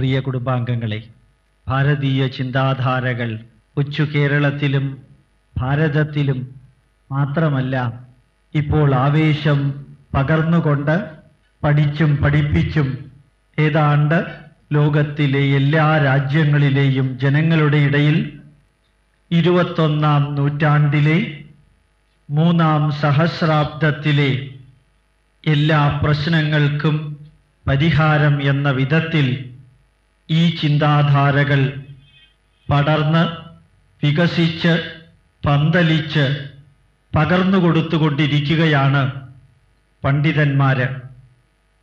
പ്രിയ കുടുംബാംഗങ്ങളെ ഭാരതീയ ചിന്താധാരകൾ കൊച്ചു കേരളത്തിലും ഭാരതത്തിലും മാത്രമല്ല ഇപ്പോൾ ആവേശം പകർന്നുകൊണ്ട് പഠിച്ചും പഠിപ്പിച്ചും ഏതാണ്ട് ലോകത്തിലെ എല്ലാ രാജ്യങ്ങളിലെയും ജനങ്ങളുടെ ഇടയിൽ ഇരുപത്തൊന്നാം നൂറ്റാണ്ടിലെ മൂന്നാം സഹസ്രാബ്ദത്തിലെ എല്ലാ പ്രശ്നങ്ങൾക്കും പരിഹാരം എന്ന വിധത്തിൽ ഈ ചിന്താധാരകൾ പടർന്ന് വികസിച്ച് പന്തലിച്ച് പകർന്നുകൊടുത്തുകൊണ്ടിരിക്കുകയാണ് പണ്ഡിതന്മാര്.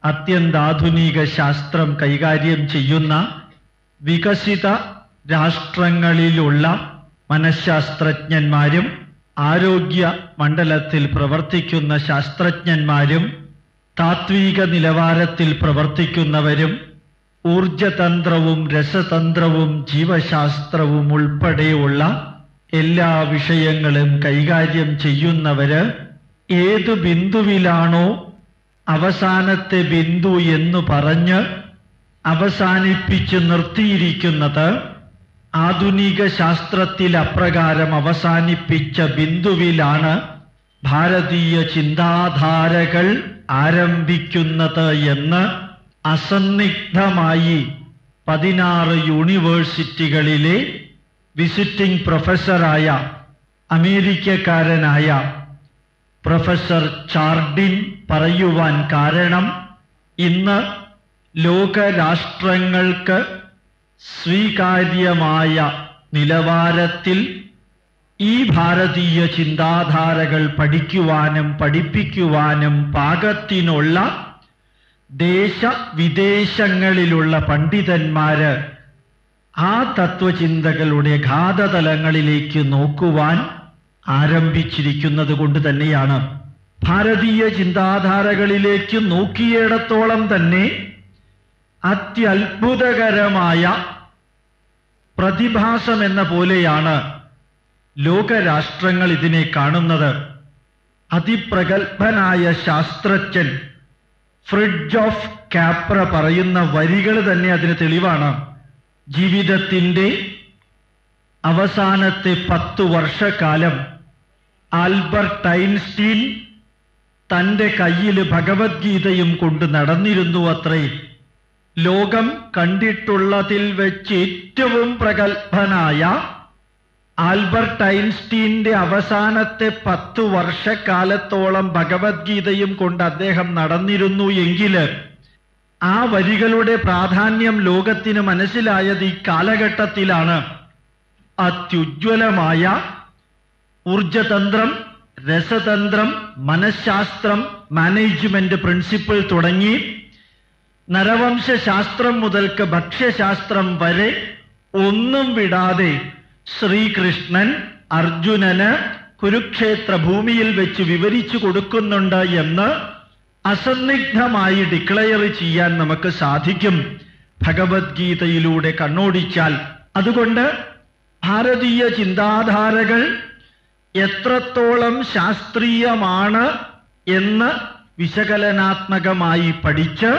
അത്യന്താധുനിക ശാസ്ത്രം കൈകാര്യം ചെയ്യുന്ന വികസിത രാഷ്ട്രങ്ങളിലുള്ള മനഃശാസ്ത്രജ്ഞന്മാരും ആരോഗ്യ മണ്ഡലത്തിൽ പ്രവർത്തിക്കുന്ന ശാസ്ത്രജ്ഞന്മാരും താത്വിക നിലവാരത്തിൽ പ്രവർത്തിക്കുന്നവരും ഊർജതന്ത്രവും രസതന്ത്രവും ജീവശാസ്ത്രവും ഉൾപ്പെടെയുള്ള എല്ലാ വിഷയങ്ങളും കൈകാര്യം ചെയ്യുന്നവര് ഏതു ബിന്ദുവിലാണോ അവസാനത്തെ ബിന്ദു എന്ന് പറഞ്ഞ് അവസാനിപ്പിച്ചു നിർത്തിയിരിക്കുന്നത് ആധുനിക ശാസ്ത്രത്തിൽ അപ്രകാരം അവസാനിപ്പിച്ച ബിന്ദുവിലാണ് ഭാരതീയ ചിന്താധാരകൾ ആരംഭിക്കുന്നത് എന്ന് അസന്നിഗ്ധമായി പതിനാറ് യൂണിവേഴ്സിറ്റികളിലെ വിസിറ്റിംഗ് പ്രൊഫസറായ അമേരിക്കക്കാരനായ പ്രൊഫസർ ചാർഡിൻ പറയുവാൻ കാരണം ഇന്ന് ലോകരാഷ്ട്രങ്ങൾക്ക് സ്വീകാര്യമായ നിലവാരത്തിൽ ഈ ഭാരതീയ ചിന്താധാരകൾ പഠിക്കുവാനും പഠിപ്പിക്കുവാനും പാകത്തിനുള്ള ദേശവിദേശങ്ങളിലുള്ള പണ്ഡിതന്മാര് ആ തത്വചിന്തകളുടെ ഘാതതലങ്ങളിലേക്ക് നോക്കുവാൻ ആരംഭിച്ചിരിക്കുന്നത് കൊണ്ട് തന്നെയാണ്. ഭാരതീയ ചിന്താധാരകളിലേക്ക് നോക്കിയിടത്തോളം തന്നെ അത്യത്ഭുതകരമായ പ്രതിഭാസം എന്ന പോലെയാണ് ലോകരാഷ്ട്രങ്ങൾ ഇതിനെ കാണുന്നത്. അതിപ്രഗത്ഭനായ ശാസ്ത്രജ്ഞൻ ഫ്രിഡ്ജ് ഓഫ് കാപ്ര പറയുന്ന വരികൾ തന്നെ അതിന് തെളിവാണ്. ജീവിതത്തിന്റെ അവസാനത്തെ പത്തു വർഷക്കാലം ആൽബർട്ട് ഐൻസ്റ്റീൻ തന്റെ കയ്യിൽ ഭഗവത്ഗീതയും കൊണ്ട് നടന്നിരുന്നു അത്രേ. ലോകം കണ്ടിട്ടുള്ളതിൽ വെച്ച് ഏറ്റവും പ്രഗത്ഭനായ ആൽബർട്ട് ഐൻസ്റ്റീന്റെ അവസാനത്തെ പത്തു വർഷക്കാലത്തോളം ഭഗവത്ഗീതയും കൊണ്ട് അദ്ദേഹം നടന്നിരുന്നു എങ്കിൽ ആ വരികളുടെ പ്രാധാന്യം ലോകത്തിന് മനസ്സിലായത് ഈ കാലഘട്ടത്തിലാണ്. അത്യുജ്വലമായ ഊർജതന്ത്രം രസതന്ത്രം മനഃശാസ്ത്രം മാനേജ്മെന്റ് പ്രിൻസിപ്പിൾ തുടങ്ങി നരവംശാസ്ത്രം മുതൽക്ക് ഭക്ഷ്യശാസ്ത്രം വരെ ഒന്നും വിടാതെ ശ്രീകൃഷ്ണൻ അർജുനന് കുരുക്ഷേത്ര ഭൂമിയിൽ വെച്ച് വിവരിച്ചു കൊടുക്കുന്നുണ്ട് എന്ന് അസന്നിഗ്ധമായി ഡിക്ലെയർ ചെയ്യാൻ നമുക്ക് സാധിക്കും. ഭഗവത്ഗീതയിലൂടെ കണ്ണോടിച്ചാൽ. അതുകൊണ്ട് ഭാരതീയ ചിന്താധാരകൾ എത്രത്തോളം ശാസ്ത്രീയമാണ് എന്ന് വിശകലനാത്മകമായി പഠിച്ച്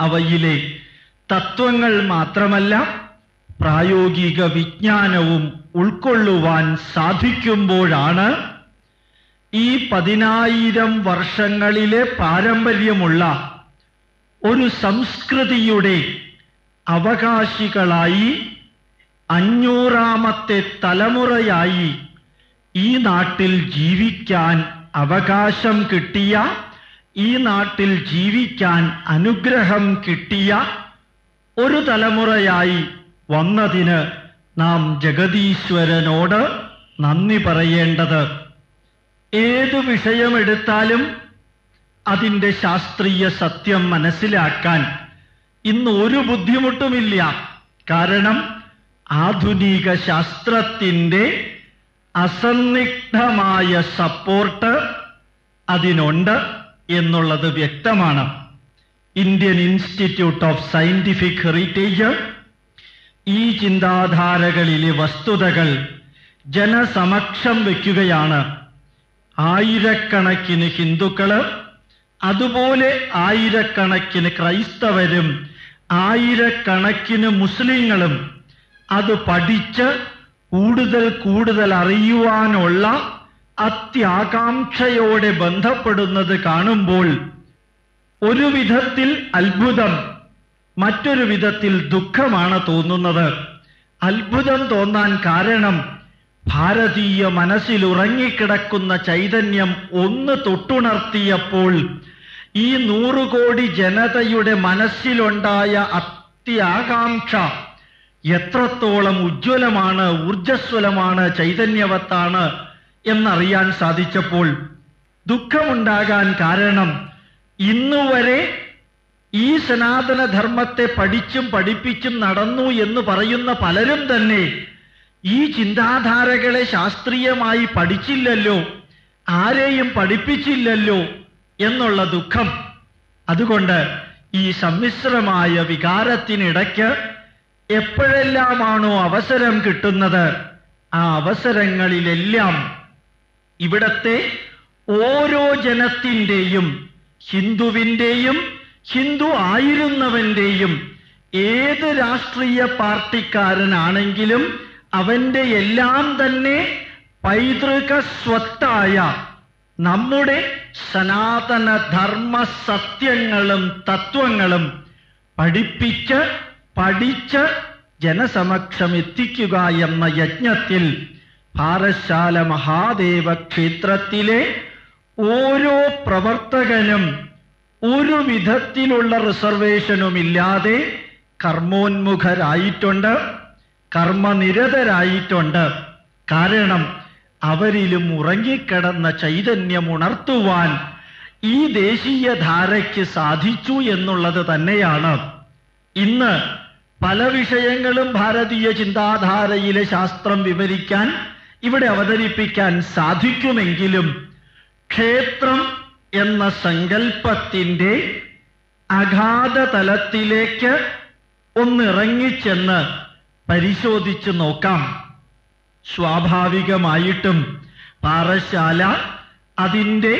അവയിലെ തത്വങ്ങൾ മാത്രമല്ല പ്രായോഗിക വിജ്ഞാനവും ഉൾക്കൊള്ളുവാൻ സാധിക്കുമ്പോഴാണ് ഈ പതിനായിരം വർഷങ്ങളിലെ പാരമ്പര്യമുള്ള ഒരു സംസ്കൃതിയുടെ അവകാശികളായി അഞ്ഞൂറാമത്തെ തലമുറയായി ഈ നാട്ടിൽ ജീവിക്കാൻ അവകാശം കിട്ടിയ ഈ നാട്ടിൽ ജീവിക്കാൻ അനുഗ്രഹം കിട്ടിയ ഒരു തലമുറയായി വന്നതിന് നാം ജഗതീശ്വരനോട് നന്ദി പറയേണ്ടത്. ഏതു വിഷയമെടുത്താലും അതിന്റെ ശാസ്ത്രീയ സത്യം മനസ്സിലാക്കാൻ ഇന്ന് ഒരു ബുദ്ധിമുട്ടുമില്ല. കാരണം ആധുനിക ശാസ്ത്രത്തിന്റെ അസന്നിഗ്ധമായ സപ്പോർട്ട് അതിനുണ്ട് എന്നുള്ളത് വ്യക്തമാണ്. Indian institute of scientific heritage ഈ ചിന്താധാരകളിലെ വസ്തുതകൾ ജനസമക്ഷം വയ്ക്കുകയാണ്. ആയിരക്കണക്കിന് ഹിന്ദുക്കൾ അതുപോലെ ആയിരക്കണക്കിന് ക്രൈസ്തവരും ആയിരക്കണക്കിന് മുസ്ലിങ്ങളും അത് പഠിച്ച് കൂടുതൽ കൂടുതൽ അറിയുവാനുള്ള അത്യാകാംക്ഷയോടെ ബന്ധപ്പെടുന്നത് കാണുമ്പോൾ ഒരു വിധത്തിൽ അത്ഭുതം. മറ്റൊരു വിധത്തിൽ ദുഃഖമാണ് തോന്നുന്നത്. അത്ഭുതം തോന്നാൻ കാരണം ഭാരതീയ മനസ്സിൽ ഉറങ്ങിക്കിടക്കുന്ന ചൈതന്യം ഒന്ന് തൊട്ടുണർത്തിയപ്പോൾ ഈ നൂറുകോടി ജനതയുടെ മനസ്സിലുണ്ടായ അത്യാകാംക്ഷ എത്രത്തോളം ഉജ്ജ്വലമാണ് ഊർജസ്വലമാണ് ചൈതന്യവത്താണ് എന്നറിയാൻ സാധിച്ചപ്പോൾ ദുഃഖമുണ്ടാകാൻ കാരണം ഇന്നുവരെ ഈ സനാതനധർമ്മത്തെ പഠിച്ചും പഠിപ്പിച്ചും നടന്നു എന്ന് പറയുന്ന പലരും തന്നെ ഈ ചിന്താധാരകളെ ശാസ്ത്രീയമായി പഠിച്ചില്ലല്ലോ ആരെയും പഠിപ്പിച്ചില്ലല്ലോ എന്നുള്ള ദുഃഖം. അതുകൊണ്ട് ഈ സമ്മിശ്രമായ വികാരത്തിനിടയ്ക്ക് എപ്പോഴെല്ലാമാണോ അവസരം കിട്ടുന്നത് ആ അവസരങ്ങളിലെല്ലാം ഇവിടത്തെ ഓരോ ജനത്തിന്റെയും ഹിന്ദുവിന്റെയും ഹിന്ദു ആയിരുന്നവന്റെയും ഏത് രാഷ്ട്രീയ പാർട്ടിക്കാരനാണെങ്കിലും അവന്റെ എല്ലാം തന്നെ പൈതൃക സ്വത്തായ നമ്മുടെ സനാതന ധർമ്മ സത്യങ്ങളും തത്വങ്ങളും പഠിപ്പിച്ച് പഠിച്ച് ജനസമക്ഷം എത്തിക്കുക എന്ന യജ്ഞത്തിൽ ഭാരശാല മഹാദേവ ക്ഷേത്രത്തിലെ ഓരോ പ്രവർത്തകനും ഒരു വിധത്തിലുള്ള റിസർവേഷനുമില്ലാതെ കർമ്മോന്മുഖരായിട്ടുണ്ട് കർമ്മനിരതരായിട്ടുണ്ട്. കാരണം അവരിലും ഉറങ്ങിക്കിടന്ന ചൈതന്യം ഉണർത്തുവാൻ ഈ ദേശീയ ധാരയ്ക്ക് സാധിച്ചു എന്നുള്ളത് തന്നെയാണ്. ഇന്ന് പല വിഷയങ്ങളും ഭാരതീയ ചിന്താധാരയിലെ ശാസ്ത്രം വിവരിക്കാൻ ഇവിടെ അവതരിപ്പിക്കാൻ സാധിക്കുമെങ്കിലും ക്ഷേത്രം എന്ന സങ്കല്പത്തിന്റെ അഗാധതലത്തിലേക്ക് ഒന്നിറങ്ങിച്ചെന്ന് പരിശോധിച്ചു നോക്കാം. സ്വാഭാവികമായിട്ടും പാറശാല അതിന്റെ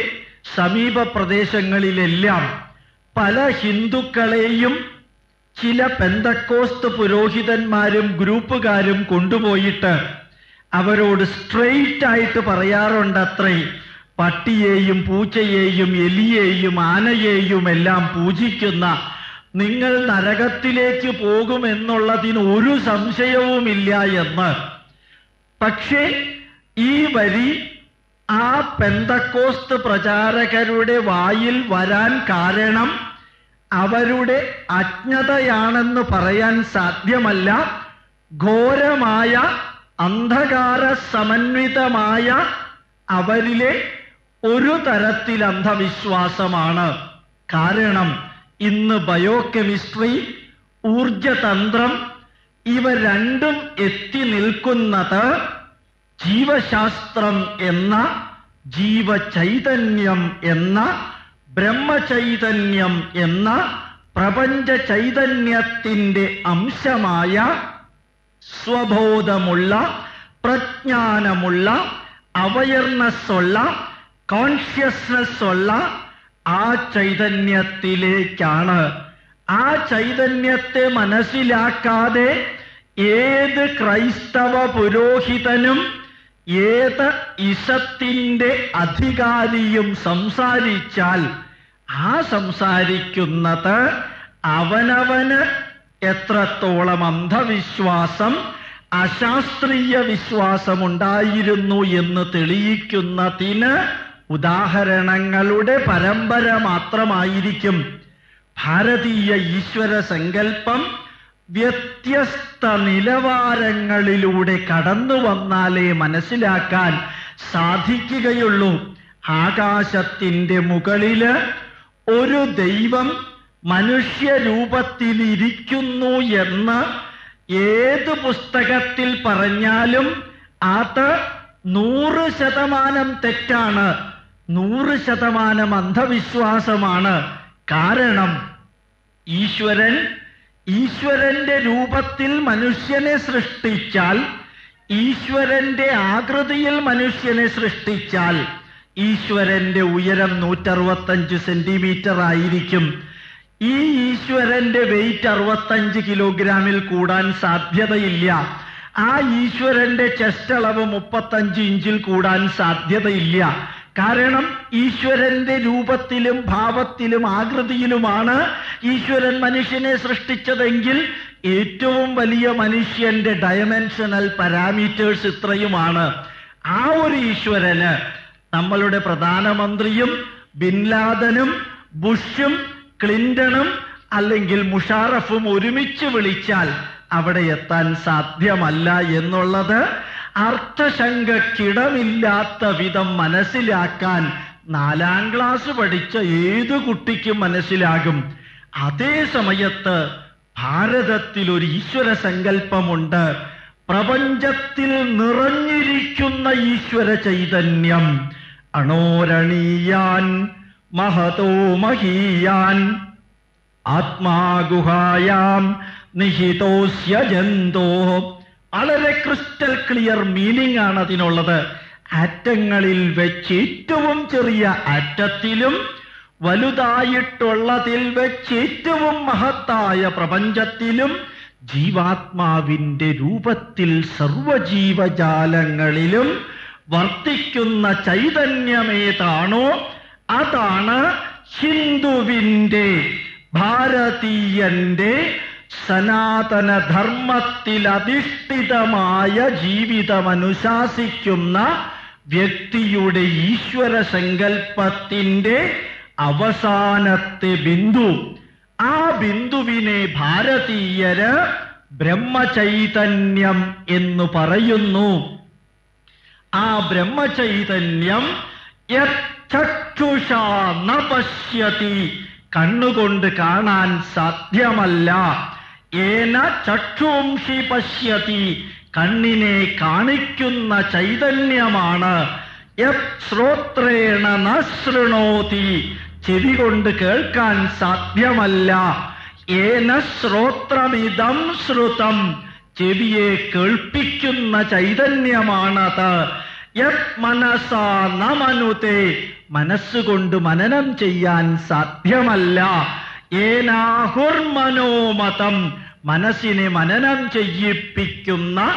സമീപ പ്രദേശങ്ങളിലെല്ലാം പല ഹിന്ദുക്കളെയും ചില പെന്തക്കോസ്ത് പുരോഹിതന്മാരും ഗ്രൂപ്പുകാരും കൊണ്ടുപോയിട്ട് അവരോട് സ്ട്രെയിറ്റ് ആയിട്ട് പറയാറുണ്ട് അത്രേ പട്ടിയെയും പൂച്ചയെയും എലിയെയും ആനയെയും എല്ലാം പൂജിക്കുന്ന നിങ്ങൾ നരകത്തിലേക്ക് പോകുമെന്നുള്ളതിന് ഒരു സംശയവുമില്ല എന്ന്. പക്ഷേ ഈ വരി ആ പെന്തക്കോസ്ത് പ്രചാരകരുടെ വായിൽ വരാൻ കാരണം അവരുടെ അജ്ഞതയാണെന്ന് പറയാൻ സാധ്യമല്ല. ഘോരമായ അന്ധകാര സമന്വിതമായ അവരിലെ ഒരു തരത്തിൽ അന്ധവിശ്വാസമാണ്. കാരണം ഇന്ന് ബയോ കെമിസ്ട്രി ഊർജതന്ത്രം ഇവ രണ്ടും എത്തി നിൽക്കുന്നത് ജീവശാസ്ത്രം എന്ന ജീവചൈതന്യം എന്ന ബ്രഹ്മചൈതന്യം എന്ന പ്രപഞ്ച ചൈതന്യത്തിന്റെ അംശമായ സ്വബോധമുള്ള പ്രജ്ഞാനമുള്ള അവയർനെസ് ഉള്ള കോൺഷ്യസ്നസ് ഉള്ള ആ ചൈതന്യത്തിലേക്കാണ്. ആ ചൈതന്യത്തെ മനസ്സിലാക്കാതെ ഏത് ക്രൈസ്തവ പുരോഹിതനും ഏത് ഇസത്തിന്റെ അധികാരിയും സംസാരിച്ചാൽ ആ സംസാരിക്കുന്നത് അവനവന് എത്രത്തോളം അന്ധവിശ്വാസം അശാസ്ത്രീയ വിശ്വാസമുണ്ടായിരുന്നു എന്ന് തെളിയിക്കുന്നതിന് ഉദാഹരണങ്ങളുടെ പരമ്പര മാത്രമായിരിക്കും ഭാരതീയ ഈശ്വര സങ്കല്പം വ്യത്യസ്ത നിലവാരങ്ങളിലൂടെ കടന്നു വന്നാലേ മനസ്സിലാക്കാൻ സാധിക്കുകയുള്ളൂ. ആകാശത്തിന്റെ മുകളിൽ ഒരു ദൈവം മനുഷ്യരൂപത്തിലിരിക്കുന്നു എന്ന് ഏത് പുസ്തകത്തിൽ പറഞ്ഞാലും അത് നൂറ് ശതമാനം തെറ്റാണ്. നൂറ് ശതമാനം അന്ധവിശ്വാസമാണ്. കാരണം ഈശ്വരൻ ഈശ്വരന്റെ രൂപത്തിൽ മനുഷ്യനെ സൃഷ്ടിച്ചാൽ ഈശ്വരന്റെ ആകൃതിയിൽ മനുഷ്യനെ സൃഷ്ടിച്ചാൽ ഈശ്വരന്റെ ഉയരം നൂറ്ററുപത്തഞ്ച് സെന്റിമീറ്റർ ആയിരിക്കും. ഈ ഈശ്വരന്റെ വെയിറ്റ് അറുപത്തഞ്ച് കിലോഗ്രാമിൽ കൂടാൻ സാധ്യതയില്ല. ആ ഈശ്വരന്റെ ചെസ്റ്റ് അളവ് മുപ്പത്തഞ്ച് ഇഞ്ചിൽ കൂടാൻ സാധ്യതയില്ല. കാരണം ഈശ്വരന്റെ രൂപത്തിലും ഭാവത്തിലും ആകൃതിയിലുമാണ് ഈശ്വരൻ മനുഷ്യനെ സൃഷ്ടിച്ചതെങ്കിൽ ഏറ്റവും വലിയ മനുഷ്യന്റെ ഡയമെൻഷനൽ പാരാമീറ്റേഴ്സ് ഇത്രയുമാണ്. ആ ഒരു ഈശ്വരന് നമ്മളുടെ പ്രധാനമന്ത്രിയും ബിൻലാദനും ബുഷും ക്ലിന്റണും അല്ലെങ്കിൽ മുഷാറഫും ഒരുമിച്ച് വിളിച്ചാൽ അവിടെ എത്താൻ സാധ്യമല്ല എന്നുള്ളത് അർത്ഥശങ്കക്കിടമില്ലാത്ത വിധം മനസ്സിലാക്കാൻ നാലാം ക്ലാസ് പഠിച്ച ഏതു കുട്ടിക്കും മനസ്സിലാകും. അതേ സമയത്ത് ഭാരതത്തിൽ ഒരു ഈശ്വര സങ്കല്പമുണ്ട്. പ്രപഞ്ചത്തിൽ നിറഞ്ഞിരിക്കുന്ന ഈശ്വര ചൈതന്യം. അണോരണീയാൻ മഹതോ മഹീയാൻ ആത്മാഗുഹായാം നിഹിതോസ്യ ജന്തോ വളരെ ക്രിസ്റ്റൽ ക്ലിയർ മീനിങ് ആണ് അതിനുള്ളത്. അറ്റങ്ങളിൽ വെച്ച് ഏറ്റവും ചെറിയ അറ്റത്തിലും വലുതായിട്ടുള്ളതിൽ വെച്ച് ഏറ്റവും മഹത്തായ പ്രപഞ്ചത്തിലും ജീവാത്മാവിന്റെ രൂപത്തിൽ സർവജീവജാലങ്ങളിലും വർത്തിക്കുന്ന ചൈതന്യമേതാണോ? അതാണ് ഹിന്ദുവിന്റെ ഭാരതീയന്റെ സനാതന ധർമ്മത്തിൽ അധിഷ്ഠിതമായ ജീവിതമനുശാസിക്കുന്ന വ്യക്തിയുടെ ഈശ്വര സങ്കല്പത്തിന്റെ അവസാനത്തെ ബിന്ദു. ആ ബിന്ദുവിനെ ഭാരതീയര് ബ്രഹ്മചൈതന്യം എന്ന് പറയുന്നു. ആ ബ്രഹ്മചൈതന്യം ചക്ഷുഷ ന പശ്യതി കണ്ണുകൊണ്ട് കാണാൻ സാധ്യമല്ല. ഏന ചക്ഷുംഷി പശ്യതി. കണ്ണിനെ കാണിക്കുന്ന ചൈതന്യമാണ്. ശ്രോത്രേണ നശൃണോതി ചെവി കൊണ്ട് കേൾക്കാൻ സാധ്യമല്ല. ഏന ശ്രോത്രമിതം ശ്രുതം. ചെവിയെ കേൾപ്പിക്കുന്ന ചൈതന്യമാണത്. മനസാ നമനുതേ മനസ്സുകൊണ്ട് മനനം ചെയ്യാൻ സാധ്യമല്ല. ഏനാഹുർമനോമതം. മനസ്സിനെ മനനം ചെയ്യിപ്പിക്കുന്ന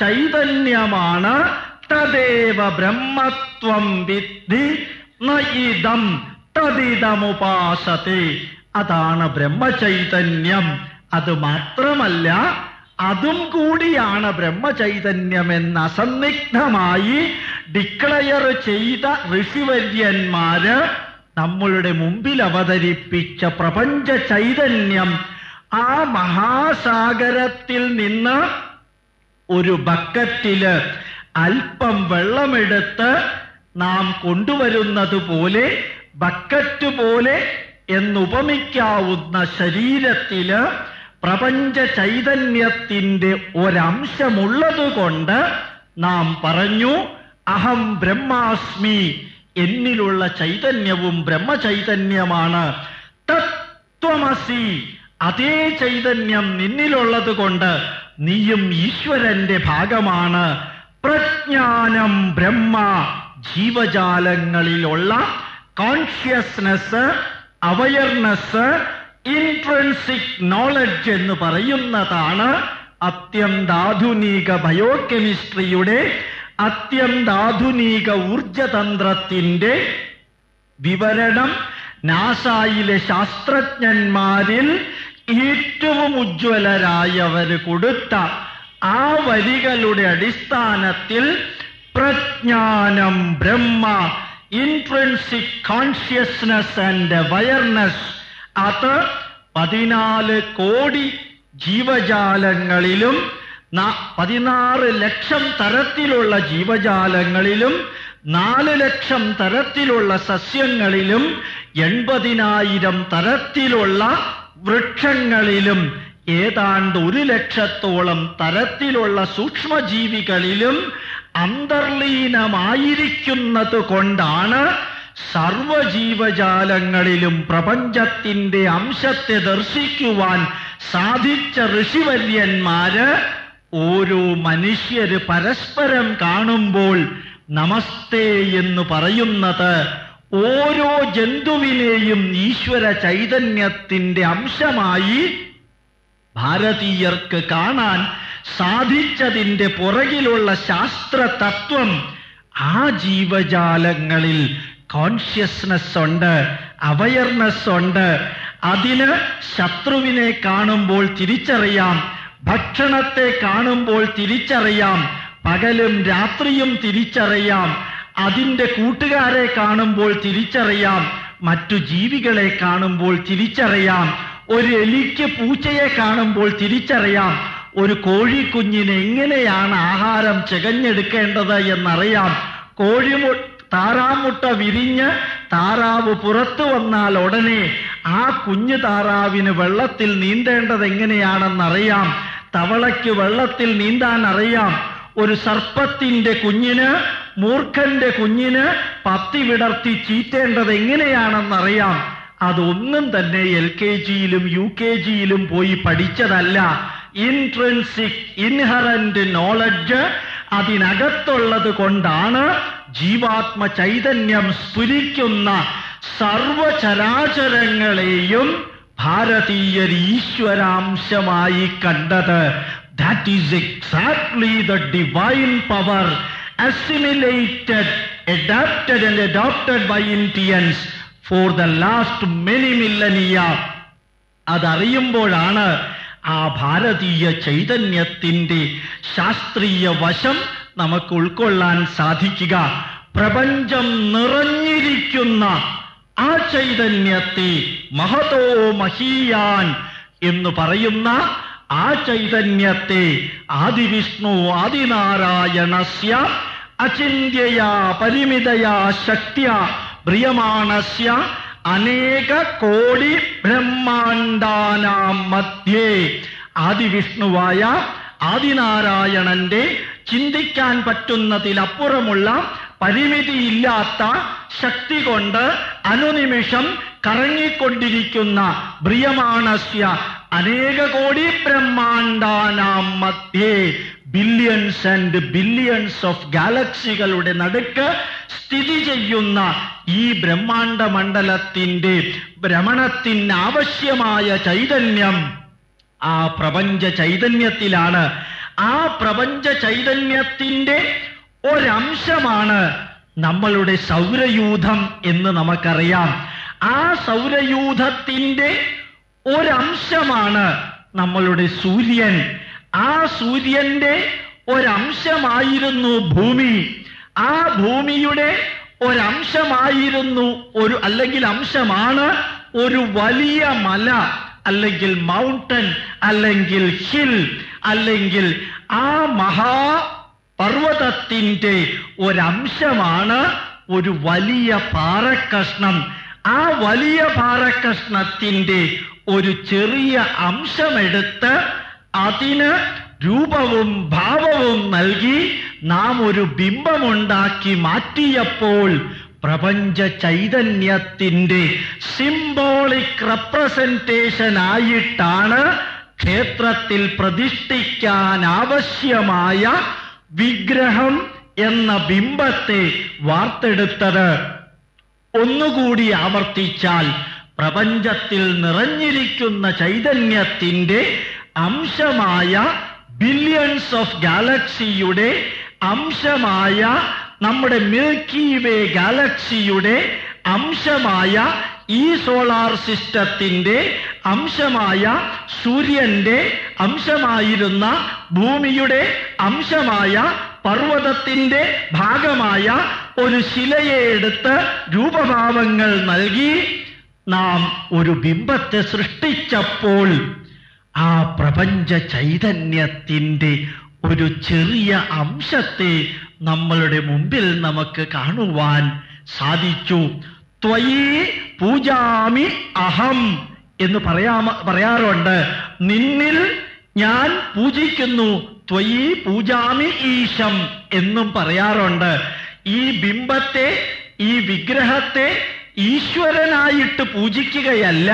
ചൈതന്യമാണ് തദേവ ബ്രഹ്മത്വം വിദ്ധി നയിതം തദിതമുപാസത്തെ. അതാണ് ബ്രഹ്മചൈതന്യം. അത് മാത്രമല്ല അതും കൂടിയാണ് ബ്രഹ്മചൈതന്യം എന്ന് അസന്നിഗ്ധമായി ഡിക്ലയർ ചെയ്ത ഋഷിവര്യന്മാര് നമ്മളുടെ മുമ്പിൽ അവതരിപ്പിച്ച പ്രപഞ്ച ചൈതന്യം ആ മഹാസാഗരത്തിൽ നിന്ന് ഒരു ബക്കറ്റിൽ അല്പം വെള്ളമെടുത്ത് നാം കൊണ്ടുവരുന്നത് പോലെ ബക്കറ്റ് പോലെ എന്നുപമിക്കാവുന്ന ശരീരത്തിൽ പ്രപഞ്ച ചൈതന്യത്തിന്റെ ഒരംശമുള്ളതുകൊണ്ട് നാം പറഞ്ഞു അഹം ബ്രഹ്മാസ്മി എന്നിലുള്ള ചൈതന്യവും ബ്രഹ്മചൈതന്യമാണ്. തത്വമസി അതേ ചൈതന്യം നിന്നിലുള്ളത് കൊണ്ട് നീയും ഈശ്വരന്റെ ഭാഗമാണ്. പ്രജ്ഞാനം ബ്രഹ്മ ജീവജാലങ്ങളിലുള്ള കോൺഷ്യസ്നസ് അവയർനെസ് ഇൻട്രൻസിക് നോളജ് എന്ന് പറയുന്നതാണ് അത്യന്താധുനിക ബയോകെമിസ്ട്രിയുടെ അത്യന്താധുനിക ഊർജതന്ത്രത്തിന്റെ വിവരണം. നാസായിലെ ശാസ്ത്രജ്ഞന്മാരിൽ ഏറ്റവും ഉജ്ജ്വലരായവര് കൊടുത്ത ആ വരികളുടെ അടിസ്ഥാനത്തിൽ പ്രജ്ഞാനം ബ്രഹ്മ ഇൻട്രൻസിക് കോൺഷ്യസ്നസ് ആൻഡ് അവയർനെസ് അത് പതിനാല് കോടി ജീവജാലങ്ങളിലും പതിനാറ് ലക്ഷം തരത്തിലുള്ള ജീവജാലങ്ങളിലും നാല് ലക്ഷം തരത്തിലുള്ള സസ്യങ്ങളിലും എൺപതിനായിരം തരത്തിലുള്ള വൃക്ഷങ്ങളിലും ഏതാണ്ട് ഒരു ലക്ഷത്തോളം തരത്തിലുള്ള സൂക്ഷ്മജീവികളിലും അന്തർലീനമായിരിക്കുന്നത് കൊണ്ടാണ് സർവജീവജാലങ്ങളിലും പ്രപഞ്ചത്തിന്റെ അംശത്തെ ദർശിക്കുവാൻ സാധിച്ച ഋഷിവര്യന്മാര് ഓരോ മനുഷ്യര് പരസ്പരം കാണുമ്പോൾ നമസ്തേ എന്ന് പറയുന്നത് ഓരോ ജന്തുവിനെയും ഈശ്വര ചൈതന്യത്തിന്റെ അംശമായി ഭാരതീയർക്ക് കാണാൻ സാധിച്ചതിന്റെ പുറകിലുള്ള ശാസ്ത്ര തത്വം ആ ജീവജാലങ്ങളിൽ കോൺഷ്യസ്നസ് ഉണ്ട് അവയർനെസ് ഉണ്ട്. അതിന് ശത്രുവിനെ കാണുമ്പോൾ തിരിച്ചറിയാം ഭക്ഷണത്തെ കാണുമ്പോൾ തിരിച്ചറിയാം പകലും രാത്രിയും തിരിച്ചറിയാം. അതിന്റെ കൂട്ടുകാരെ കാണുമ്പോൾ തിരിച്ചറിയാം മറ്റു ജീവികളെ കാണുമ്പോൾ തിരിച്ചറിയാം ഒരു എലിക്ക് പൂച്ചയെ കാണുമ്പോൾ തിരിച്ചറിയാം ഒരു കോഴിക്കുഞ്ഞിന് എങ്ങനെയാണ് ആഹാരം ചെകഞ്ഞെടുക്കേണ്ടത് എന്നറിയാം. കോഴിമു താറാമുട്ട വിരിഞ്ഞ് താറാവ് പുറത്തു വന്നാൽ ഉടനെ ആ കുഞ്ഞു താറാവിന് വെള്ളത്തിൽ നീന്തേണ്ടത് എങ്ങനെയാണെന്നറിയാം തവളയ്ക്ക് വെള്ളത്തിൽ നീന്താൻ അറിയാം. ഒരു സർപ്പത്തിന്റെ കുഞ്ഞിന് മൂർഖന്റെ കുഞ്ഞിന് പത്തി വിടർത്തി ചീറ്റേണ്ടത് എങ്ങനെയാണെന്നറിയാം. അതൊന്നും തന്നെ എൽ കെ ജിയിലും യു കെ ജിയിലും പോയി പഠിച്ചതല്ല. ഇൻട്രൻസിക് ഇൻഹറന്റ് നോളജ് അതിനകത്തുള്ളത് കൊണ്ടാണ് ജീവാത്മ ചൈതന്യം സ്ഫുരിക്കുന്ന സർവചരാചരങ്ങളെയും ഭാരതീയർ ഈശ്വരാംശമായി കണ്ടത്. That is exactly the divine power assimilated adapted and adopted by Indians for the last many millennia അതറിയുമ്പോഴാണ് ആ ഭാരതീയ ചൈതന്യത്തിന്റെ ശാസ്ത്രീയ വശം നമുക്ക് ഉൾക്കൊള്ളാൻ സാധിക്കുക. പ്രപഞ്ചം നിറഞ്ഞിരിക്കുന്ന ആ ചൈതന്യത്തെ മഹതോ മഹീയാൻ എന്ന് പറയുന്ന ആ ചൈതന്യത്തെ ആദിവിഷ്ണു ആദിനാരായണസ്യ അചിന്യയാ പരിമിതയാ ശക്തിയ പ്രിയമാണസ്യ അനേക കോടി ബ്രഹ്മാണ്ടാനാം മധ്യേ. ആദിവിഷ്ണുവായ ആദിനാരായണന്റെ ചിന്തിക്കാൻ പറ്റുന്നതിലപ്പുറമുള്ള പരിമിതിയില്ലാത്ത ശക്തി കൊണ്ട് അനുനിമിഷം കറങ്ങിക്കൊണ്ടിരിക്കുന്ന ബ്രിയമാണസ്യ അനേക കോടി ബ്രഹ്മാണ്ടാനാം മധ്യേ ബില്യൺസ് ആൻഡ് ബില്യൺസ് ഓഫ് ഗാലക്സികളുടെ നടുക്ക് സ്ഥിതി ചെയ്യുന്ന ഈ ബ്രഹ്മാണ്ട മണ്ഡലത്തിന്റെ ഭ്രമണത്തിന് ആവശ്യമായ ചൈതന്യം ആ പ്രപഞ്ച ചൈതന്യത്തിലാണ്. ആ പ്രപഞ്ച ചൈതന്യത്തിന്റെ ഒരംശമാണ് നമ്മളുടെ സൗരയൂഥം എന്ന് നമുക്കറിയാം. ആ സൗരയൂഥത്തിന്റെ ഒരംശമാണ് നമ്മളുടെ സൂര്യൻ. ആ സൂര്യന്റെ ഒരംശമായിരുന്നു ഭൂമി. ആ ഭൂമിയുടെ ഒരംശമായിരുന്നു ഒരു അല്ലെങ്കിൽ അംശമാണ് ഒരു വലിയ മല അല്ലെങ്കിൽ മൗണ്ടൻ അല്ലെങ്കിൽ ഹിൽ അല്ലെങ്കിൽ ആ മഹാ പർവതത്തിന്റെ ഒരംശമാണ് ഒരു വലിയ പാറക്കഷ്ണം. ആ വലിയ പാറക്കഷ്ണത്തിന്റെ ഒരു ചെറിയ അംശമെടുത്ത് അതിന് രൂപവും ഭാവവും നൽകി നാം ഒരു ബിംബമുണ്ടാക്കി മാറ്റിയപ്പോൾ പ്രപഞ്ച ചൈതന്യത്തിന്റെ സിംബോളിക് റെപ്രസെന്റേഷൻ ആയിട്ടാണ് ക്ഷേത്രത്തിൽ പ്രതിഷ്ഠിക്കാൻ ആവശ്യമായ വിഗ്രഹം എന്ന ബിംബത്തെ വാർത്തെടുത്തത്. ഒന്നുകൂടി ആവർത്തിച്ചാൽ പ്രപഞ്ചത്തിൽ നിറഞ്ഞിരിക്കുന്ന ചൈതന്യത്തിന്റെ അംശമായ ബില്യൺസ് ഓഫ് ഗാലക്സിയുടെ അംശമായ നമ്മുടെ മിൽക്കി വേ ഗാലക്സിയുടെ അംശമായ ഈ സോളാർ സിസ്റ്റത്തിന്റെ അംശമായ സൂര്യന്റെ അംശമായിരുന്ന ഭൂമിയുടെ അംശമായ പർവതത്തിന്റെ ഭാഗമായ ഒരു ശിലയെ എടുത്ത് രൂപഭാവങ്ങൾ നൽകി നാം ഒരു ബിംബത്തെ സൃഷ്ടിച്ചപ്പോൾ ആ പ്രപഞ്ച ചൈതന്യത്തിന്റെ ഒരു ചെറിയ അംശത്തെ നമ്മളുടെ മുമ്പിൽ നമുക്ക് കാണുവാൻ സാധിച്ചു. ത്വയി പൂജാമി അഹം എന്ന് പറയാ പറയാറുണ്ട്. നിന്നിൽ ഞാൻ പൂജിക്കുന്നു. ത്വയി പൂജാമി ഈശം എന്നും പറയാറുണ്ട്. ഈ ബിംബത്തെ ഈ വിഗ്രഹത്തെ ഈശ്വരനായിട്ട് പൂജിക്കുകയല്ല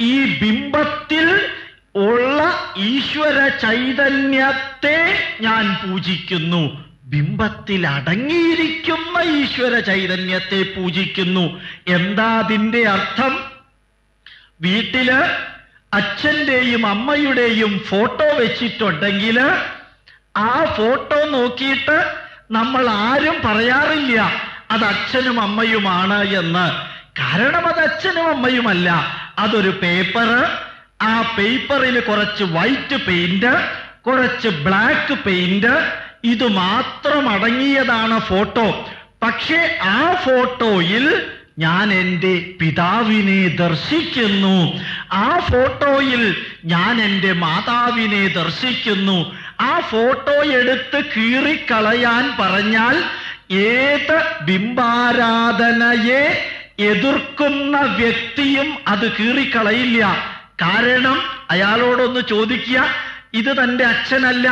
ഈ ബിംബത്തിൽ ഉള്ള ഈശ്വര ചൈതന്യത്തെ ഞാൻ പൂജിക്കുന്നു. ബിംബത്തിൽ അടങ്ങിയിരിക്കുന്ന ഈശ്വര ചൈതന്യത്തെ പൂജിക്കുന്നു. എന്താ അതിന്റെ അർത്ഥം? വീട്ടിൽ അച്ഛന്റെയും അമ്മയുടെയും ഫോട്ടോ വെച്ചിട്ടുണ്ടെങ്കിൽ ആ ഫോട്ടോ നോക്കിയിട്ട് നമ്മൾ ആരും പറയാറില്ല. അത് അച്ഛനും അമ്മയുമാണ് എന്ന്. കാരണം അത് അച്ഛനും അമ്മയുമല്ല. അതൊരു പേപ്പർ ആ പേപ്പറിൽ കുറച്ച് വൈറ്റ് പെയിന്റ് കുറച്ച് ബ്ലാക്ക് പെയിന്റ്. ഇത് മാത്രം അടങ്ങിയതാണ് ഫോട്ടോ. പക്ഷേ ആ ഫോട്ടോയിൽ ഞാൻ എന്റെ പിതാവിനെ ദർശിക്കുന്നു. ആ ഫോട്ടോയിൽ ഞാൻ എന്റെ മാതാവിനെ ദർശിക്കുന്നു. ആ ഫോട്ടോ എടുത്ത് കീറിക്കളയാൻ പറഞ്ഞാൽ ഏത് ബിംബാരാധനയെ എതിർക്കുന്ന വ്യക്തിയും അത് കീറിക്കളയില്ല. കാരണം അയാളോടൊന്ന് ചോദിക്കുക ഇത് തന്റെ അച്ഛനല്ല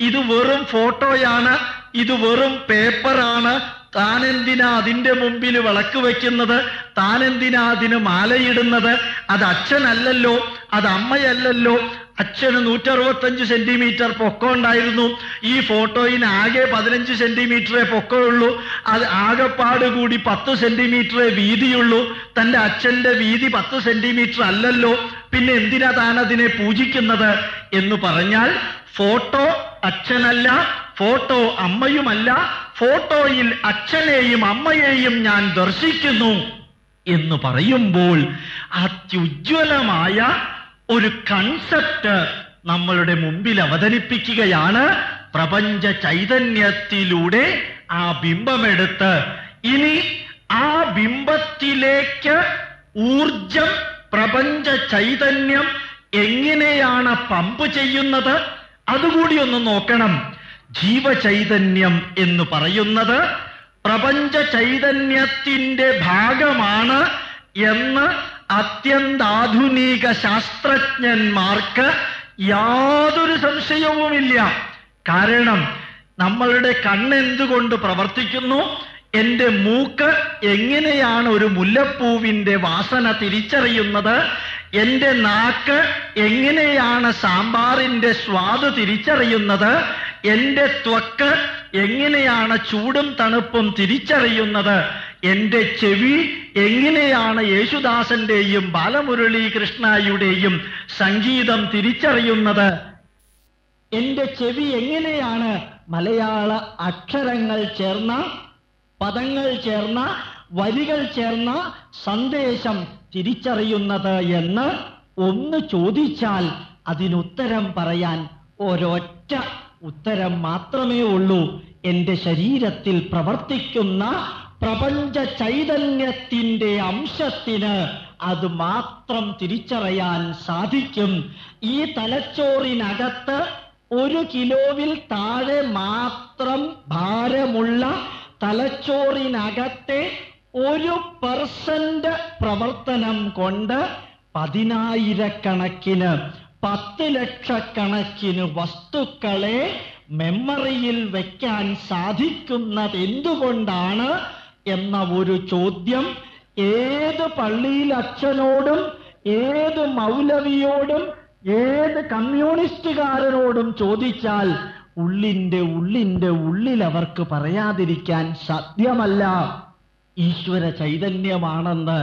ഇത് വെറും ഫോട്ടോയാണ് ഇത് വെറും പേപ്പറാണ് താനെന്തിനാ അതിന്റെ മുമ്പിൽ വിളക്ക് വെക്കുന്നത് താനെന്തിനാ അതിന് മാലയിടുന്നത് അത് അച്ഛനല്ലല്ലോ അത് അമ്മയല്ലല്ലോ അച്ഛന് നൂറ്ററുപത്തഞ്ച് സെന്റിമീറ്റർ പൊക്കം ഉണ്ടായിരുന്നു. ഈ ഫോട്ടോയിൽ ആകെ പതിനഞ്ച് സെന്റിമീറ്ററേ പൊക്കമുള്ളൂ. അത് ആകെപ്പാട് കൂടി പത്ത് സെന്റിമീറ്ററേ വീതിയുള്ളൂ. തന്റെ അച്ഛന്റെ വീതി പത്ത് സെന്റിമീറ്റർ അല്ലല്ലോ. പിന്നെ എന്തിനാ താൻ അതിനെ പൂജിക്കുന്നത്? എന്ന് പറഞ്ഞാൽ ഫോട്ടോ അച്ഛനല്ല ഫോട്ടോ അമ്മയുമല്ല ഫോട്ടോയിൽ അച്ഛനെയും അമ്മയെയും ഞാൻ ദർശിക്കുന്നു എന്ന് പറയുമ്പോൾ അത്യുജ്വലമായ ഒരു കൺസെപ്റ്റ് നമ്മളുടെ മുമ്പിൽ അവതരിപ്പിക്കുകയാണ്. പ്രപഞ്ച ചൈതന്യത്തിലൂടെ ആ ബിംബമെടുത്ത്. ഇനി ആ ബിംബത്തിലേക്ക് ഊർജം പ്രപഞ്ച ചൈതന്യം എങ്ങനെയാണ് പമ്പ് ചെയ്യുന്നത്? അതുകൂടി ഒന്ന് നോക്കണം. ജീവചൈതന്യം എന്ന് പറയുന്നത് പ്രപഞ്ച ചൈതന്യത്തിന്റെ ഭാഗമാണ് എന്ന് അത്യന്താധുനിക ശാസ്ത്രജ്ഞന്മാർക്ക് യാതൊരു സംശയവുമില്ല. കാരണം നമ്മളുടെ കണ്ണെന്തുകൊണ്ട് പ്രവർത്തിക്കുന്നു? എന്റെ മൂക്ക് എങ്ങനെയാണ് ഒരു മുല്ലപ്പൂവിന്റെ വാസന തിരിച്ചറിയുന്നത്? എന്റെ നാക്ക് എങ്ങനെയാണ് സാമ്പാറിന്റെ സ്വാദ് തിരിച്ചറിയുന്നത്? എന്റെ ത്വക്ക് എങ്ങനെയാണ് ചൂടും തണുപ്പും തിരിച്ചറിയുന്നത്? എന്റെ ചെവി എങ്ങനെയാണ് യേശുദാസന്റെയും ബാലമുരളി കൃഷ്ണയുടെയും സംഗീതം തിരിച്ചറിയുന്നത്? എന്റെ ചെവി എങ്ങനെയാണ് മലയാള അക്ഷരങ്ങൾ ചേർന്ന പദങ്ങൾ ചേർന്ന വരികൾ ചേർന്ന സന്ദേശം തിരിച്ചറിയുന്നത് എന്ന് ഒന്ന് ചോദിച്ചാൽ അതിനുത്തരം പറയാൻ ഒരൊറ്റ ഉത്തരം മാത്രമേ ഉള്ളൂ. എന്റെ ശരീരത്തിൽ പ്രവർത്തിക്കുന്ന പ്രപഞ്ച ചൈതന്യത്തിന്റെ അംശത്തിന് അത് മാത്രം തിരിച്ചറിയാൻ സാധിക്കും. ഈ തലച്ചോറിനകത്ത് ഒരു കിലോവിൽ താഴെ മാത്രം ഭാരമുള്ള തലച്ചോറിനകത്തെ ഒരു പെർസെന്റ് പ്രവർത്തനം കൊണ്ട് പതിനായിരക്കണക്കിന് പത്ത് ലക്ഷക്കണക്കിന് വസ്തുക്കളെ മെമ്മറിയിൽ വയ്ക്കാൻ സാധിക്കുന്നത് എന്തുകൊണ്ടാണ്? എന്ന ഒരു ചോദ്യം ഏത് പള്ളിയിൽ അച്ഛനോടും ഏത് മൗലവിയോടും ഏത് കമ്മ്യൂണിസ്റ്റുകാരനോടും ചോദിച്ചാൽ ഉള്ളിന്റെ ഉള്ളിന്റെ ഉള്ളിൽ അവർക്ക് പറയാതിരിക്കാൻ സാധ്യമല്ല. ഈശ്വര ചൈതന്യമാണെന്ന്.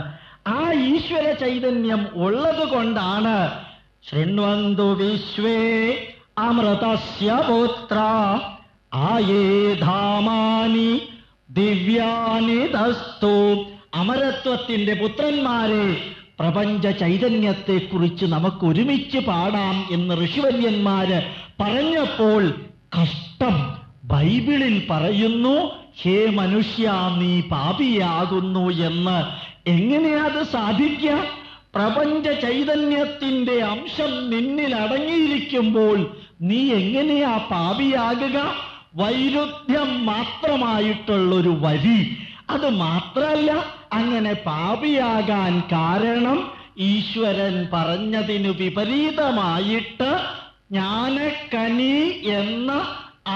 ആ ഈശ്വര ചൈതന്യം ഉള്ളത് കൊണ്ടാണ് ശൃണ്വന്തു വിശ്വേ അമൃതസ്യ പുത്ര ആയേ ധാമാനി ദിവ്യാനി ദസ്തു അമരത്വത്തിന്റെ പുത്രന്മാരെ പ്രപഞ്ച ചൈതന്യത്തെ കുറിച്ച് നമുക്ക് ഒരുമിച്ച് പാടാം എന്ന് ഋഷിവര്യന്മാര് പറഞ്ഞപ്പോൾ കഷ്ടം. ബൈബിളിൽ പറയുന്നു ഹേ മനുഷ്യ നീ പാപിയാകുന്നു എന്ന്. എങ്ങനെയാ അത് സാധിക്ക? പ്രപഞ്ച ചൈതന്യത്തിന്റെ അംശം നിന്നിൽ അടങ്ങിയിരിക്കുമ്പോൾ നീ എങ്ങനെയാ പാപിയാകുക? വൈരുദ്ധ്യം മാത്രമായിട്ടുള്ളൊരു വരി. അത് മാത്രല്ല അങ്ങനെ പാപിയാകാൻ കാരണം ഈശ്വരൻ പറഞ്ഞതിനു വിപരീതമായിട്ട് ജ്ഞാനക്കനി എന്ന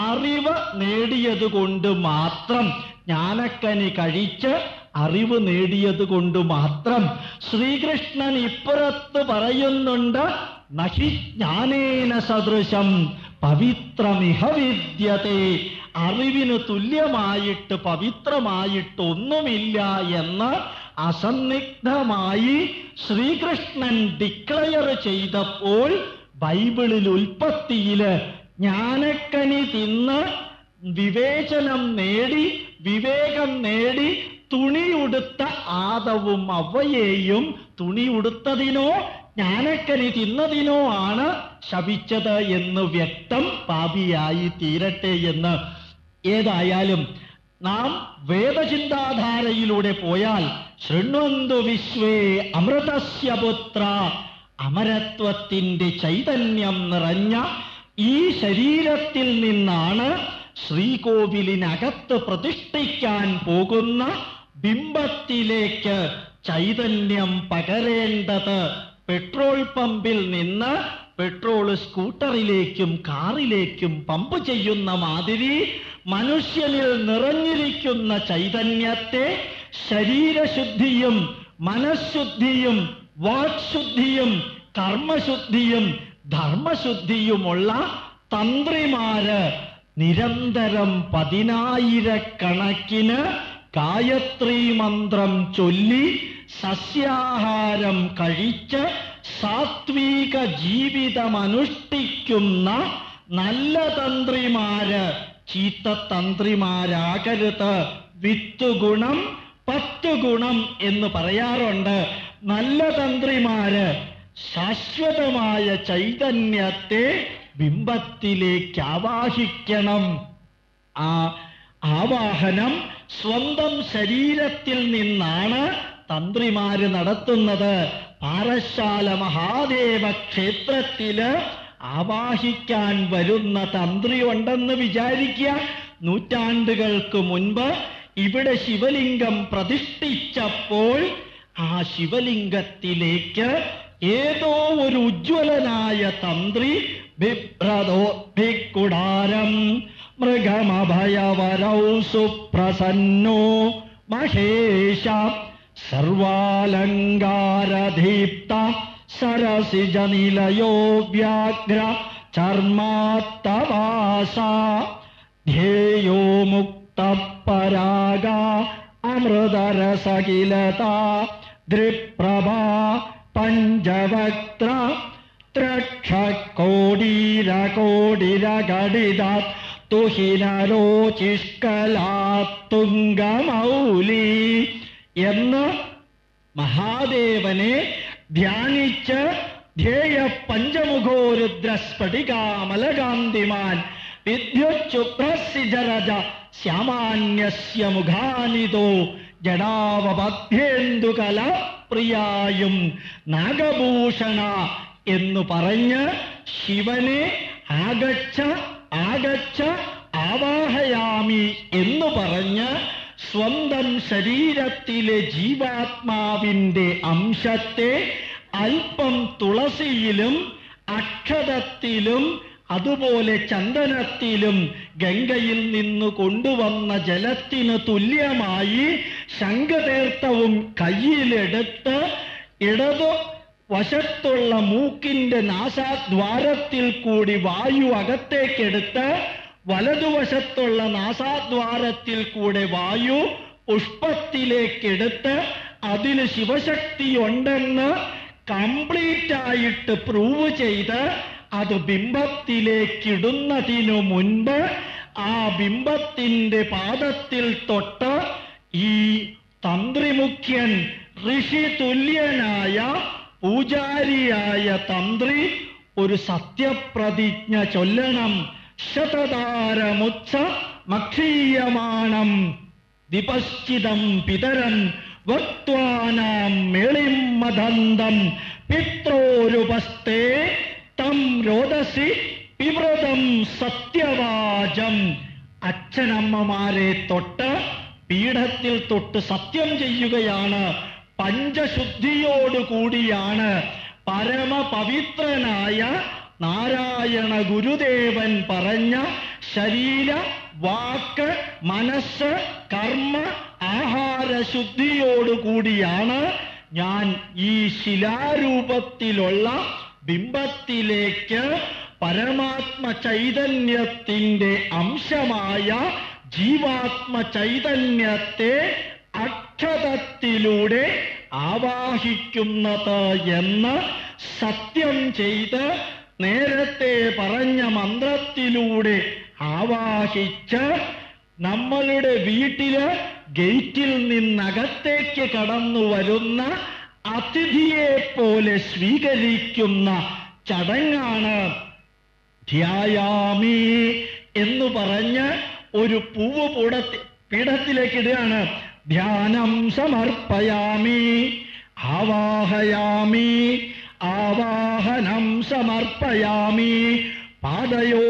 അറിവ് നേടിയതുകൊണ്ട് മാത്രം ജ്ഞാനക്കനി കഴിച്ച് അറിവ് നേടിയത് കൊണ്ട് മാത്രം ശ്രീകൃഷ്ണൻ ഇപ്പുറത്ത് പറയുന്നുണ്ട് നഹി ജ്ഞാനേന സദൃശം പവിത്രമിഹ വിദ്യത്തെ. അറിവിന് തുല്യമായിട്ട് പവിത്രമായിട്ട് ഒന്നുമില്ല എന്ന് അസന്നിഗ്ധമായി ശ്രീകൃഷ്ണൻ ഡിക്ലയർ ചെയ്തപ്പോൾ ബൈബിളിൽ ഉൽപ്പത്തിയിൽ ജ്ഞാനക്കനി തിന്ന് വിവേചനം നേടി വിവേകം നേടി തുണിയുടുത്ത ആദവും അവയെയും തുണി ജ്ഞാനക്കനി തിന്നതിനോ ആണ് ശപിച്ചത് എന്ന് വ്യക്തം പാപിയായി തീരട്ടെ എന്ന്. ഏതായാലും നാം വേദചിന്താധാരയിലൂടെ പോയാൽ ശൃണ്വന്തു വിശ്വേ അമൃതസ്യ പുത്ര. അമരത്വത്തിന്റെ ചൈതന്യം നിറഞ്ഞ ഈ ശരീരത്തിൽ നിന്നാണ് ശ്രീകോവിലിനകത്ത് പ്രതിഷ്ഠിക്കാൻ പോകുന്ന ബിംബത്തിലേക്ക് ചൈതന്യം പകരേണ്ടത്. പെട്രോൾ പമ്പിൽ നിന്ന് പെട്രോൾ സ്കൂട്ടറിലേക്കും കാറിലേക്കും പമ്പ് ചെയ്യുന്ന മാതിരി മനുഷ്യനിൽ നിറഞ്ഞിരിക്കുന്ന ചൈതന്യത്തെ ശരീരശുദ്ധിയും മനഃശുദ്ധിയും വാക്ശുദ്ധിയും കർമ്മശുദ്ധിയും ധർമ്മശുദ്ധിയുമുള്ള തന്ത്രിമാര് നിരന്തരം പതിനായിരക്കണക്കിന് ഗായത്രി മന്ത്രം ചൊല്ലി സസ്യാഹാരം കഴിച്ച് സാത്വിക ജീവിതമനുഷ്ഠിക്കുന്ന നല്ല തന്ത്രിമാര് ചീത്ത തന്ത്രിമാരാകരുത്. വിത്തുഗുണം പത്ത് ഗുണം എന്ന് പറയാറുണ്ട്. നല്ല തന്ത്രിമാര് ശാശ്വതമായ ചൈതന്യത്തെ ബിംബത്തിലേക്ക് ആവാഹിക്കണം ആ ആവാഹനം സ്വന്തം ശരീരത്തിൽ നിന്നാണ് തന്ത്രിമാര് നടത്തുന്നത് പാറശാല മഹാദേവ ക്ഷേത്രത്തിൽ ആവാഹിക്കാൻ വരുന്ന തന്ത്രി ഉണ്ടെന്ന് വിചാരിക്കുക. നൂറ്റാണ്ടുകൾക്ക് മുൻപ് ഇവിടെ ശിവലിംഗം പ്രതിഷ്ഠിച്ചപ്പോൾ ആ ശിവലിംഗത്തിലേക്ക് ഏതോ ഒരു ഉജ്ജ്വലനായ തന്ത്രി ബിഭ്രതോ ഭിക്കുടാരം മൃഗമഭയവരൗ സുപ്രസന്നോ മഹേശ സർവാലങ്കാരദീപ്ത സരസിജ നിലയോ വ്യാഘ്ര ചർമാത്തവാസ ധ്യേയോ മുക്തപരാഗ അമൃതരസകിലത ദൃപ്രഭ പഞ്ചവക്ത്ര ത്രക്ഷകോടീരകോടിരകടിത തുഹിനരോചിഷ്കലാത്തുംഗമൗലി എന്ന് മഹാദേവനെ ധ്യാനിച്ച് ധ്യേയ പഞ്ചമുഖോരുദ്രസ്ഫടികാമലകാന്തിമാൻ വിദ്യുച്ചുപ്രസിജരജ ശ്യാമാന്യസ്യ മുഖാനിതോ ജടാവബദ്ധേന്ദുകല പ്രിയായും നാഗഭൂഷണ എന്ന് പറഞ്ഞ് ശിവനെ ആകച്ച ആകച്ച ആവാഹയാമി എന്ന് പറഞ്ഞ് സ്വന്തം ശരീരത്തിലെ ജീവാത്മാവിന്റെ അംശത്തെ അല്പം തുളസിയിലും അക്ഷതത്തിലും അതുപോലെ ചന്ദനത്തിലും ഗംഗയിൽ നിന്ന് കൊണ്ടുവന്ന ജലത്തിന് തുല്യമായി ശംഖതീർത്ഥവും കയ്യിലെടുത്ത് ഇടതു വശത്തുള്ള മൂക്കിന്റെ നാശാദ്വാരത്തിൽ കൂടി വായു അകത്തേക്കെടുത്ത് വലതുവശത്തുള്ള നാസാദ്വാരത്തിൽ കൂടെ വായു പുഷ്പത്തിലേക്കെടുത്ത് അതിന് ശിവശക്തിയുണ്ടെന്ന് കംപ്ലീറ്റ് ആയിട്ട് പ്രൂവ് ചെയ്ത് അത് ബിംബത്തിലേക്കിടുന്നതിനു മുൻപ് ആ ബിംബത്തിന്റെ പാദത്തിൽ തൊട്ട് ഈ തന്ത്രിമുഖ്യൻ ഋഷി തുല്യനായ പൂജാരിയായ തന്ത്രി ഒരു സത്യപ്രതിജ്ഞ ചൊല്ലണം. ശതതാരമുത്സ മക്ഷീയമാണം വിപശ്ചിതം പിതരൻ വക്വാനാം മേളിം മദന്തം പിത്രോരുപസ്തേ തം രോദസി പിവ്രതം സത്യവാചം അച്ഛനമ്മമാരെ തൊട്ട് പീഠത്തിൽ തൊട്ട് സത്യം ചെയ്യുകയാണ്। പഞ്ചശുദ്ധിയോടുകൂടിയാണ് പരമപവിത്രനായ നാരായണ ഗുരുദേവൻ പറഞ്ഞ ശരീര വാക്ക് മനസ്സ് കർമ്മ ആഹാര ആഹാരശുദ്ധിയോടുകൂടിയാണ് ഞാൻ ഈ ശിലാരൂപത്തിലുള്ള ബിംബത്തിലേക്ക് പരമാത്മ ചൈതന്യത്തിന്റെ അംശമായ ജീവാത്മ ചൈതന്യത്തെ അക്ഷതത്തിലൂടെ ആവാഹിക്കുന്നത് എന്ന് സത്യം ചെയ്ത് നേരത്തെ പറഞ്ഞ മന്ത്രത്തിലൂടെ ആവാഹിച്ച് നമ്മളുടെ വീട്ടിൽ ഗേറ്റിൽ നിന്നകത്തേക്ക് കടന്നു വരുന്ന അതിഥിയെ പോലെ സ്വീകരിക്കുന്ന ചടങ്ങാണ് ധ്യായാമി എന്ന് പറഞ്ഞ് ഒരു പൂവ് പൂടത്തി പീഠത്തിലേക്ക് ഇടുകയാണ്. ധ്യാനം സമർപ്പയാമി ആവാഹയാമി ആവാഹനം സമർപ്പയാമി. പാദയോ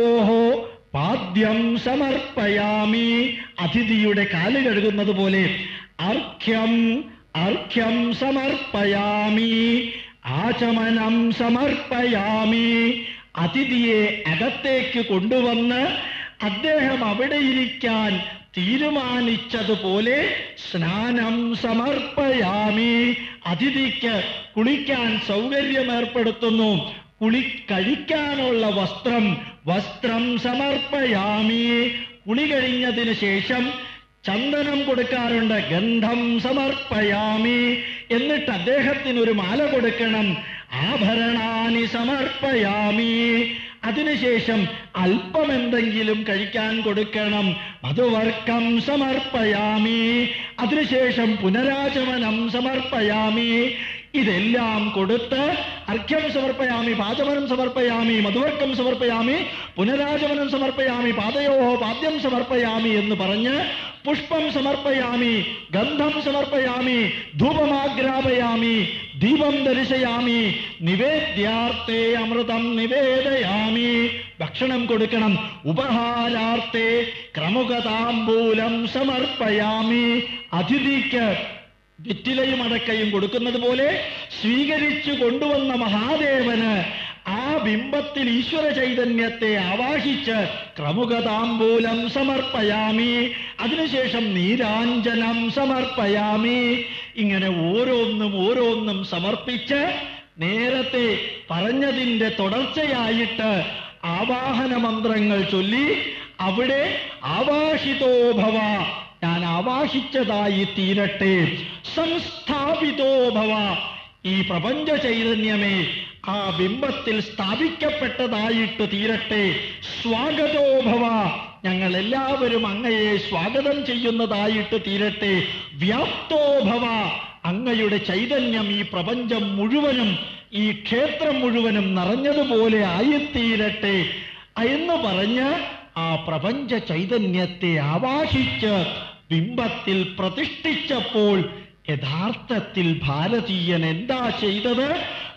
പാദ്യം സമർപ്പയാമി. അതിഥിയുടെ കാൽ കഴുകുന്നത് പോലെ അർഘ്യം അർഘ്യം സമർപ്പയാമി. ആചമനം സമർപ്പയാമി. അതിഥിയെ അകത്തേക്ക് കൊണ്ടുവന്ന് അദ്ദേഹം അവിടെ ഇരിക്കാൻ തീരുമാനിച്ചതുപോലെ സ്നാനം സമർപ്പയാമി. അതിഥിക്ക് കുളിക്കാൻ സൗകര്യം ഏർപ്പെടുത്തുന്നു കുളി കഴിക്കാനുള്ള വസ്ത്രം വസ്ത്രം സമർപ്പയാമി. കുളി കഴിഞ്ഞതിന് ശേഷം ചന്ദനം കൊടുക്കാറുണ്ട്. ഗന്ധം സമർപ്പയാമി. എന്നിട്ട് അദ്ദേഹത്തിന് ഒരു മാല കൊടുക്കണം. ആഭരണാനി സമർപ്പയാമി. അതിനുശേഷം അല്പം എന്തെങ്കിലും കഴിക്കാൻ കൊടുക്കണം. മധുവർക്കം സമർപ്പയാമി. അതിനുശേഷം പുനരാചമനം സമർപ്പയാമി. ഇതെല്ലാം കൊടുത്ത് അർഘ്യം സമർപ്പയാമി പാചമനം സമർപ്പയാമി മധുവർക്കം സമർപ്പയാമി പുനരാചമനം സമർപ്പയാമി പാതയോഹോ പാദ്യം സമർപ്പയാമി എന്ന് പറഞ്ഞ് പുഷ്പം സമർപ്പയാമി ഗന്ധം സമർപ്പയാമി ധൂപമാഗ്രാപയാമി ദീപം ദർശയാമി നിവേദ്യാർത്ഥേ അമൃതം നിവേദയാമി. ഭക്ഷണം കൊടുക്കണം ഉപഹാരാർത്ഥേ ക്രമുകതാംബൂലം സമർപ്പയാമി. അതിഥിക്ക് വിറ്റിലയും അടക്കയും കൊടുക്കുന്നത് പോലെ സ്വീകരിച്ചു കൊണ്ടുവന്ന മഹാദേവന് ആ ബിംബത്തിൽ ഈശ്വര ചൈതന്യത്തെ ആവാഹിച്ച് ക്രമുകതാംബൂലം സമർപ്പയാമി. അതിനുശേഷം നീരാഞ്ജനം സമർപ്പയാമി. ഇങ്ങനെ ഓരോന്നും ഓരോന്നും സമർപ്പിച്ച് നേരത്തെ പറഞ്ഞതിന്റെ തുടർച്ചയായിട്ട് ആവാഹന മന്ത്രങ്ങൾ ചൊല്ലി അവിടെ ആവാഹിതോ ഭവ ഞാൻ ആവാഹിച്ചതായി തീരട്ടെ. സംസ്ഥാപിതോ ഭവ. ഈ പ്രപഞ്ച ചൈതന്യമേ ആ ബിംബത്തിൽ സ്ഥാപിക്കപ്പെട്ടതായിട്ട് തീരട്ടെ. സ്വാഗതോ ഭവ. ഞങ്ങൾ എല്ലാവരും അങ്ങയെ സ്വാഗതം ചെയ്യുന്നതായിട്ട് തീരട്ടെ. വ്യാപ്തോ ഭവ. അങ്ങയുടെ ചൈതന്യം ഈ പ്രപഞ്ചം മുഴുവനും ഈ ക്ഷേത്രം മുഴുവനും നിറഞ്ഞതുപോലെ ആയിത്തീരട്ടെ. എന്ന് പറഞ്ഞ് ആ പ്രപഞ്ച ചൈതന്യത്തെ ആവാഹിച്ച് ബിംബത്തിൽ പ്രതിഷ്ഠിച്ചപ്പോൾ യഥാർത്ഥത്തിൽ ഭാരതീയൻ എന്താ ചെയ്തത്?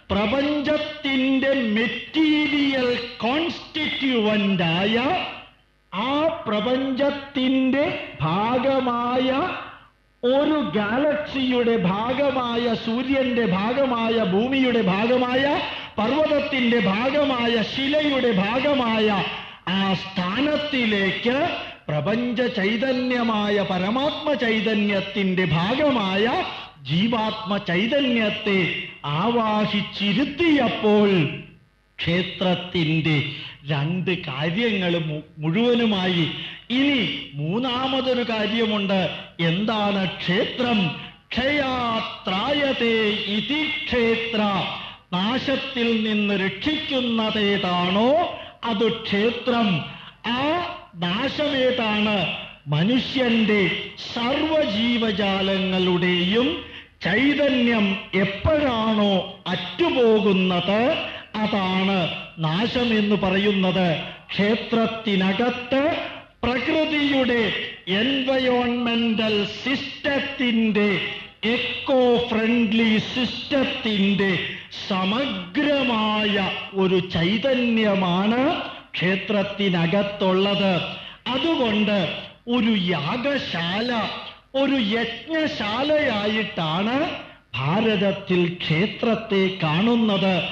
പ്രപഞ്ചത്തിന്റെ മെറ്റീരിയൽ കോൺസ്റ്റിറ്റ്യുവന്റായ ആ പ്രപഞ്ചത്തിന്റെ ഭാഗമായ ഒരു ഗാലക്സിയുടെ ഭാഗമായ സൂര്യന്റെ ഭാഗമായ ഭൂമിയുടെ ഭാഗമായ പർവതത്തിന്റെ ഭാഗമായ ശിലയുടെ ഭാഗമായ ആ സ്ഥാനത്തിലേക്ക് പ്രപഞ്ച ചൈതന്യമായ പരമാത്മ ചൈതന്യത്തിന്റെ ഭാഗമായ ജീവാത്മ ചൈതന്യത്തെ ആവാഹിച്ചിരുത്തിയപ്പോൾ ക്ഷേത്രത്തിന്റെ രണ്ട് കാര്യങ്ങൾ മുഴുവനുമായി ഇനി മൂന്നാമതൊരു കാര്യമുണ്ട്. എന്താണ് ക്ഷേത്രം? ക്ഷയാത്രായതേ ഇതി ക്ഷേത്ര. നാശത്തിൽ നിന്ന് രക്ഷിക്കുന്നതേതാണോ അത് ക്ഷേത്രം. ആ നാശമേതാണ് മനുഷ്യന്റെ സർവജീവജാലങ്ങളുടെയും ചൈതന്യം എപ്പോഴാണോ അറ്റുപോകുന്നത് അതാണ് നാശം എന്ന് പറയുന്നത്. ക്ഷേത്രത്തിനകത്ത് പ്രകൃതിയുടെ എൻവയോൺമെന്റൽ സിസ്റ്റത്തിന്റെ എക്കോ ഫ്രണ്ട്ലി സിസ്റ്റത്തിന്റെ സമഗ്രമായ ഒരു ചൈതന്യമാണ് ക്ഷേത്രത്തിനകത്തുള്ളത്. അതുകൊണ്ട് ഒരു യാഗശാല ഒരു യജ്ഞശാലയായിട്ടാണ് ഭാരതത്തിൽ ക്ഷേത്രത്തെ കാണുന്നത്.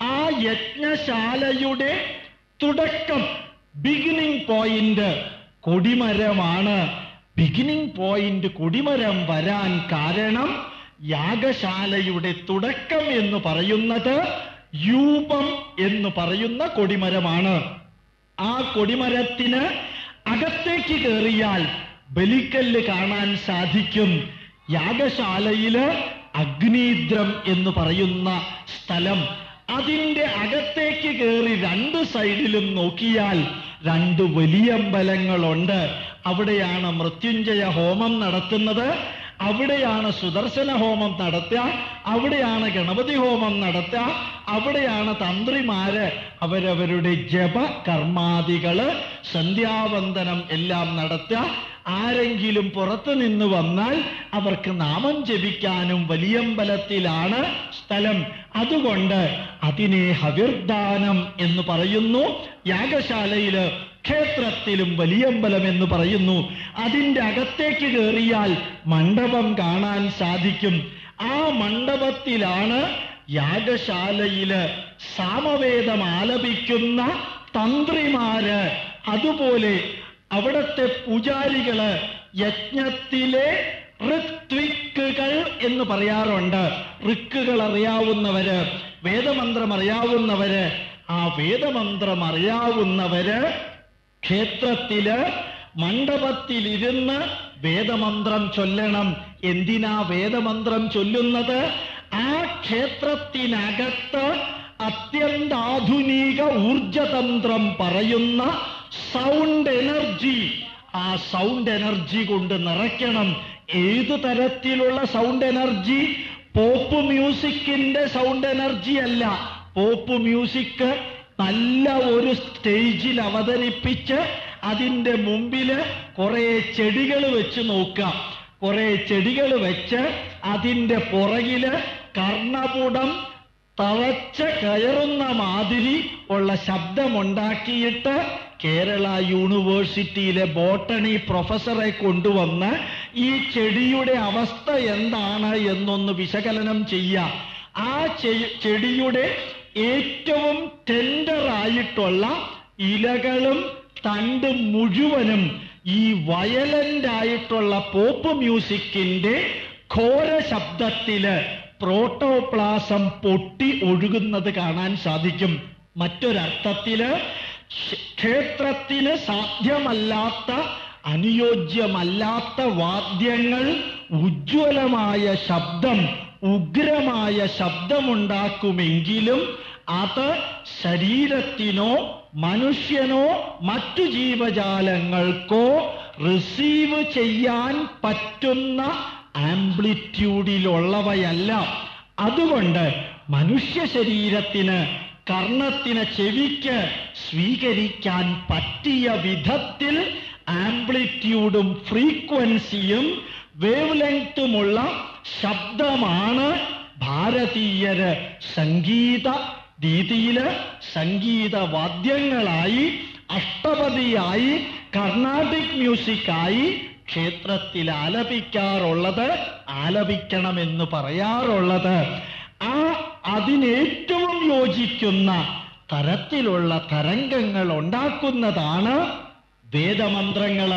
ആ യജ്ഞശാലയുടെ തുടക്കം ബിഗിനിങ് പോയിന്റ് കൊടിമരമാണ്. ബിഗിനിങ് പോയിന്റ് കൊടിമരം വരാൻ കാരണം യാഗശാലയുടെ തുടക്കം എന്ന് പറയുന്നത് യൂപം എന്ന് പറയുന്ന കൊടിമരമാണ്. ആ കൊടിമരത്തിന് അകത്തേക്ക് കയറിയാൽ ബലിക്കല്ല് കാണാൻ സാധിക്കും. യാഗശാലയിൽ അഗ്നീദ്രം എന്ന് പറയുന്ന സ്ഥലം അതിന്റെ അകത്തേക്ക് കയറി രണ്ട് സൈഡിലും നോക്കിയാൽ രണ്ട് വലിയ അമ്പലങ്ങളുണ്ട് അവിടെയാണ് മൃത്യുഞ്ജയ ഹോമം നടത്തുന്നത്. അവിടെയാണ് സുദർശന ഹോമം നടത്തുക അവിടെയാണ് ഗണപതി ഹോമം നടത്തുക അവിടെയാണ് തന്ത്രിമാര് അവരവരുടെ ജപ കർമാദികൾ സന്ധ്യാവന്ദനം എല്ലാം നടത്തുക. ആരെങ്കിലും പുറത്തു നിന്ന് വന്നാൽ അവർക്ക് നാമം ജപിക്കാനും വലിയമ്പലത്തിലാണ് സ്ഥലം. അതുകൊണ്ട് അതിനെ ഹവിർദാനം എന്ന് പറയുന്നു. യാഗശാലയിൽ ക്ഷേത്രത്തിലും വലിയമ്പലം എന്ന് പറയുന്നു. അതിന്റെ അകത്തേക്ക് കയറിയാൽ മണ്ഡപം കാണാൻ സാധിക്കും. ആ മണ്ഡപത്തിലാണ് യാഗശാലയിൽ സാമവേദം ആലപിക്കുന്ന തന്ത്രിമാര്. അതുപോലെ അവിടത്തെ പൂജാരികൾ യജ്ഞത്തിലെ ഋത്വിക്കുകൾ എന്ന് പറയാറുണ്ട്. ഋക്കുകൾ അറിയാവുന്നവര് വേദമന്ത്രം അറിയാവുന്നവര്. ആ വേദമന്ത്രം അറിയാവുന്നവര് ക്ഷേത്രത്തിൽ മണ്ഡപത്തിലിരുന്ന് വേദമന്ത്രം ചൊല്ലണം. എന്തിനാ വേദമന്ത്രം ചൊല്ലുന്നത്? ആ ക്ഷേത്രത്തിനകത്ത് അത്യന്താധുനിക ഊർജതന്ത്രം പറയുന്ന സൗണ്ട് എനർജി ആ സൗണ്ട് എനർജി കൊണ്ട് നിറയ്ക്കണം. ഏത് തരത്തിലുള്ള സൗണ്ട് എനർജി പോപ്പ് മ്യൂസിക്കിന്റെ സൗണ്ട് എനർജി അല്ല. പോപ്പ് മ്യൂസിക് നല്ല ഒരു സ്റ്റേജിൽ അവതരിപ്പിച്ച് അതിന്റെ മുമ്പിൽ കുറെ ചെടികൾ വെച്ച് നോക്കാം കുറെ ചെടികൾ വെച്ച് അതിന്റെ പുറകിൽ കർണപുടം തളച്ച് കയറുന്ന മാതിരി ഉള്ള ശബ്ദമുണ്ടാക്കിയിട്ട് കേരള യൂണിവേഴ്സിറ്റിയിലെ ബോട്ടണി പ്രൊഫസറെ കൊണ്ടുവന്ന് ഈ ചെടിയുടെ അവസ്ഥ എന്താണ് എന്നൊന്ന് വിശകലനം ചെയ്യാം ആ ചെടിയുടെ ഏറ്റവും ടെൻഡറായിട്ടുള്ള ഇലകളും തണ്ടും മുഴുവനും ഈ വയലന്റ് ആയിട്ടുള്ള പോപ്പ് മ്യൂസിക്കിന്റെ ഘോര ശബ്ദത്തിൽ പ്രോട്ടോപ്ലാസം പൊട്ടി ഒഴുകുന്നത് കാണാൻ സാധിക്കും. മറ്റൊരർത്ഥത്തിൽ ക്ഷ- ക്ഷേത്രത്തിന് സാധ്യമല്ലാത്ത അനുയോജ്യമല്ലാത്ത വാദ്യങ്ങൾ ഉജ്ജ്വലമായ ശബ്ദം ഉഗ്രമായ ശബ്ദമുണ്ടാക്കുമെങ്കിലും അത് ശരീരത്തിനോ മനുഷ്യനോ മറ്റു ജീവജാലങ്ങൾക്കോ റിസീവ് ചെയ്യാൻ പറ്റുന്ന ആംപ്ലിറ്റ്യൂഡിലുള്ളവയല്ല. അതുകൊണ്ട് മനുഷ്യ ശരീരത്തിന് കർണത്തിന് ചെവിക്ക് സ്വീകരിക്കാൻ പറ്റിയ വിധത്തിൽ ആംപ്ലിറ്റ്യൂഡും ഫ്രീക്വൻസിയും വേവ് ലെങ്ത്തുമുള്ള ശബ്ദമാണ് ഭാരതീയര് സംഗീത രീതിയിൽ സംഗീത വാദ്യങ്ങളായി അഷ്ടപതിയായി കർണാട്ടിക് മ്യൂസിക്കായി ക്ഷേത്രത്തിൽ ആലപിക്കാറുള്ളത് ആലപിക്കണമെന്ന് പറയാറുള്ളത്. ആ അതിനേറ്റവും യോജിക്കുന്ന തരത്തിലുള്ള തരംഗങ്ങൾ ഉണ്ടാക്കുന്നതാണ് വേദമന്ത്രങ്ങൾ.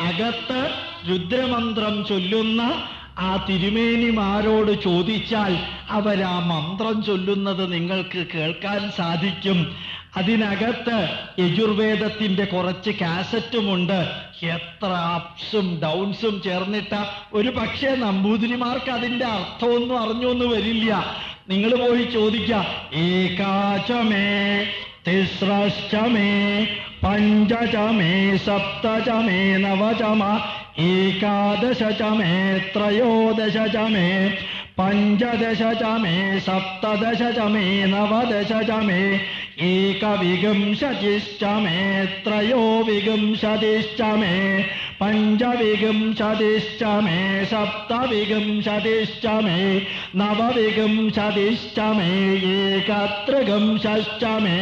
അകത്ത് രുദ്രമന്ത്രം ചൊല്ലുന്ന ആ തിരുമേനിമാരോട് ചോദിച്ചാൽ അവരാ മന്ത്രം ചൊല്ലുന്നത് നിങ്ങൾക്ക് കേൾക്കാൻ സാധിക്കും. അതിനകത്ത് യജുർവേദത്തിന്റെ കുറച്ച് കാസറ്റുമുണ്ട്. എത്ര അപ്സും ഡൗൺസും ചേർന്നിട്ട ഒരു പക്ഷേ നമ്പൂതിരിമാർക്ക് അതിന്റെ അർത്ഥമൊന്നും അറിഞ്ഞൊന്നും വരില്ല. നിങ്ങൾ പോയി ചോദിക്ക ഏകാചമേ तिस्रश्च मे पञ्च च मे सप्त च मे नव च म, एकादश च मे, त्रयोदश च मे, पञ्चदश च मे, सप्तदश च मे, नवदश च मे एकविगंशतिश्च मे त्रयोविगंशतिश्च मे पञ्चविगंशतिश्च मे सप्तविगंशतिश्च मे नवविगंशतिश्च मे एकत्रगंशश्च मे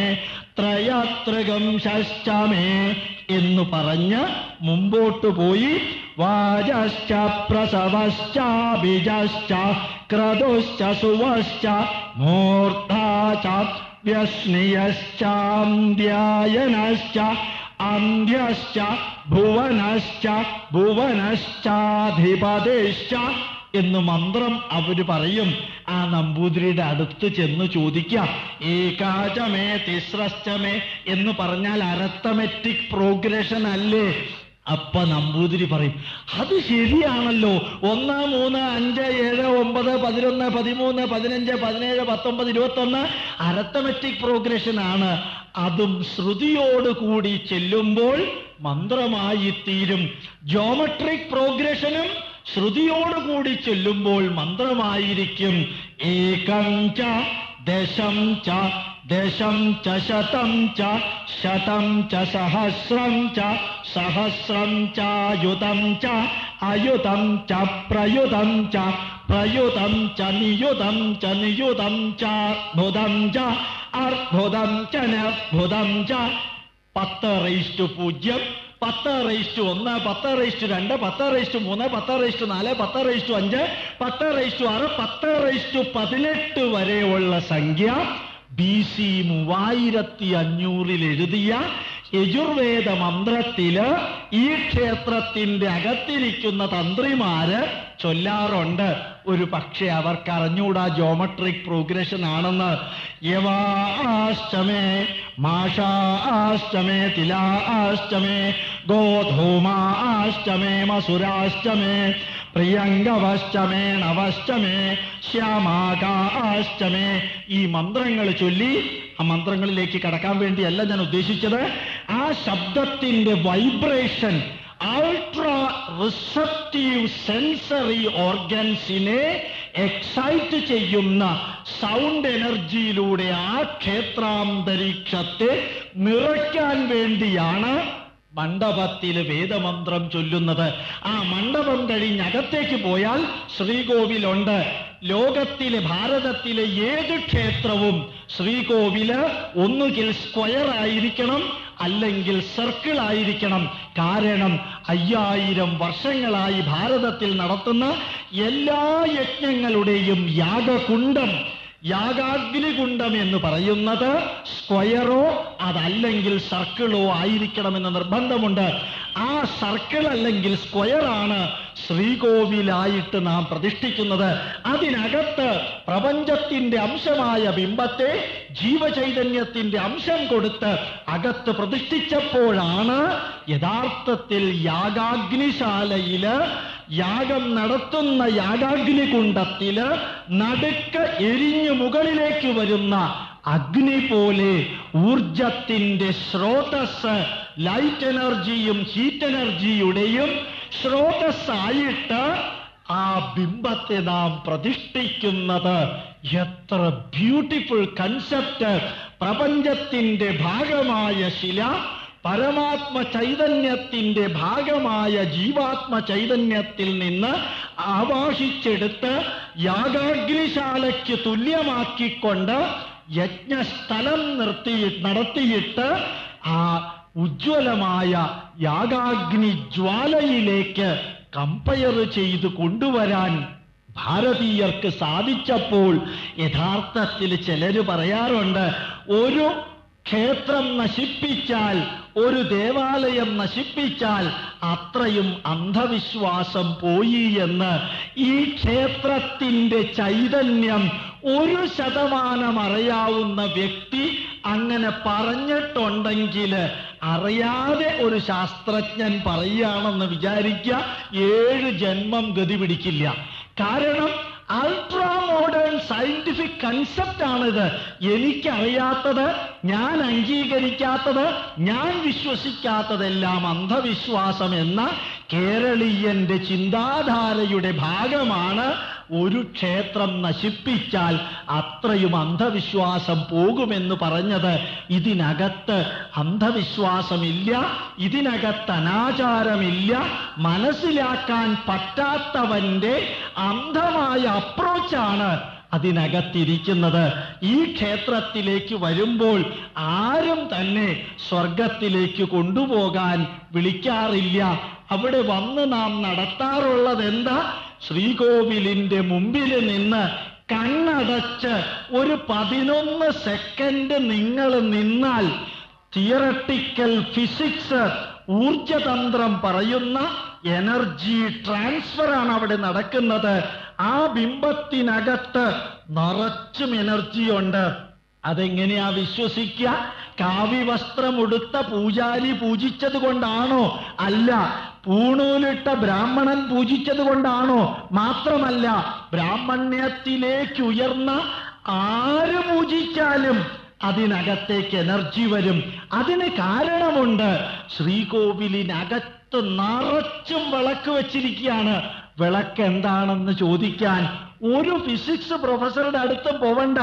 ഏകത്രികംശശ്ചമേ ത്രയത്രികംശശ്ചമേ എന്നു പറഞ്ഞ് മുമ്പോട്ടു പോയി. വാജശ്ച പ്രസവശ്ച ബിജശ്ച ക്രതുശ്ച സുവശ്ച മൂർധാച ച വ്യസ്നിയശ്ചാന്ദ്യായനശ്ച അന്ത്യശ്ച ഭുവനശ്ച ഭുവനശ്ചാധിപതിശ്ച എന്ന് മന്ത്രം അവർ പറയും. ആ നമ്പൂതിരിയുടെ അടുത്ത് ചെന്ന് ചോദിക്കാം. ഏകാചമേ തിസ്രശ്ചമേ എന്ന് പറഞ്ഞാൽ അരത്തമെറ്റിക് പ്രോഗ്രഷൻ അല്ലേ? അപ്പ നമ്പൂതിരി പറയും അത് ശരിയാണല്ലോ. ഒന്ന് മൂന്ന് അഞ്ച് ഏഴ് ഒമ്പത് പതിനൊന്ന് പതിമൂന്ന് പതിനഞ്ച് പതിനേഴ് പത്തൊമ്പത് ഇരുപത്തൊന്ന് അരത്തമെറ്റിക് പ്രോഗ്രഷൻ ആണ്. അതും ശ്രുതിയോടുകൂടി ചെല്ലുമ്പോൾ മന്ത്രമായി തീരും ജോമെട്രിക് പ്രോഗ്രഷനും ശ്രുതിയോടുകൂടി ചൊല്ലുമ്പോൾ മന്ത്രമായിരിക്കും ഏകം ച ദശം ച ദശം ച ശതം ച ശതം ച സഹസ്രം ച സഹസ്രം ചായുതം ച അയുതം ച പ്രയുതം ച പ്രയുതം ച നിയുതം ച നിയുതം ച ഭുതം ച അർഭുതം ച നർഭുതം ച. പത്ത് റേസ്റ്റ് പൂജ്യം. പത്ത് റേസ്റ്റു ഒന്ന് പത്ത് റേസ്റ്റു രണ്ട് പത്ത് റേസ്റ്റു മൂന്ന് പത്ത് റേസ്റ്റു നാല് പത്ത് റേസ്റ്റു അഞ്ച് പത്ത് റേസ്റ്റു ആറ് പത്ത് റേസ്റ്റു പതിനെട്ട് വരെയുള്ള സംഖ്യ ബി സി മൂവായിരത്തി അഞ്ഞൂറിൽ എഴുതിയ യജുർവേദ മന്ത്രത്തിൽ ഈ ക്ഷേത്രത്തിന്റെ അകത്തിരിക്കുന്ന തന്ത്രിമാര് ചൊല്ലാറുണ്ട്. ഒരു പക്ഷേ അവർക്ക് അറിഞ്ഞൂടാ ജോമട്രിക് പ്രോഗ്രഷൻ ആണെന്ന്. യവാഷ്ടമേ മാഷാഷ്ടമേ തിലാഷ്ടമേ ഗോധൂമാഷ്ടമേ മസുരാഷ്ടമേ പ്രിയങ്കവഷ്ടമേ നവഷ്ടമേ ശ്യാമാകാഷ്ടമേ ഈ മന്ത്രങ്ങൾ ചൊല്ലി ആ മന്ത്രങ്ങളിലേക്ക് കടക്കാൻ വേണ്ടിയല്ല ഞാൻ ഉദ്ദേശിച്ചത്. ആ ശബ്ദത്തിന്റെ വൈബ്രേഷൻ അൾട്രാ റിസപ്റ്റീവ് സെൻസറി ഓർഗൻസിനെ എക്സൈറ്റ് ചെയ്യുന്ന സൗണ്ട് എനർജിയിലൂടെ ആ ക്ഷേത്രാന്തരീക്ഷത്തെ നിറയ്ക്കാൻ വേണ്ടിയാണ് മണ്ഡപത്തിൽ വേദമന്ത്രം ചൊല്ലുന്നത്. ആ മണ്ഡപം കഴിഞ്ഞ് അകത്തേക്ക് പോയാൽ ശ്രീകോവിലുണ്ട്. ലോകത്തിലെ ഭാരതത്തിലെ ഏത് ക്ഷേത്രവും ശ്രീകോവിൽ ഒന്നുകിൽ സ്ക്വയർ ആയിരിക്കണം അല്ലെങ്കിൽ സർക്കിൾ ആയിരിക്കണം. കാരണം അയ്യായിരം വർഷങ്ങളായി ഭാരതത്തിൽ നടത്തുന്ന എല്ലാ യജ്ഞങ്ങളുടെയും യാഗകുണ്ടം യാഗാഗ്നികുണ്ടം എന്ന് പറയുന്നത് സ്ക്വയറോ അതല്ലെങ്കിൽ സർക്കിളോ ആയിരിക്കണമെന്ന് നിർബന്ധമുണ്ട്. ആ സർക്കിൾ അല്ലെങ്കിൽ സ്ക്വയർ ആണ് ശ്രീകോവിലായിട്ട് നാം പ്രതിഷ്ഠിക്കുന്നത്. അതിനകത്ത് പ്രപഞ്ചത്തിന്റെ അംശമായ ബിംബത്തെ ജീവചൈതന്യത്തിന്റെ അംശം കൊടുത്ത് അകത്ത് പ്രതിഷ്ഠിച്ചപ്പോഴാണ് യഥാർത്ഥത്തിൽ യാഗാഗ്നിശാലയിൽ യാഗം നടത്തുന്ന യാഗാഗ്നി കുണ്ടത്തിൽ നടുക്ക് എരിഞ്ഞു മുകളിലേക്ക് വരുന്ന അഗ്നി പോലെ ഊർജത്തിന്റെ സ്രോതസ് ലൈറ്റ് എനർജിയും ഹീറ്റ് എനർജിയുടെയും സ്രോതസ്സായിട്ട് ആ ബിംബത്തെ നാം പ്രതിഷ്ഠിക്കുന്നത്. എത്ര ബ്യൂട്ടിഫുൾ കൺസെപ്റ്റ് പ്രപഞ്ചത്തിന്റെ ഭാഗമായ ശില പരമാത്മ ചൈതന്യത്തിന്റെ ഭാഗമായ ജീവാത്മ ചൈതന്യത്തിൽ നിന്ന് ആവാഹിച്ചെടുത്ത് യാഗാഗ്നിശാലയ്ക്ക് തുല്യമാക്കിക്കൊണ്ട് യജ്ഞസ്ഥലം നിർത്തി നടത്തിയിട്ട് ആ ഉജ്ജ്വലമായ യാഗാഗ്നി ജ്വാലയിലേക്ക് കമ്പയർ ചെയ്ത് കൊണ്ടുവരാൻ ഭാരതീയർക്ക് സാധിച്ചപ്പോൾ യഥാർത്ഥത്തിൽ ചിലര് പറയാറുണ്ട് ഒരു ക്ഷേത്രം നശിപ്പിച്ചാൽ ഒരു ദേവാലയം നശിപ്പിച്ചാൽ അത്രയും അന്ധവിശ്വാസം പോയി എന്ന് ഈ ക്ഷേത്രത്തിന്റെ ചൈതന്യം ഒരു ശതമാനം അറിയാവുന്ന വ്യക്തി അങ്ങനെ പറഞ്ഞിട്ടുണ്ടെങ്കിൽ അറിയാതെ ഒരു ശാസ്ത്രജ്ഞൻ പറയുകയാണെന്ന് വിചാരിക്കുക ഏഴ് ജന്മം ഗതി പിടിക്കില്ല. കാരണം അൾട്രാ മോഡേൺ സയന്റിഫിക് കൺസെപ്റ്റ് ആണിത്. എനിക്കറിയാത്തത് ഞാൻ അംഗീകരിക്കാത്തത് ഞാൻ വിശ്വസിക്കാത്തതെല്ലാം അന്ധവിശ്വാസം എന്ന കേരളീയന്റെ ചിന്താധാരയുടെ ഭാഗമാണ് ഒരു ക്ഷേത്രം നശിപ്പിച്ചാൽ അത്രയും അന്ധവിശ്വാസം പോകുമെന്ന് പറഞ്ഞത്. ഇതിനകത്ത് അന്ധവിശ്വാസമില്ല ഇതിനകത്ത് അനാചാരമില്ല മനസ്സിലാക്കാൻ പറ്റാത്തവന്റെ അന്ധമായ അപ്രോച്ചാണ് അതിനകത്തിരിക്കുന്നത്. ഈ ക്ഷേത്രത്തിലേക്ക് വരുമ്പോൾ ആരും തന്നെ സ്വർഗത്തിലേക്ക് കൊണ്ടുപോകാൻ വിളിക്കാറില്ല. അവിടെ വന്ന് നാം നടത്താറുള്ളത് എന്താ? ശ്രീകോവിലിന്റെ മുമ്പിൽ നിന്ന് കണ്ണടച്ച് ഒരു പതിനൊന്ന് സെക്കൻഡ് നിങ്ങൾ നിന്നാൽ തിയറട്ടിക്കൽ ഫിസിക്സ് ഊർജതന്ത്രം പറയുന്ന എനർജി ട്രാൻസ്ഫർ ആണ് അവിടെ നടക്കുന്നത്. ആ ബിംബത്തിനകത്ത് നിറച്ചും എനർജിയുണ്ട് അതെങ്ങനെയാ വിശ്വസിക്കുക? കാവ്യവസ്ത്രമുടുത്ത പൂജാരി പൂജിച്ചത് കൊണ്ടാണോ അല്ല പൂണൂലിട്ട ബ്രാഹ്മണൻ പൂജിച്ചത് കൊണ്ടാണോ മാത്രമല്ല ബ്രാഹ്മണ്യത്തിലേക്ക് ഉയർന്ന ആര് പൂജിച്ചാലും അതിനകത്തേക്ക് എനർജി വരും. അതിന് കാരണമുണ്ട്. ശ്രീകോവിലിനകത്ത് നിറച്ചും വിളക്ക് വെച്ചിരിക്കുകയാണ്. വിളക്ക് എന്താണെന്ന് ചോദിക്കാൻ ഒരു ഫിസിക്സ് പ്രൊഫസറുടെ അടുത്തും പോവണ്ട.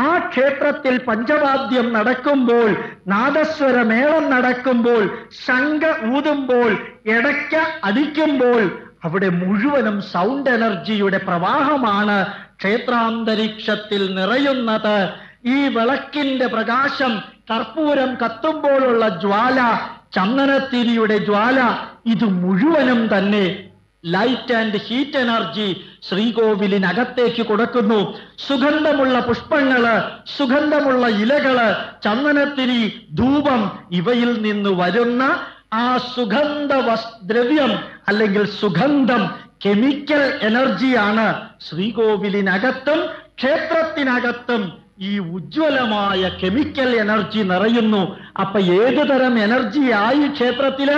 ആ ക്ഷേത്രത്തിൽ പഞ്ചവാദ്യം നടക്കുമ്പോൾ നാദസ്വര മേളം നടക്കുമ്പോൾ ശങ്ക ഊതുമ്പോൾ ഇടയ്ക്ക അടിക്കുമ്പോൾ അവിടെ മുഴുവനും സൗണ്ട് എനർജിയുടെ പ്രവാഹമാണ് ക്ഷേത്രാന്തരീക്ഷത്തിൽ നിറയുന്നത്. ഈ വിളക്കിന്റെ പ്രകാശം കർപ്പൂരം കത്തുമ്പോഴുള്ള ജ്വാല ചന്ദനത്തിരിയുടെ ജ്വാല ഇത് മുഴുവനും തന്നെ ലൈറ്റ് ആൻഡ് ഹീറ്റ് എനർജി ശ്രീകോവിലിനകത്തേക്ക് കൊടുക്കുന്നു. സുഗന്ധമുള്ള പുഷ്പങ്ങൾ സുഗന്ധമുള്ള ഇലകൾ ചന്ദനത്തിരി ധൂപം ഇവയിൽ നിന്ന് വരുന്ന ആ സുഗന്ധ ദ്രവ്യം അല്ലെങ്കിൽ സുഗന്ധം കെമിക്കൽ എനർജിയാണ് ശ്രീകോവിലിനകത്തും ക്ഷേത്രത്തിനകത്തും ഈ ഉജ്ജ്വലമായ കെമിക്കൽ എനർജി നിറയുന്നു. അപ്പൊ ഏതു തരം ആയി ക്ഷേത്രത്തിൽ?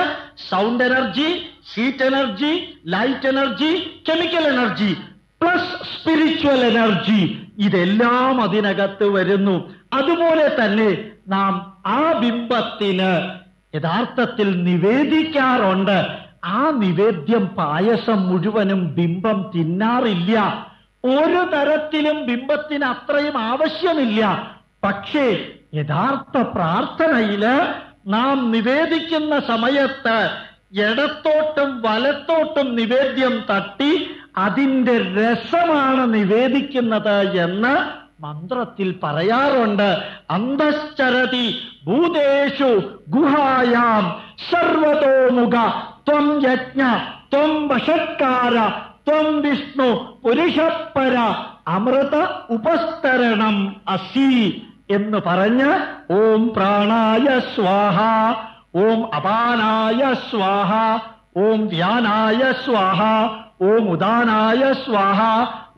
Sound energy heat energy light energy chemical energy plus spiritual energy ഇതെല്ലാം അതിനകത്ത് വരുന്നു. അതുപോലെ തന്നെ നാം ആ ബിംബത്തിന് യഥാർത്ഥത്തിൽ നിവേദിക്കാറുണ്ട്. ആ നിവേദ്യം പായസം മുഴുവനും ബിംബം തിന്നാറില്ല. ഒരു തരത്തിലും ബിംബത്തിന് അത്രയും ആവശ്യമില്ല. പക്ഷേ യഥാർത്ഥ പ്രാർത്ഥനയിൽ നാം നിവേദിക്കുന്ന സമയത്ത് ഇടത്തോട്ടും വലത്തോട്ടും നിവേദ്യം തട്ടി അതിന്റെ രസമാണ് നിവേദിക്കുന്നത് എന്ന് മന്ത്രത്തിൽ പറയാറുണ്ട്. അന്തശ്ചരതി ഭൂതേഷു ഗുഹായാം സർവതോമുഖ ത്വം യജ്ഞ ത്വം വഷത്കാര ത്വം വിഷ്ണു പുരുഷപ്പര അമൃത ഉപസ്തരണം അസി എന്ന് പറഞ്ഞ് ഓം പ്രാണായ സ്വാഹ. ഓം അപാനായ സ്വാഹ ഓം ധ്യാനായ സ്വാഹ ഓം ഉദാനായ സ്വാഹ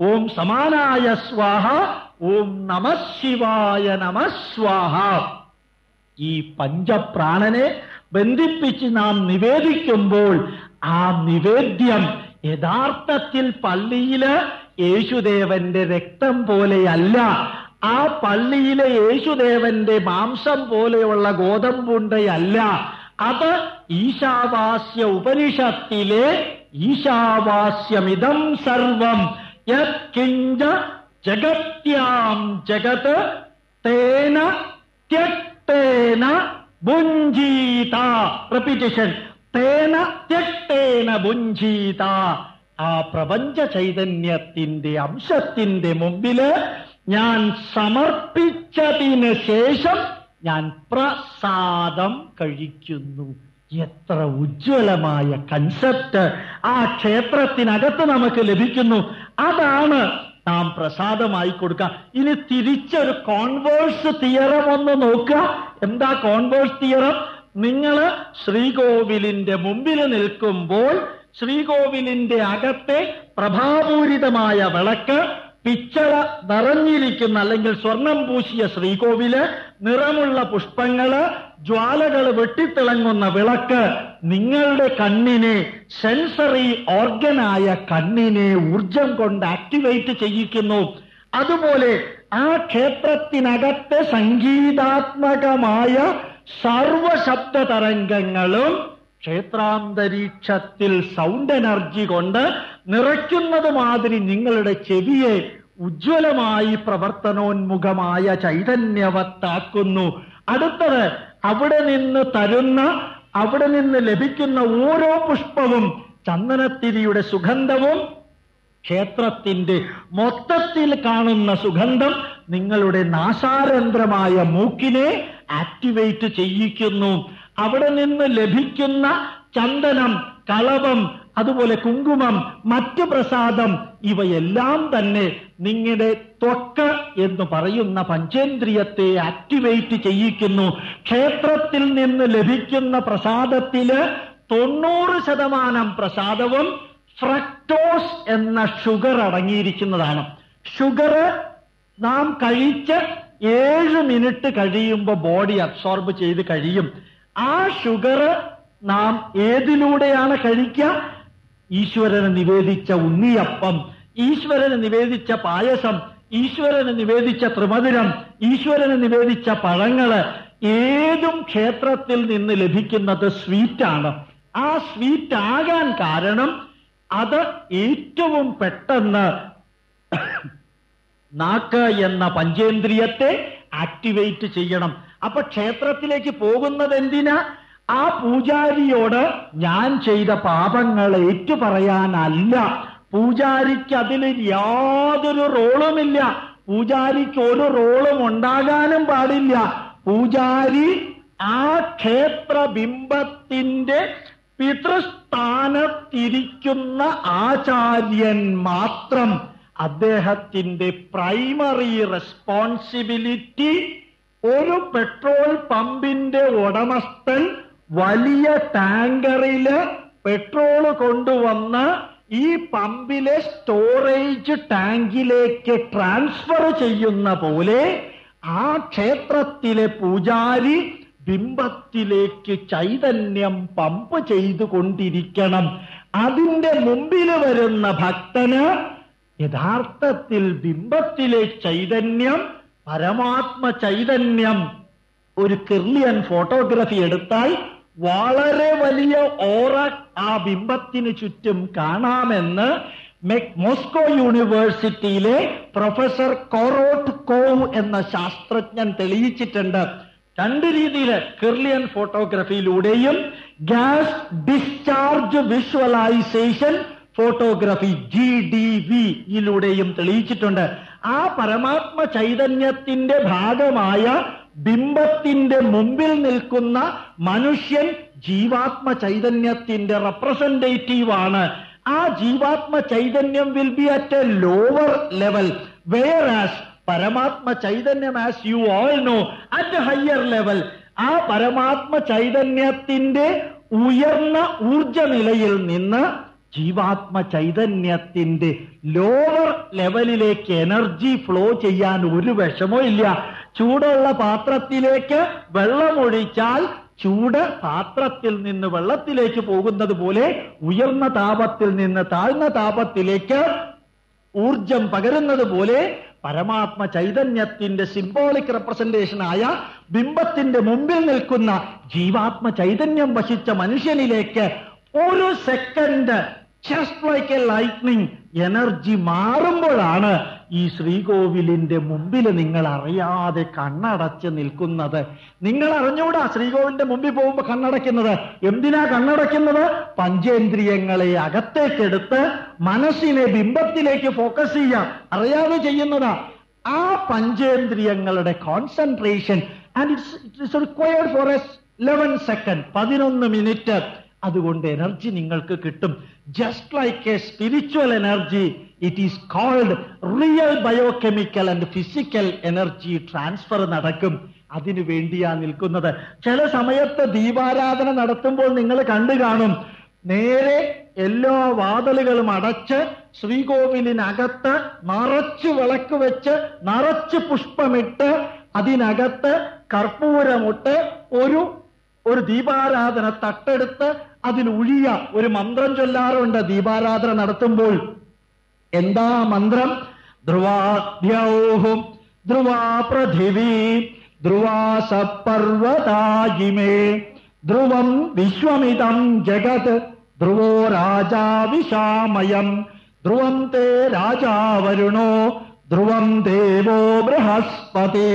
ഓം സമാനായ സ്വാഹ ഓം നമ ശിവായ നമ സ്വാഹ. ഈ പഞ്ചപ്രാണനെ ബന്ധിപ്പിച്ച് നാം നിവേദിക്കുമ്പോൾ ആ നിവേദ്യം യഥാർത്ഥത്തിൽ പള്ളിയിൽ യേശുദേവന്റെ രക്തം പോലെയല്ല ആ പള്ളിയിലെ യേശുദേവന്റെ മാംസം പോലെയുള്ള ഗോതമ്പുണ്ടയല്ല. അത് ഈശാവാസ്യ ഉപനിഷത്തിലെ ഈശാവാസ്യമിതം സർവം. യത്കിഞ്ച ജഗത്യാം ജഗത് തേന ത്യക്തേന ഭുഞ്ചീത റെപ്പിറ്റേഷൻ തേന ത്യക്തേന ഭുഞ്ചീത ആ പ്രപഞ്ച ചൈതന്യത്തിന്റെ അംശത്തിന്റെ മുമ്പിൽ ഞാൻ സമർപ്പിച്ചതിന് ശേഷം ഞാൻ പ്രസാദം കഴിക്കുന്നു. എത്ര ഉജ്ജ്വലമായ കൺസെപ്റ്റ് ആ ക്ഷേത്രത്തിനകത്ത് നമുക്ക് ലഭിക്കുന്നു. അതാണ് നാം പ്രസാദമായി കൊടുക്കുക. ഇനി തിരിച്ചൊരു കോൺവേഴ്സ് തിയറം ഒന്ന് നോക്കുക. എന്താ കോൺവേഴ്സ് തിയറം നിങ്ങൾ ശ്രീകോവിലിന്റെ മുമ്പിൽ നിൽക്കുമ്പോൾ ശ്രീകോവിലിന്റെ അകത്തെ പ്രഭാപൂരിതമായ വിളക്ക് പിച്ചള നിറഞ്ഞിരിക്കുന്ന അല്ലെങ്കിൽ സ്വർണം പൂശിയ ശ്രീകോവിൽ നിറമുള്ള പുഷ്പങ്ങൾ ജ്വാലകൾ വെട്ടിത്തിളങ്ങുന്ന വിളക്ക് നിങ്ങളുടെ കണ്ണിനെ സെൻസറി ഓർഗനായ കണ്ണിനെ ഊർജം കൊണ്ട് ആക്ടിവേറ്റ് ചെയ്യിക്കുന്നു. അതുപോലെ ആ ക്ഷേത്രത്തിനകത്തെ സംഗീതാത്മകമായ സർവശബ്ദ തരംഗങ്ങളും ക്ഷേത്രാന്തരീക്ഷത്തിൽ സൗണ്ട് എനർജി കൊണ്ട് നിറയ്ക്കുന്നത് മാതിരി നിങ്ങളുടെ ചെവിയെ ഉജ്ജ്വലമായി പ്രവർത്തനോന്മുഖമായ ചൈതന്യവത്താക്കുന്നു. അടുത്തത് അവിടെ നിന്ന് തരുന്ന അവിടെ നിന്ന് ലഭിക്കുന്ന ഓരോ പുഷ്പവും ചന്ദനത്തിരിയുടെ സുഗന്ധവും ക്ഷേത്രത്തിന്റെ മൊത്തത്തിൽ കാണുന്ന സുഗന്ധം നിങ്ങളുടെ നാശാരന്ധ്രമായ മൂക്കിനെ ആക്ടിവേറ്റ് ചെയ്യിക്കുന്നു. അവിടെ നിന്ന് ലഭിക്കുന്ന ചന്ദനം കളവം അതുപോലെ കുങ്കുമം മറ്റ് പ്രസാദം ഇവയെല്ലാം തന്നെ നിങ്ങളുടെ ത്വക്ക് എന്ന് പറയുന്ന പഞ്ചേന്ദ്രിയത്തെ ആക്ടിവേറ്റ് ചെയ്യിക്കുന്നു. ക്ഷേത്രത്തിൽ നിന്ന് ലഭിക്കുന്ന പ്രസാദത്തിൽ തൊണ്ണൂറ് ശതമാനം പ്രസാദവും ഫ്രക്ടോസ് എന്ന ഷുഗർ അടങ്ങിയിരിക്കുന്നതാണ്. ഷുഗർ നാം കഴിച്ച് ഏഴ് മിനിറ്റ് കഴിയുമ്പോൾ ബോഡി അബ്സോർബ് ചെയ്ത് കഴിയും. ആ ഷുഗർ നാം ഏതിലൂടെയാണ് കഴിക്കുക? ഈശ്വരന് നിവേദിച്ച ഉണ്ണിയപ്പം ഈശ്വരന് നിവേദിച്ച പായസം ഈശ്വരന് നിവേദിച്ച ത്രിമധുരം ഈശ്വരന് നിവേദിച്ച പഴങ്ങൾ ഏതും ക്ഷേത്രത്തിൽ നിന്ന് ലഭിക്കുന്നത് സ്വീറ്റാണ്. ആ സ്വീറ്റ് ആകാൻ കാരണം അത് ഏറ്റവും പെട്ടെന്ന് നാക്ക് എന്ന പഞ്ചേന്ദ്രിയത്തെ ആക്ടിവേറ്റ് ചെയ്യണം. അപ്പൊ ക്ഷേത്രത്തിലേക്ക് പോകുന്നത് എന്തിനാ ആ പൂജാരിയോട് ഞാൻ ചെയ്ത പാപങ്ങൾ ഏറ്റുപറയാനല്ല. പൂജാരിക്ക് അതിൽ യാതൊരു റോളുമില്ല. പൂജാരിക്ക് ഒരു റോളും ഉണ്ടാകാനും പാടില്ല. പൂജാരി ആ ക്ഷേത്ര ബിംബത്തിന്റെ പിതൃസ്ഥാനത്തിരിക്കുന്ന ആചാര്യൻ മാത്രം അദ്ദേഹത്തിന്റെ പ്രൈമറി റെസ്പോൺസിബിലിറ്റി ഒരു പെട്രോൾ പമ്പിന്റെ ഉടമസ്ഥൻ വലിയ ടാങ്കറിൽ പെട്രോൾ കൊണ്ടുവന്ന് ഈ പമ്പിലെ സ്റ്റോറേജ് ടാങ്കിലേക്ക് ട്രാൻസ്ഫർ ചെയ്യുന്ന പോലെ ആ ക്ഷേത്രത്തിലെ പൂജാരി ബിംബത്തിലേക്ക് ചൈതന്യം പമ്പ് ചെയ്തുകൊണ്ടിരിക്കണം. അതിന്റെ മുമ്പിൽ വരുന്ന ഭക്തന് യഥാർത്ഥത്തിൽ ബിംബത്തിലെ ചൈതന്യം പരമാത്മ ചൈതന്യം ഒരു കിർലിയൻ ഫോട്ടോഗ്രാഫി എടുത്താൽ വളരെ വലിയ ഓറ ആ ബിംബത്തിന് ചുറ്റും കാണാമെന്ന് മോസ്കോ യൂണിവേഴ്സിറ്റിയിലെ പ്രൊഫസർ കോറോട്ട് കോവ് എന്ന ശാസ്ത്രജ്ഞൻ തെളിയിച്ചിട്ടുണ്ട്. രണ്ട് രീതിയിൽ Kirlian ഫോട്ടോഗ്രാഫിയിലൂടെയും gas discharge visualization photography G D വിയിലൂടെയും തെളിയിച്ചിട്ടുണ്ട്. ആ പരമാത്മ ചൈതന്യത്തിന്റെ ഭാഗമായ ബിംബത്തിന്റെ മുമ്പിൽ നിൽക്കുന്ന മനുഷ്യൻ ജീവാത്മ ചൈതന്യത്തിന്റെ റെപ്രസെന്റേറ്റീവ് ആണ്. ആ ജീവാത്മ ചൈതന്യം will be at a lower level where as പരമാത്മ ചൈതന്യം as you all know at higher level ആ പരമാത്മ ചൈതന്യത്തിന്റെ ഉയർന്ന ഊർജ നിലയിൽ നിന്ന് ജീവാത്മ ചൈതന്യത്തിന്റെ ലോവർ ലെവലിലേക്ക് എനർജി ഫ്ലോ ചെയ്യാൻ ഒരു വിഷമവും ഇല്ല. ചൂടുള്ള പാത്രത്തിലേക്ക് വെള്ളമൊഴിച്ചാൽ ചൂട് പാത്രത്തിൽ നിന്ന് വെള്ളത്തിലേക്ക് പോകുന്നത് പോലെ ഉയർന്ന താപത്തിൽ നിന്ന് താഴ്ന്ന താപത്തിലേക്ക് ഊർജം പകരുന്നത് പോലെ പരമാത്മ ചൈതന്യത്തിന്റെ സിംബോളിക് റെപ്രസെന്റേഷൻ ആയ ബിംബത്തിന്റെ മുമ്പിൽ നിൽക്കുന്ന ജീവാത്മ ചൈതന്യം വശിച്ച മനുഷ്യനിലേക്ക് ഒരു second just like a lightning energy മാറുമ്പോഴാണ് ഈ ശ്രീകോവിലിന്റെ മുമ്പിൽ നിങ്ങൾ അറിയാതെ കണ്ണടച്ച് നിൽക്കുന്നത്. നിങ്ങൾ അറിഞ്ഞൂടാ ശ്രീകോവിലിന്റെ മുമ്പിൽ പോകുമ്പോൾ കണ്ണടയ്ക്കുന്നത്. എന്തിനാ കണ്ണടയ്ക്കുന്നത്? പഞ്ചേന്ദ്രിയങ്ങളെ അകത്തേക്കെടുത്ത് മനസ്സിനെ ബിംബത്തിലേക്ക് ഫോക്കസ് ചെയ്യാം അറിയാതെ ചെയ്യുന്നതാ. ആ പഞ്ചേന്ദ്രിയങ്ങളുടെ concentration and it's it's required for a eleven second പതിനൊന്ന് മിനിറ്റ് അതുകൊണ്ട് എനർജി നിങ്ങൾക്ക് കിട്ടും. Just like a spiritual energy it is called real biochemical and physical energy transfer നടക്കും. അതിനു വേണ്ടിയാ നിൽക്കുന്നത്. ചില സമയത്ത് ദീപാരാധന നടത്തുമ്പോൾ നിങ്ങൾ കണ്ടു കാണും. നേരെ എല്ലാ വാതിലുകളും അടച്ച് ശ്രീകോവിലിനകത്ത് നിറച്ച് വിളക്ക് വെച്ച് നിറച്ച് പുഷ്പമിട്ട് അതിനകത്ത് കർപ്പൂരമിട്ട് ഒരു ഒരു ദീപാരാധന തട്ടെടുത്ത് അതിൽ ഉഴിയ ഒരു മന്ത്രം ചൊല്ലാറുണ്ട്. ദീപാരാധന നടത്തുമ്പോൾ. എന്താ മന്ത്രം? ധ്രുവാദ്യൗഹും ധ്രുവാ പൃഥിവി ധ്രുവാ സപ്പർവതായിമേ ധ്രുവം വിശ്വമിതം ജഗത് ധ്രുവോ രാജാ വിശാമയം ധ്രുവം തേ രാജാ വരുണോ ധ്രുവം ദേവോ ബൃഹസ്പതി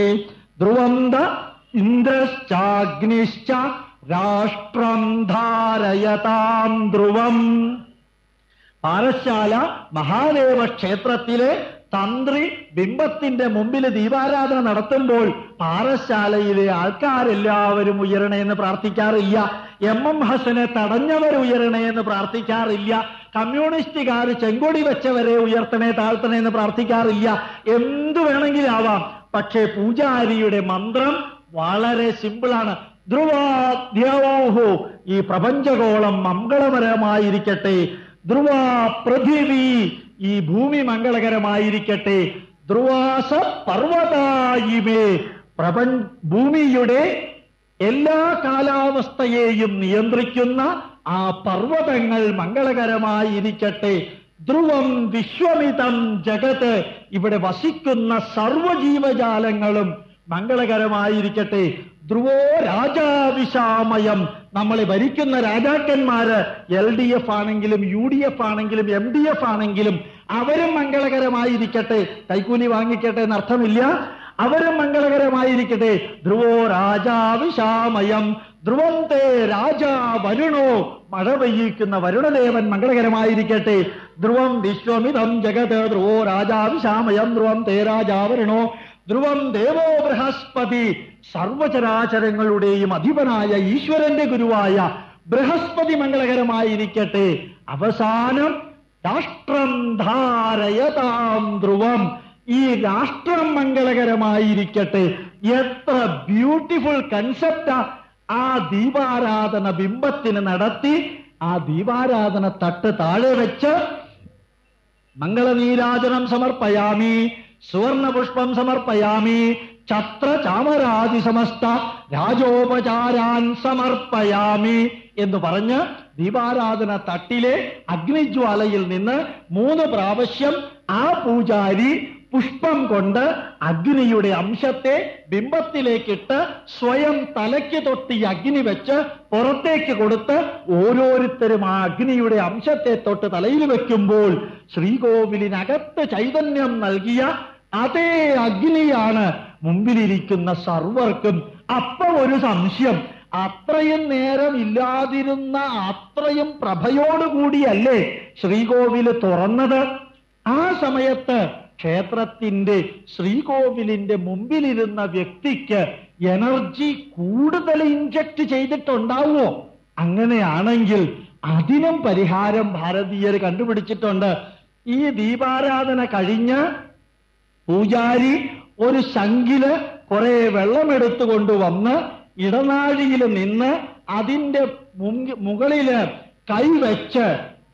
ധ്രുവം ദ ഇന്ദ്രശ്ചാഗ്നിശ്ച രാഷ്ട്രം ധാരയതാം ധ്രുവം. പാറശാല മഹാദേവ ക്ഷേത്രത്തിലെ തന്ത്രി ബിംബത്തിന്റെ മുമ്പിൽ ദീപാരാധന നടത്തുമ്പോൾ പാറശാലയിലെ ആൾക്കാരെല്ലാവരും ഉയരണേ എന്ന് പ്രാർത്ഥിക്കാറില്ല. എം എം ഹസനെ തടഞ്ഞവർ ഉയരണേ എന്ന് പ്രാർത്ഥിക്കാറില്ല. കമ്മ്യൂണിസ്റ്റുകാർ ചെങ്കൊടി വെച്ചവരെ ഉയർത്തണേ താഴ്ത്തണേ എന്ന് പ്രാർത്ഥിക്കാറില്ല. എന്തു വേണമെങ്കിലും ആവാം. പക്ഷേ പൂജാരിയുടെ മന്ത്രം വളരെ സിമ്പിളാണ് ധ്രുവാദ്യൗഹു ഈ പ്രപഞ്ചഗോളം മംഗളപരമായിരിക്കട്ടെ ധ്രുവ പൃഥിവി ഈ ഭൂമി മംഗളകരമായിരിക്കട്ടെ. ധ്രുവാസ പർവതായിമേ പ്രപഞ്ച ഭൂമിയുടെ എല്ലാ കാലാവസ്ഥയെയും നിയന്ത്രിക്കുന്ന ആ പർവതങ്ങൾ മംഗളകരമായിരിക്കട്ടെ. ധ്രുവം വിശ്വമിതം ജഗത് ഇവിടെ വസിക്കുന്ന സർവജീവജാലങ്ങളും മംഗളകരമായിരിക്കട്ടെ. ധ്രുവോ രാജാവിശാമയം. നമ്മളെ ഭരിക്കുന്ന രാജാക്കന്മാര് എൽ ഡി എഫ് ആണെങ്കിലും യു ഡി എഫ് ആണെങ്കിലും എം ഡി എഫ് ആണെങ്കിലും അവരും മംഗളകരമായിരിക്കട്ടെ. കൈക്കൂലി വാങ്ങിക്കട്ടെ എന്നർത്ഥമില്ല. അവരും മംഗളകരമായിരിക്കട്ടെ. ധ്രുവോ രാജാവിശാമയം. ധ്രുവന്തേ രാജാ വരുണോ. മഴ പെയ്യിക്കുന്ന വരുണദേവൻ മംഗളകരമായിരിക്കട്ടെ. ധ്രുവം വിശ്വമിതം ജഗത് ധ്രുവോ രാജാവിശാമയം. ധ്രുവം തേ രാജാ വരുണോ. ധ്രുവം ദേവോ ബൃഹസ്പതി സർവചരാചരങ്ങളുടെയും അധിപനായ ഈശ്വരന്റെ ഗുരുവായ ബൃഹസ്പതി മംഗളകരമായിരിക്കട്ടെ. അവസാനം രാഷ്ട്രം ധാരയതാം ധ്രുവം. ഈ രാഷ്ട്രം മംഗളകരമായിരിക്കട്ടെ. എത്ര ബ്യൂട്ടിഫുൾ കൺസെപ്റ്റാ. ആ ദീപാരാധന ബിംബത്തിന് നടത്തി ആ ദീപാരാധന തട്ട് താഴെ വെച്ച് മംഗളനീരാജനം സമർപ്പയാമി. സുവർണപുഷ്പം സമർപ്പയാമി. ചത്ര ചാമരാതി സമസ്ത രാജോപചാരാൻ സമർപ്പയാമി എന്ന് പറഞ്ഞ് ദീപാരാധന തട്ടിലെ അഗ്നിജ്വാലയിൽ നിന്ന് മൂന്ന് പ്രാവശ്യം ആ പൂജാരി പുഷ്പം കൊണ്ട് അഗ്നിയുടെ അംശത്തെ ബിംബത്തിലേക്കിട്ട് സ്വയം തലയ്ക്ക് തൊട്ട് ഈ അഗ്നി വെച്ച് പുറത്തേക്ക് കൊടുത്ത് ഓരോരുത്തരും ആ അഗ്നിയുടെ അംശത്തെ തൊട്ട് തലയിൽ വെക്കുമ്പോൾ ശ്രീകോവിലിനകത്ത് ചൈതന്യം നൽകിയ അതേ അഗ്നിയാണ് മുമ്പിലിരിക്കുന്ന സർവർക്കും അപ്പൊ ഒരു സംശയം. അത്രയും നേരം ഇല്ലാതിരുന്ന അത്രയും പ്രഭയോടുകൂടിയല്ലേ ശ്രീകോവിൽ തുറന്നത്? ആ സമയത്ത് ക്ഷേത്രത്തിന്റെ ശ്രീകോവിലിന്റെ മുമ്പിലിരുന്ന വ്യക്തിക്ക് എനർജി കൂടുതൽ ഇഞ്ചക്ട് ചെയ്തിട്ടുണ്ടാവുമോ? അങ്ങനെയാണെങ്കിൽ അതിനും പരിഹാരം ഭാരതീയർ കണ്ടുപിടിച്ചിട്ടുണ്ട്. ഈ ദീപാരാധന കഴിഞ്ഞ് പൂജാരി ഒരു ശങ്കിൽ കുറെ വെള്ളമെടുത്തു കൊണ്ടുവന്ന് ഇടനാഴിയിൽ നിന്ന് മുങ്കി- മുകളിൽ കൈവച്ച്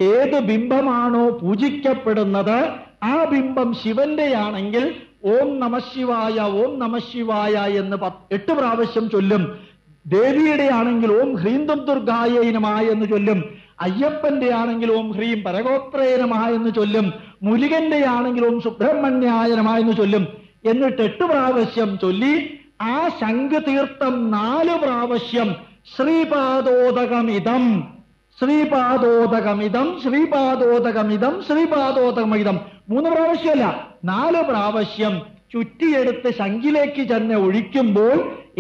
ഏത് ബിംബമാണോ പൂജിക്കപ്പെടുന്നത് ആ ബിംബം ശിവന്റെയാണെങ്കിൽ ഓം നമശിവായ ഓം നമശിവായ എന്ന് എട്ട് പ്രാവശ്യം ചൊല്ലും. ദേവിയുടെ ആണെങ്കിൽ ഓം ഹ്രീന്ദം ദുർഗായനമായ എന്ന് ചൊല്ലും. അയ്യപ്പന്റെ ആണെങ്കിൽ ഓം ഹ്രീം പരഗോത്രയനമായ എന്ന് ചൊല്ലും. മുരുകന്റെ ആണെങ്കിൽ ഓം സുബ്രഹ്മണ്യായനമായ എന്ന് ചൊല്ലും. എന്നിട്ട് എട്ട് പ്രാവശ്യം ചൊല്ലി ആ ശംഖ് തീർത്ഥം നാല് പ്രാവശ്യം ശ്രീപാദോദകമിതം. ശ്രീപാദോദകമിതം ശ്രീപാദോദകമിതം ശ്രീപാദോദകമിതം. മൂന്ന് പ്രാവശ്യമല്ല നാല് പ്രാവശ്യം ചുറ്റിയെടുത്ത് ശങ്കിലേക്ക് തന്നെ ഒഴിക്കുമ്പോൾ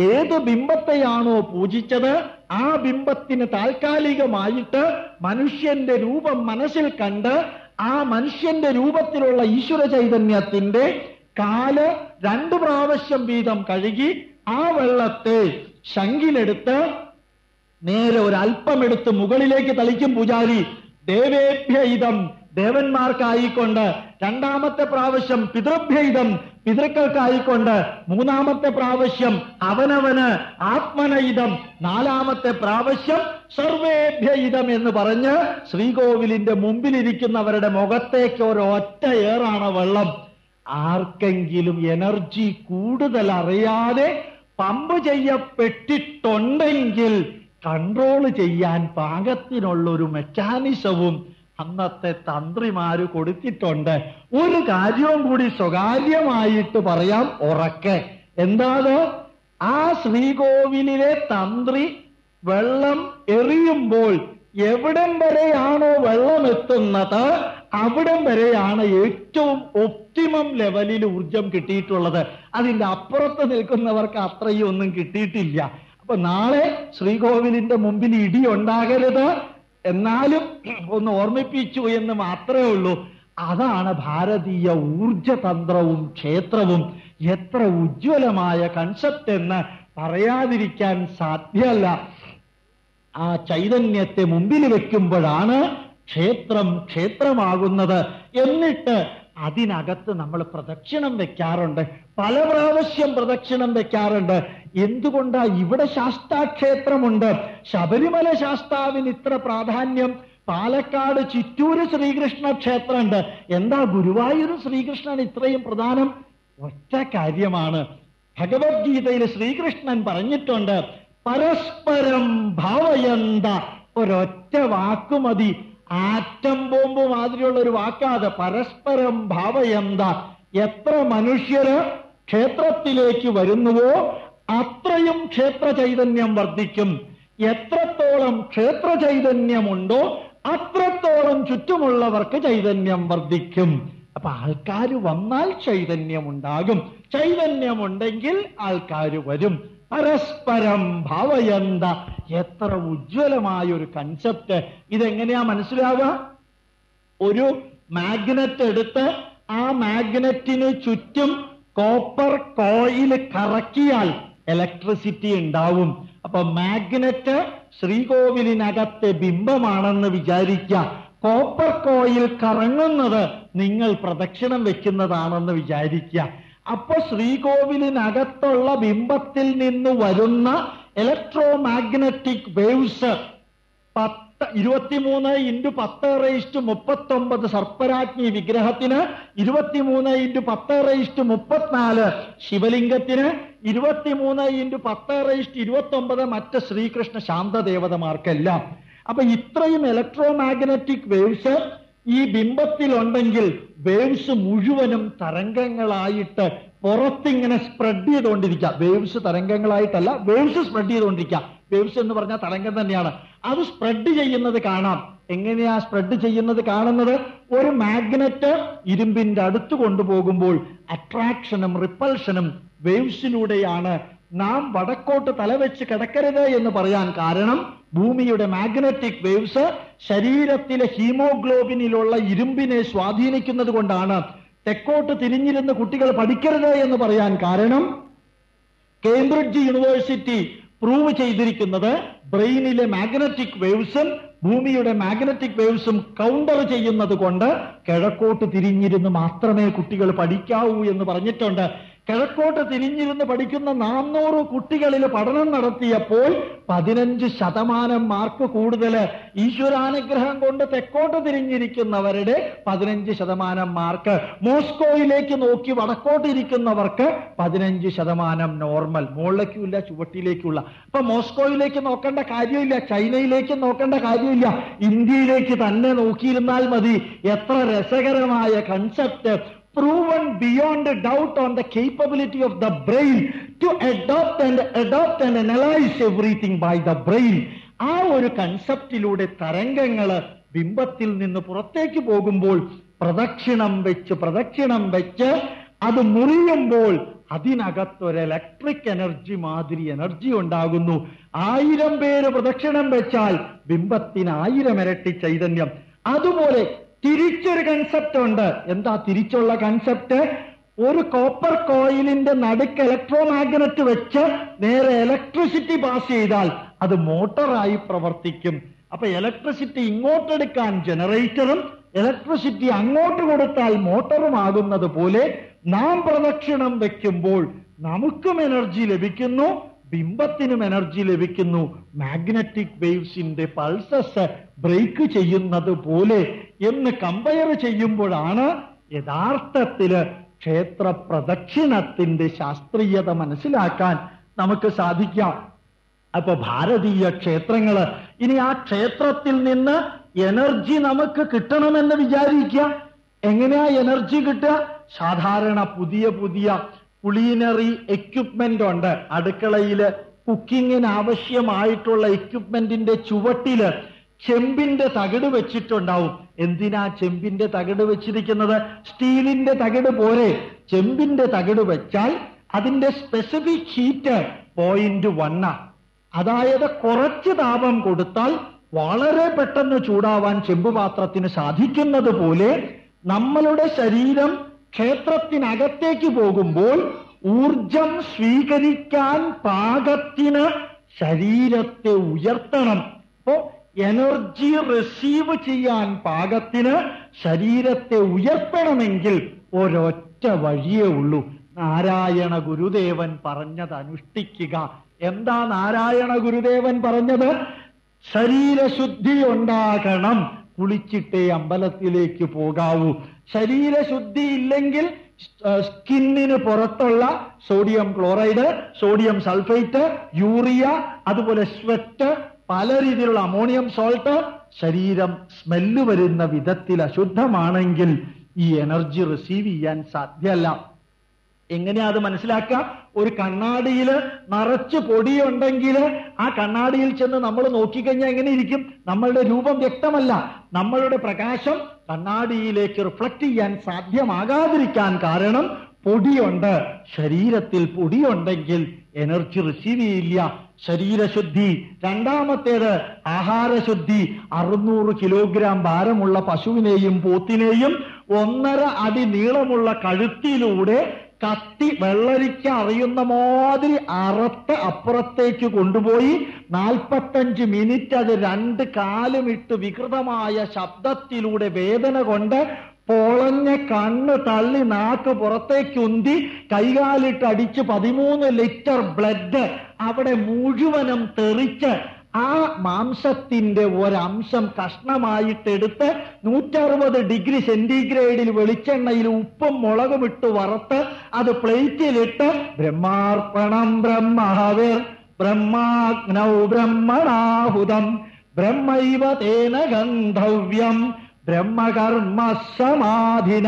ഏത് ബിംബത്തെയാണോ പൂജിച്ചത് ആ ബിംബത്തിന് താൽക്കാലികമായിട്ട് മനുഷ്യന്റെ രൂപം മനസ്സിൽ കണ്ട് ആ മനുഷ്യന്റെ രൂപത്തിലുള്ള ഈശ്വര ചൈതന്യത്തിന്റെ കാൽ രണ്ടു പ്രാവശ്യം വീതം കഴുകി ആ വെള്ളത്തെ ശങ്കിലെടുത്ത് നേരെ ഒരു എടുത്ത് മുകളിലേക്ക് തളിക്കും പൂജാരി. ദേവേഭ്യയിതം ദേവന്മാർക്കായിക്കൊണ്ട് രണ്ടാമത്തെ പ്രാവശ്യം പിതൃഭ്യയിതം പിതൃക്കൾക്കായിക്കൊണ്ട് മൂന്നാമത്തെ പ്രാവശ്യം അവനവന് ആത്മനയിതം നാലാമത്തെ പ്രാവശ്യം സർവേഭ്യയിതം എന്ന് പറഞ്ഞ് ശ്രീകോവിലിന്റെ മുമ്പിലിരിക്കുന്നവരുടെ മുഖത്തേക്ക് ഒരൊറ്റ ഏറാണ് വെള്ളം. ആർക്കെങ്കിലും എനർജി കൂടുതൽ അറിയാതെ പമ്പ് ചെയ്യപ്പെട്ടിട്ടുണ്ടെങ്കിൽ കൺട്രോൾ ചെയ്യാൻ പാകത്തിനുള്ളൊരു മെക്കാനിസവും അന്നത്തെ തന്ത്രിമാര് കൊടുത്തിട്ടുണ്ട്. ഒരു കാര്യവും കൂടി സ്വകാര്യമായിട്ട് പറയാം ഉറക്കെ. എന്താണ് ആ ശ്രീകോവിലിലെ തന്ത്രി വെള്ളം എറിയുമ്പോൾ എവിടം വരെയാണോ വെള്ളം എത്തുന്നത് അവിടം വരെയാണ് ഏറ്റവും ഒപ്റ്റിമം ലെവലിൽ ഊർജം കിട്ടിയിട്ടുള്ളത്. അതിന്റെ അപ്പുറത്ത് നിൽക്കുന്നവർക്ക് അത്രയും ഒന്നും കിട്ടിയിട്ടില്ല. അപ്പൊ നാളെ ശ്രീകോവിലിന്റെ മുമ്പിൽ ഇടി ഉണ്ടാകരുത്. എന്നാലും ഒന്ന് ഓർമ്മിപ്പിച്ചു എന്ന് മാത്രമേ ഉള്ളൂ. അതാണ് ഭാരതീയ ഊർജതന്ത്രവും ക്ഷേത്രവും എത്ര ഉജ്ജ്വലമായ കൺസെപ്റ്റ് എന്ന് പറയാതിരിക്കാൻ സാധ്യമല്ല. ആ ചൈതന്യത്തെ മുമ്പിൽ വെക്കുമ്പോഴാണ് ക്ഷേത്രം ക്ഷേത്രമാകുന്നത്. എന്നിട്ട് അതിനകത്ത് നമ്മൾ പ്രദക്ഷിണം വെക്കാറുണ്ട്. പല പ്രാവശ്യം പ്രദക്ഷിണം വെക്കാറുണ്ട്. എന്തുകൊണ്ടാ ഇവിടെ ശാസ്താക്ഷേത്രമുണ്ട്? ശബരിമല ശാസ്താവിന് ഇത്ര പ്രാധാന്യം? പാലക്കാട് ചിറ്റൂര് ശ്രീകൃഷ്ണ ക്ഷേത്രമുണ്ട്. എന്താ ഗുരുവായൂർ ശ്രീകൃഷ്ണൻ ഇത്രയും പ്രധാനം? ഒറ്റ കാര്യമാണ്. ഭഗവത്ഗീതയിൽ ശ്രീകൃഷ്ണൻ പറഞ്ഞിട്ടുണ്ട് പരസ്പരം ഭാവയന്ത ഒരൊറ്റ വാക്കുമതി ആറ്റം ബോംബ് മാതിരിയുള്ള ഒരു വാക്കാതെ പരസ്പരം ഭാവയന്ത? എത്ര മനുഷ്യര് ക്ഷേത്രത്തിലേക്ക് വരുന്നുവോ അത്രയും ക്ഷേത്ര ചൈതന്യം വർദ്ധിക്കും. എത്രത്തോളം ക്ഷേത്ര ചൈതന്യമുണ്ടോ അത്രത്തോളം ചുറ്റുമുള്ളവർക്ക് ചൈതന്യം വർദ്ധിക്കും. അപ്പൊ ആൾക്കാർ വന്നാൽ ചൈതന്യമുണ്ടാകും. ചൈതന്യമുണ്ടെങ്കിൽ ആൾക്കാർ വരും. പരസ്പരം ഭാവയന്ത. എത്ര ഉജ്ജ്വലമായ ഒരു കൺസെപ്റ്റ് ഇതെങ്ങനെയാ മനസ്സിലാവുക? ഒരു മാഗ്നറ്റ് എടുത്ത് ആ മാഗ്നറ്റിന് ചുറ്റും കോപ്പർ കോയിൽ കറക്കിയാൽ ഇലക്ട്രിസിറ്റി ഉണ്ടാവും. അപ്പൊ മാഗ്നറ്റ് ശ്രീകോവിലിനകത്തെ ബിംബമാണെന്ന് വിചാരിക്കുക. കോപ്പർ കോയിൽ കറങ്ങുന്നത് നിങ്ങൾ പ്രദക്ഷിണം വെക്കുന്നതാണെന്ന് വിചാരിക്കുക. അപ്പൊ ശ്രീകോവിലിനകത്തുള്ള ബിംബത്തിൽ നിന്ന് വരുന്ന ഇലക്ട്രോ മാഗ്നറ്റിക് വേവ്സ് പത്ത് ഇരുപത്തിമൂന്ന് ഇന്റു പത്ത് റേസ്റ്റ് മുപ്പത്തൊമ്പത് സർപ്പരാജ്ഞി വിഗ്രഹത്തിന് ഇരുപത്തിമൂന്ന് ഇന്റു പത്ത് റേസ്റ്റ് മുപ്പത്തിനാല് ശിവലിംഗത്തിന് ഇരുപത്തിമൂന്ന് ഇന്റു പത്ത് റേസ്റ്റ് ഇരുപത്തൊമ്പത് മറ്റ് ശ്രീകൃഷ്ണ ശാന്തദേവതമാർക്കെല്ലാം. അപ്പൊ ഇത്രയും ഇലക്ട്രോ മാഗ്നറ്റിക് വേവ്സ് ഈ ബിംബത്തിലുണ്ടെങ്കിൽ വേവ്സ് മുഴുവനും തരംഗങ്ങളായിട്ട് പുറത്തിങ്ങനെ സ്പ്രെഡ് ചെയ്തുകൊണ്ടിരിക്കുക. വേവ്സ് തരംഗങ്ങളായിട്ടല്ല വേവ്സ് സ്പ്രെഡ് ചെയ്തുകൊണ്ടിരിക്കുക. വേവ്സ് എന്ന് പറഞ്ഞാൽ തരംഗം തന്നെയാണ്. അത് സ്പ്രെഡ് ചെയ്യുന്നത് കാണാം. എങ്ങനെയാ സ്പ്രെഡ് ചെയ്യുന്നത് കാണുന്നത്? ഒരു മാഗ്നറ്റ് ഇരുമ്പിന്റെ അടുത്ത് കൊണ്ടുപോകുമ്പോൾ അട്രാക്ഷനും റിപ്പൾഷനും വേവ്സിലൂടെയാണ് നാം വടക്കോട്ട് തലവെച്ച് കിടക്കരുത് എന്ന് പറയാൻ കാരണം ഭൂമിയുടെ മാഗ്നറ്റിക് വേവ്സ് ശരീരത്തിലെ ഹീമോഗ്ലോബിനിലുള്ള ഇരുമ്പിനെ സ്വാധീനിക്കുന്നത് കൊണ്ടാണ് തെക്കോട്ട് തിരിഞ്ഞിരുന്ന് കുട്ടികൾ പഠിക്കരുത് എന്ന് പറയാൻ കാരണം കേംബ്രിഡ്ജ് യൂണിവേഴ്സിറ്റി പ്രൂവ് ചെയ്തിരിക്കുന്നത് ബ്രെയിനിലെ മാഗ്നറ്റിക് വേവ്സും ഭൂമിയുടെ മാഗ്നറ്റിക് വേവ്സും കൗണ്ടർ ചെയ്യുന്നത് കൊണ്ട് കിഴക്കോട്ട് തിരിഞ്ഞിരുന്ന് മാത്രമേ കുട്ടികൾ പഠിക്കാവൂ എന്ന് പറഞ്ഞിട്ടുണ്ട്. കിഴക്കോട്ട് തിരിഞ്ഞിരുന്ന് പഠിക്കുന്ന നാന്നൂറ് കുട്ടികളിൽ പഠനം നടത്തിയപ്പോൾ പതിനഞ്ച് ശതമാനം മാർക്ക് കൂടുതൽ ഈശ്വരാനുഗ്രഹം കൊണ്ട് തെക്കോട്ട് തിരിഞ്ഞിരിക്കുന്നവരുടെ പതിനഞ്ച് ശതമാനം മാർക്ക്. മോസ്കോയിലേക്ക് നോക്കി വടക്കോട്ട് ഇരിക്കുന്നവർക്ക് പതിനഞ്ച് ശതമാനം നോർമൽ. മുകളിലേക്കുമില്ല ചുവട്ടിലേക്കുള്ള അപ്പൊ മോസ്കോയിലേക്ക് നോക്കേണ്ട കാര്യമില്ല ചൈനയിലേക്ക് നോക്കേണ്ട കാര്യമില്ല. ഇന്ത്യയിലേക്ക് തന്നെ നോക്കിയിരുന്നാൽ മതി. എത്ര രസകരമായ concept proven beyond a doubt on the capability of the brain to adopt and adopt and analyze everything by the brain. ആ ഒരു കൺസെപ്റ്റിലൂടെ തരംഗങ്ങൾ ബിംബത്തിൽ നിന്ന് പുറത്തേക്ക് പോകുമ്പോൾ പ്രദക്ഷിണം വെച്ച് പ്രദക്ഷിണം വെച്ച് അത് മുറിയുമ്പോൾ അതിനകത്തൊരു ഇലക്ട്രിക് എനർജി മാതിരി എനർജി ഉണ്ടാകുന്നു. ആയിരം പേര് പ്രദക്ഷിണം വെച്ചാൽ ബിംബത്തിന് ആയിരം ഇരട്ടി ചൈതന്യം. അതുപോലെ തിരിച്ചൊരു കൺസെപ്റ്റ് ഉണ്ട്. എന്താ തിരിച്ചുള്ള കൺസെപ്റ്റ് ഒരു കോപ്പർ കോയിലിന്റെ നടുക്ക് ഇലക്ട്രോ മാഗ്നറ്റ് വെച്ച് നേരെ ഇലക്ട്രിസിറ്റി പാസ് ചെയ്താൽ അത് മോട്ടറായി പ്രവർത്തിക്കും. അപ്പൊ ഇലക്ട്രിസിറ്റി ഇങ്ങോട്ടെടുക്കാൻ ജനറേറ്ററും ഇലക്ട്രിസിറ്റി അങ്ങോട്ട് കൊടുത്താൽ മോട്ടറും ആകുന്നത് പോലെ നാം പ്രദക്ഷിണം വെക്കുമ്പോൾ നമുക്കും എനർജി ലഭിക്കുന്നു. ബിംബത്തിനും എനർജി ലഭിക്കുന്നു. മാഗ്നറ്റിക് വേവ്സിന്റെ പൾസസ് ബ്രേക്ക് ചെയ്യുന്നത് പോലെ എന്ന് കമ്പയർ ചെയ്യുമ്പോഴാണ് യഥാർത്ഥത്തിൽ ക്ഷേത്ര പ്രദക്ഷിണത്തിന്റെ ശാസ്ത്രീയത മനസ്സിലാക്കാൻ നമുക്ക് സാധിക്കാം അപ്പൊ ഭാരതീയ ക്ഷേത്രങ്ങൾ ഇനി ആ ക്ഷേത്രത്തിൽ നിന്ന് എനർജി നമുക്ക് കിട്ടണമെന്ന് വിചാരിക്കുക. എങ്ങനെയാ എനർജി കിട്ടുക? സാധാരണ പുതിയ പുതിയ കുളീനറി എക്യുപ്മെന്റ് ഉണ്ട്. അടുക്കളയിൽ കുക്കിങ്ങിന് ആവശ്യമായിട്ടുള്ള എക്യുപ്മെന്റിന്റെ ചുവട്ടിൽ ചെമ്പിന്റെ തകിട് വെച്ചിട്ടുണ്ടാവും. എന്തിനാ ചെമ്പിന്റെ തകിട് വെച്ചിരിക്കുന്നത്? സ്റ്റീലിന്റെ തകിട് പോരെ. ചെമ്പിന്റെ തകിട് വെച്ചാൽ അതിന്റെ സ്പെസിഫിക് ഹീറ്റ് പോയിന്റ് വണ്ണ അതായത് കുറച്ച് താപം കൊടുത്താൽ വളരെ പെട്ടെന്ന് ചൂടാവാൻ ചെമ്പ് പാത്രത്തിന് സാധിക്കുന്നത് പോലെ നമ്മളുടെ ശരീരം ക്ഷേത്രത്തിനകത്തേക്ക് പോകുമ്പോൾ ഊർജം സ്വീകരിക്കാൻ പാകത്തിന് ശരീരത്തെ ഉയർത്തണം. അപ്പോ എനർജി റിസീവ് ചെയ്യാൻ പാകത്തിന് ശരീരത്തെ ഉയർത്തണമെങ്കിൽ ഒരൊറ്റ വഴിയേ ഉള്ളൂ. നാരായണ ഗുരുദേവൻ പറഞ്ഞത് അനുഷ്ഠിക്കുക. എന്താ നാരായണ ഗുരുദേവൻ പറഞ്ഞത്? ശരീരശുദ്ധി ഉണ്ടാകണം. കുളിച്ചിട്ടേ അമ്പലത്തിലേക്ക് പോകാവൂ. ശരീരശുദ്ധി ഇല്ലെങ്കിൽ സ്കിന്നിന് പുറത്തുള്ള sodium chloride sodium sulphate urea അതുപോലെ സ്വെറ്റ് പല രീതിയിലുള്ള അമോണിയം സോൾട്ട് ശരീരം സ്മെല്ല് വരുന്ന വിധത്തിൽ അശുദ്ധമാണെങ്കിൽ ഈ എനർജി റിസീവ് ചെയ്യാൻ സാധ്യമല്ല. എങ്ങനെയാ അത് മനസ്സിലാക്കാം ഒരു കണ്ണാടിയിൽ നിറച്ച് പൊടിയുണ്ടെങ്കിൽ ആ കണ്ണാടിയിൽ ചെന്ന് നമ്മൾ നോക്കിക്കഴിഞ്ഞാൽ എങ്ങനെ ഇരിക്കും? നമ്മളുടെ രൂപം വ്യക്തമല്ല. നമ്മളുടെ പ്രകാശം കണ്ണാടിയിലേക്ക് റിഫ്ലക്ട് ചെയ്യാൻ സാധ്യമാകാതിരിക്കാൻ കാരണം പൊടിയുണ്ട്. ശരീരത്തിൽ പൊടിയുണ്ടെങ്കിൽ എനർജി റിസീവ് ചെയ്യില്ല. ശരീരശുദ്ധി. രണ്ടാമത്തേത് ആഹാരശുദ്ധി. അറുന്നൂറ് കിലോഗ്രാം ഭാരമുള്ള പശുവിനെയും പോത്തിനെയും ഒന്നര അടി നീളമുള്ള കഴുത്തിലൂടെ കത്തി വെള്ളരിക്ക അറിയുന്ന മാതിരി അറത്ത് അപ്പുറത്തേക്ക് കൊണ്ടുപോയി നാൽപ്പത്തഞ്ച് മിനിറ്റ് അത് രണ്ട് കാലുമിട്ട് വികൃതമായ ശബ്ദത്തിലൂടെ വേദന കൊണ്ട് പൊളഞ്ഞ കണ്ണ് തള്ളി നാക്ക് പുറത്തേക്ക് ഉന്തി കൈകാലിട്ട് അടിച്ച് പതിമൂന്ന് ലിറ്റർ ബ്ലഡ് അവിടെ മുഴുവനും തെറിച്ച് ആ മാംസത്തിന്റെ ഒരംശം കഷ്ണമായിട്ടെടുത്ത് നൂറ്ററുപത് ഡിഗ്രി സെന്റിഗ്രേഡിൽ വെളിച്ചെണ്ണയിൽ ഉപ്പും മുളകും ഇട്ട് വറുത്ത് അത് പ്ലേറ്റിലിട്ട് ബ്രഹ്മാർപ്പണം ബ്രഹ്മഹവിർ ബ്രഹ്മാഗ്നൗ ബ്രഹ്മണാഹുതം ബ്രഹ്മൈവ തേന ഗന്ധവ്യം ബ്രഹ്മകർമ്മ സമാധിന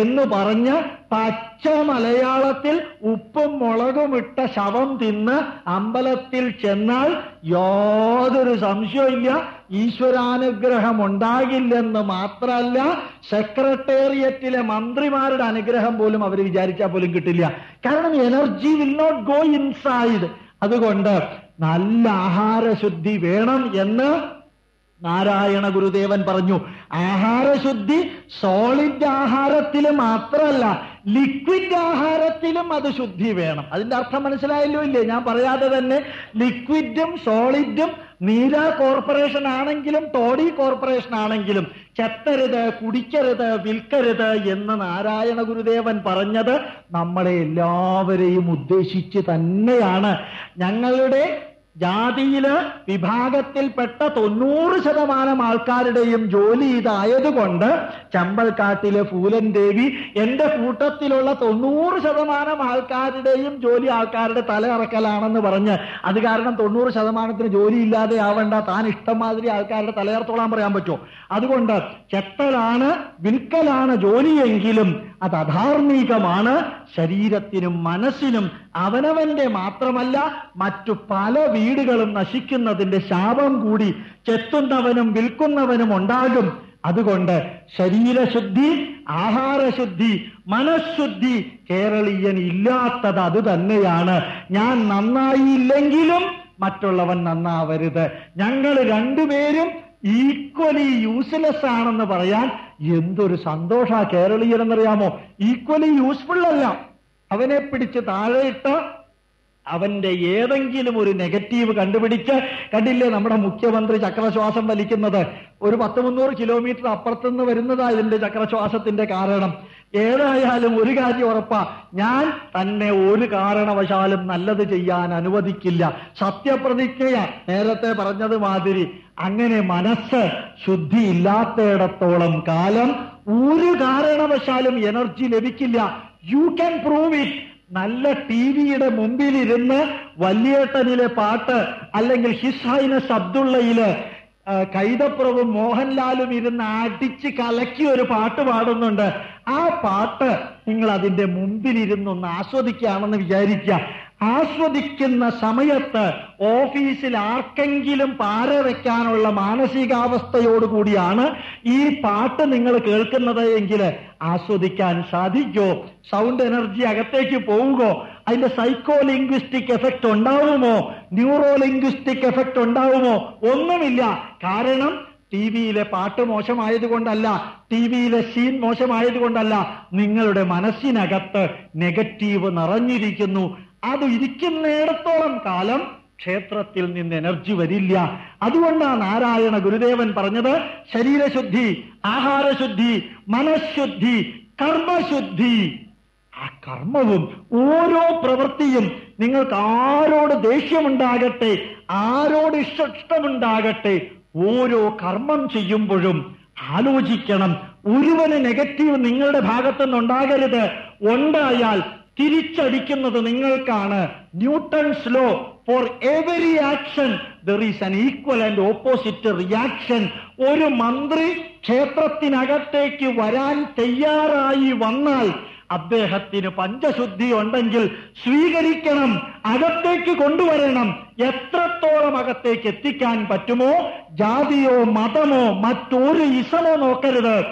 എന്ന് പറഞ്ഞ് പച്ച മലയാളത്തിൽ ഉപ്പും മുളകും ഇട്ട ശവം തിന്ന് അമ്പലത്തിൽ ചെന്നാൽ യാതൊരു സംശയമില്ല ഈശ്വരാനുഗ്രഹം ഉണ്ടാകില്ലെന്ന് മാത്രമല്ല സെക്രട്ടേറിയറ്റിലെ മന്ത്രിമാരുടെ അനുഗ്രഹം പോലും അവർ വിചാരിച്ചാൽ പോലും കിട്ടില്ല. കാരണം energy will not go inside അതുകൊണ്ട് നല്ല ആഹാരശുദ്ധി വേണം എന്ന് നാരായണ ഗുരുദേവൻ പറഞ്ഞു ആഹാരശുദ്ധി സോളിഡ് ആഹാരത്തിൽ മാത്രമല്ല ലിക്വിഡ് ആഹാരത്തിലും അത് ശുദ്ധി വേണം. അതിന്റെ അർത്ഥം മനസ്സിലായല്ലോ ഇല്ലേ? ഞാൻ പറയാതെ തന്നെ ലിക്വിഡും സോളിഡും നീര കോർപ്പറേഷൻ ആണെങ്കിലും ടോഡി കോർപ്പറേഷൻ ആണെങ്കിലും ചെത്തരുത് കുടിക്കരുത് വിൽക്കരുത് എന്ന് നാരായണ ഗുരുദേവൻ പറഞ്ഞത് നമ്മളെ എല്ലാവരെയും ഉദ്ദേശിച്ച് തന്നെയാണ്. ഞങ്ങളുടെ ജാതിയിൽ വിഭാഗത്തിൽപ്പെട്ട തൊണ്ണൂറ് ശതമാനം ആൾക്കാരുടെയും ജോലി ഇതായതുകൊണ്ട് ചമ്പൽക്കാട്ടിലെ ഫൂലൻ ദേവി എന്റെ കൂട്ടത്തിലുള്ള തൊണ്ണൂറ് ശതമാനം ആൾക്കാരുടെയും ജോലി ആൾക്കാരുടെ തലയിറക്കലാണെന്ന് പറഞ്ഞ് അത് കാരണം തൊണ്ണൂറ് ശതമാനത്തിന് ജോലി ഇല്ലാതെ ആവണ്ട താൻ ഇഷ്ടംമാതിരി ആൾക്കാരുടെ തലയിറത്തോളാൻ പറയാൻ പറ്റുമോ? അതുകൊണ്ട് ചെത്തലാണ് വിൽക്കലാണ് ജോലിയെങ്കിലും അത് അധാർമികമാണ്. ശരീരത്തിനും മനസ്സിനും അവനവന്റെ മാത്രമല്ല മറ്റു പല വീടുകളും നശിക്കുന്നതിന്റെ ശാപം കൂടി ചെത്തുന്നവനും വിൽക്കുന്നവനും ഉണ്ടാകും. അതുകൊണ്ട് ശരീരശുദ്ധി ആഹാരശുദ്ധി മനഃശുദ്ധി കേരളീയൻ ഇല്ലാത്തത് അത് തന്നെയാണ്. ഞാൻ നന്നായില്ലെങ്കിലും മറ്റുള്ളവൻ നന്നാവരുത്. ഞങ്ങൾ രണ്ടുപേരും ഈക്വലി യൂസ്ലെസ് ആണെന്ന് പറയാൻ എന്തൊരു സന്തോഷ കേരളീയൻ എന്നറിയാമോ ഈക്വലി യൂസ്ഫുൾ അല്ല. അവനെ പിടിച്ച് താഴെയിട്ട് അവന്റെ ഏതെങ്കിലും ഒരു നെഗറ്റീവ് കണ്ടുപിടിച്ച് കണ്ടില്ലേ നമ്മുടെ മുഖ്യമന്ത്രി ചക്രശ്വാസം വലിക്കുന്നത്? ഒരു പത്ത് മുന്നൂറ് കിലോമീറ്റർ അപ്പുറത്തുനിന്ന് വരുന്നതാ ഇതിന്റെ ചക്രശ്വാസത്തിന്റെ കാരണം. ഏതായാലും ഒരു കാര്യം ഉറപ്പാ. ഞാൻ തന്നെ ഒരു കാരണവശാലും നല്ലത് ചെയ്യാൻ അനുവദിക്കില്ല. സത്യപ്രതിജ്ഞയ. നേരത്തെ പറഞ്ഞത് മാതിരി. അങ്ങനെ മനസ്സ് ശുദ്ധി ഇല്ലാത്തയിടത്തോളം കാലം ഒരു കാരണവശാലും എനർജി ലഭിക്കില്ല. യു ക്യാൻ പ്രൂവ് ഇറ്റ് നല്ല ടി വിയുടെ മുമ്പിലിരുന്ന് വല്യേട്ടനിലെ പാട്ട് അല്ലെങ്കിൽ ഹിസ് ഹൈനസ് അബ്ദുള്ളയിൽ കൈതപ്രവും മോഹൻലാലും ഇരുന്ന് അടിച്ച് കലക്കി ഒരു പാട്ട് പാടുന്നുണ്ട്. ആ പാട്ട് നിങ്ങൾ അതിന്റെ മുമ്പിലിരുന്നൊന്ന് ആസ്വദിക്കുകയാണെന്ന് വിചാരിക്കുക. ആസ്വദിക്കുന്ന സമയത്ത് ഓഫീസിൽ ആർക്കെങ്കിലും പാര വെക്കാനുള്ള മാനസികാവസ്ഥയോടുകൂടിയാണ് ഈ പാട്ട് നിങ്ങൾ കേൾക്കുന്നത് എങ്കിൽ ആസ്വദിക്കാൻ സാധിക്കോ? സൗണ്ട് എനർജി അകത്തേക്ക് പോവുകോ? അതിന്റെ സൈക്കോ ലിംഗ്വിസ്റ്റിക് എഫക്റ്റ് ഉണ്ടാവുമോ? ന്യൂറോ ലിംഗ്വിസ്റ്റിക് എഫക്റ്റ് ഉണ്ടാവുമോ? ഒന്നുമില്ല. കാരണം ടി വിയിലെ പാട്ട് മോശമായതുകൊണ്ടല്ല ടി വിയിലെ സീൻ മോശമായതുകൊണ്ടല്ല നിങ്ങളുടെ മനസ്സിനകത്ത് നെഗറ്റീവ് നിറഞ്ഞിരിക്കുന്നു. അത് ഇരിക്കുന്നിടത്തോളം കാലം ക്ഷേത്രത്തിൽ നിന്ന് എനർജി വരില്ല. അതുകൊണ്ടാണ് നാരായണ ഗുരുദേവൻ പറഞ്ഞത് ശരീരശുദ്ധി ആഹാരശുദ്ധി മനഃശുദ്ധി കർമ്മശുദ്ധി. ആ കർമ്മവും ഓരോ പ്രവൃത്തിയും നിങ്ങൾക്ക് ആരോട് ദേഷ്യമുണ്ടാകട്ടെ ആരോട് ഇഷ്ടമുണ്ടാകട്ടെ ഓരോ കർമ്മം ചെയ്യുമ്പോഴും ആലോചിക്കണം. ഒരുവന് നെഗറ്റീവ് നിങ്ങളുടെ ഭാഗത്തു നിന്നുണ്ടാകരുത് ഉണ്ടായാൽ തിരിച്ചടിക്കുന്നത് നിങ്ങൾക്കാണ്. Newton's law for every action there is an equal and opposite reaction. ഒരു മന്ത്രി ക്ഷേത്രത്തിനകത്തേക്ക് വരാൻ തയ്യാറായി വന്നാൽ അദ്ദേഹത്തിന് പഞ്ചശുദ്ധി ഉണ്ടെങ്കിൽ സ്വീകരിക്കണം അകത്തേക്ക് കൊണ്ടുവരണം. എത്രത്തോളം അകത്തേക്ക് എത്തിക്കാൻ പറ്റുമോ ജാതിയോ മതമോ മറ്റൊരു ഇസമോ നോക്കരുത്.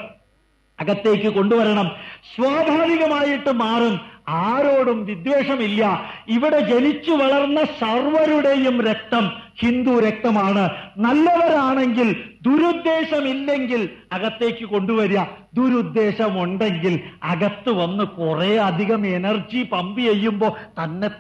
അകത്തേക്ക് കൊണ്ടുവരണം. സ്വാഭാവികമായിട്ട് മാറും. ആരോടും വിദ്വേഷമില്ല. ഇവിടെ ജനിച്ചു വളർന്ന സർവരുടെയും രക്തം ഹിന്ദു രക്തമാണ്. നല്ലവരാണെങ്കിൽ ദുരുദ്ദേശമില്ലെങ്കിൽ അകത്തേക്ക് കൊണ്ടുവരിക. ദുരുദ്ദേശമുണ്ടെങ്കിൽ അകത്ത് വന്ന് കുറെ അധികം എനർജി പമ്പ് ചെയ്യുമ്പോ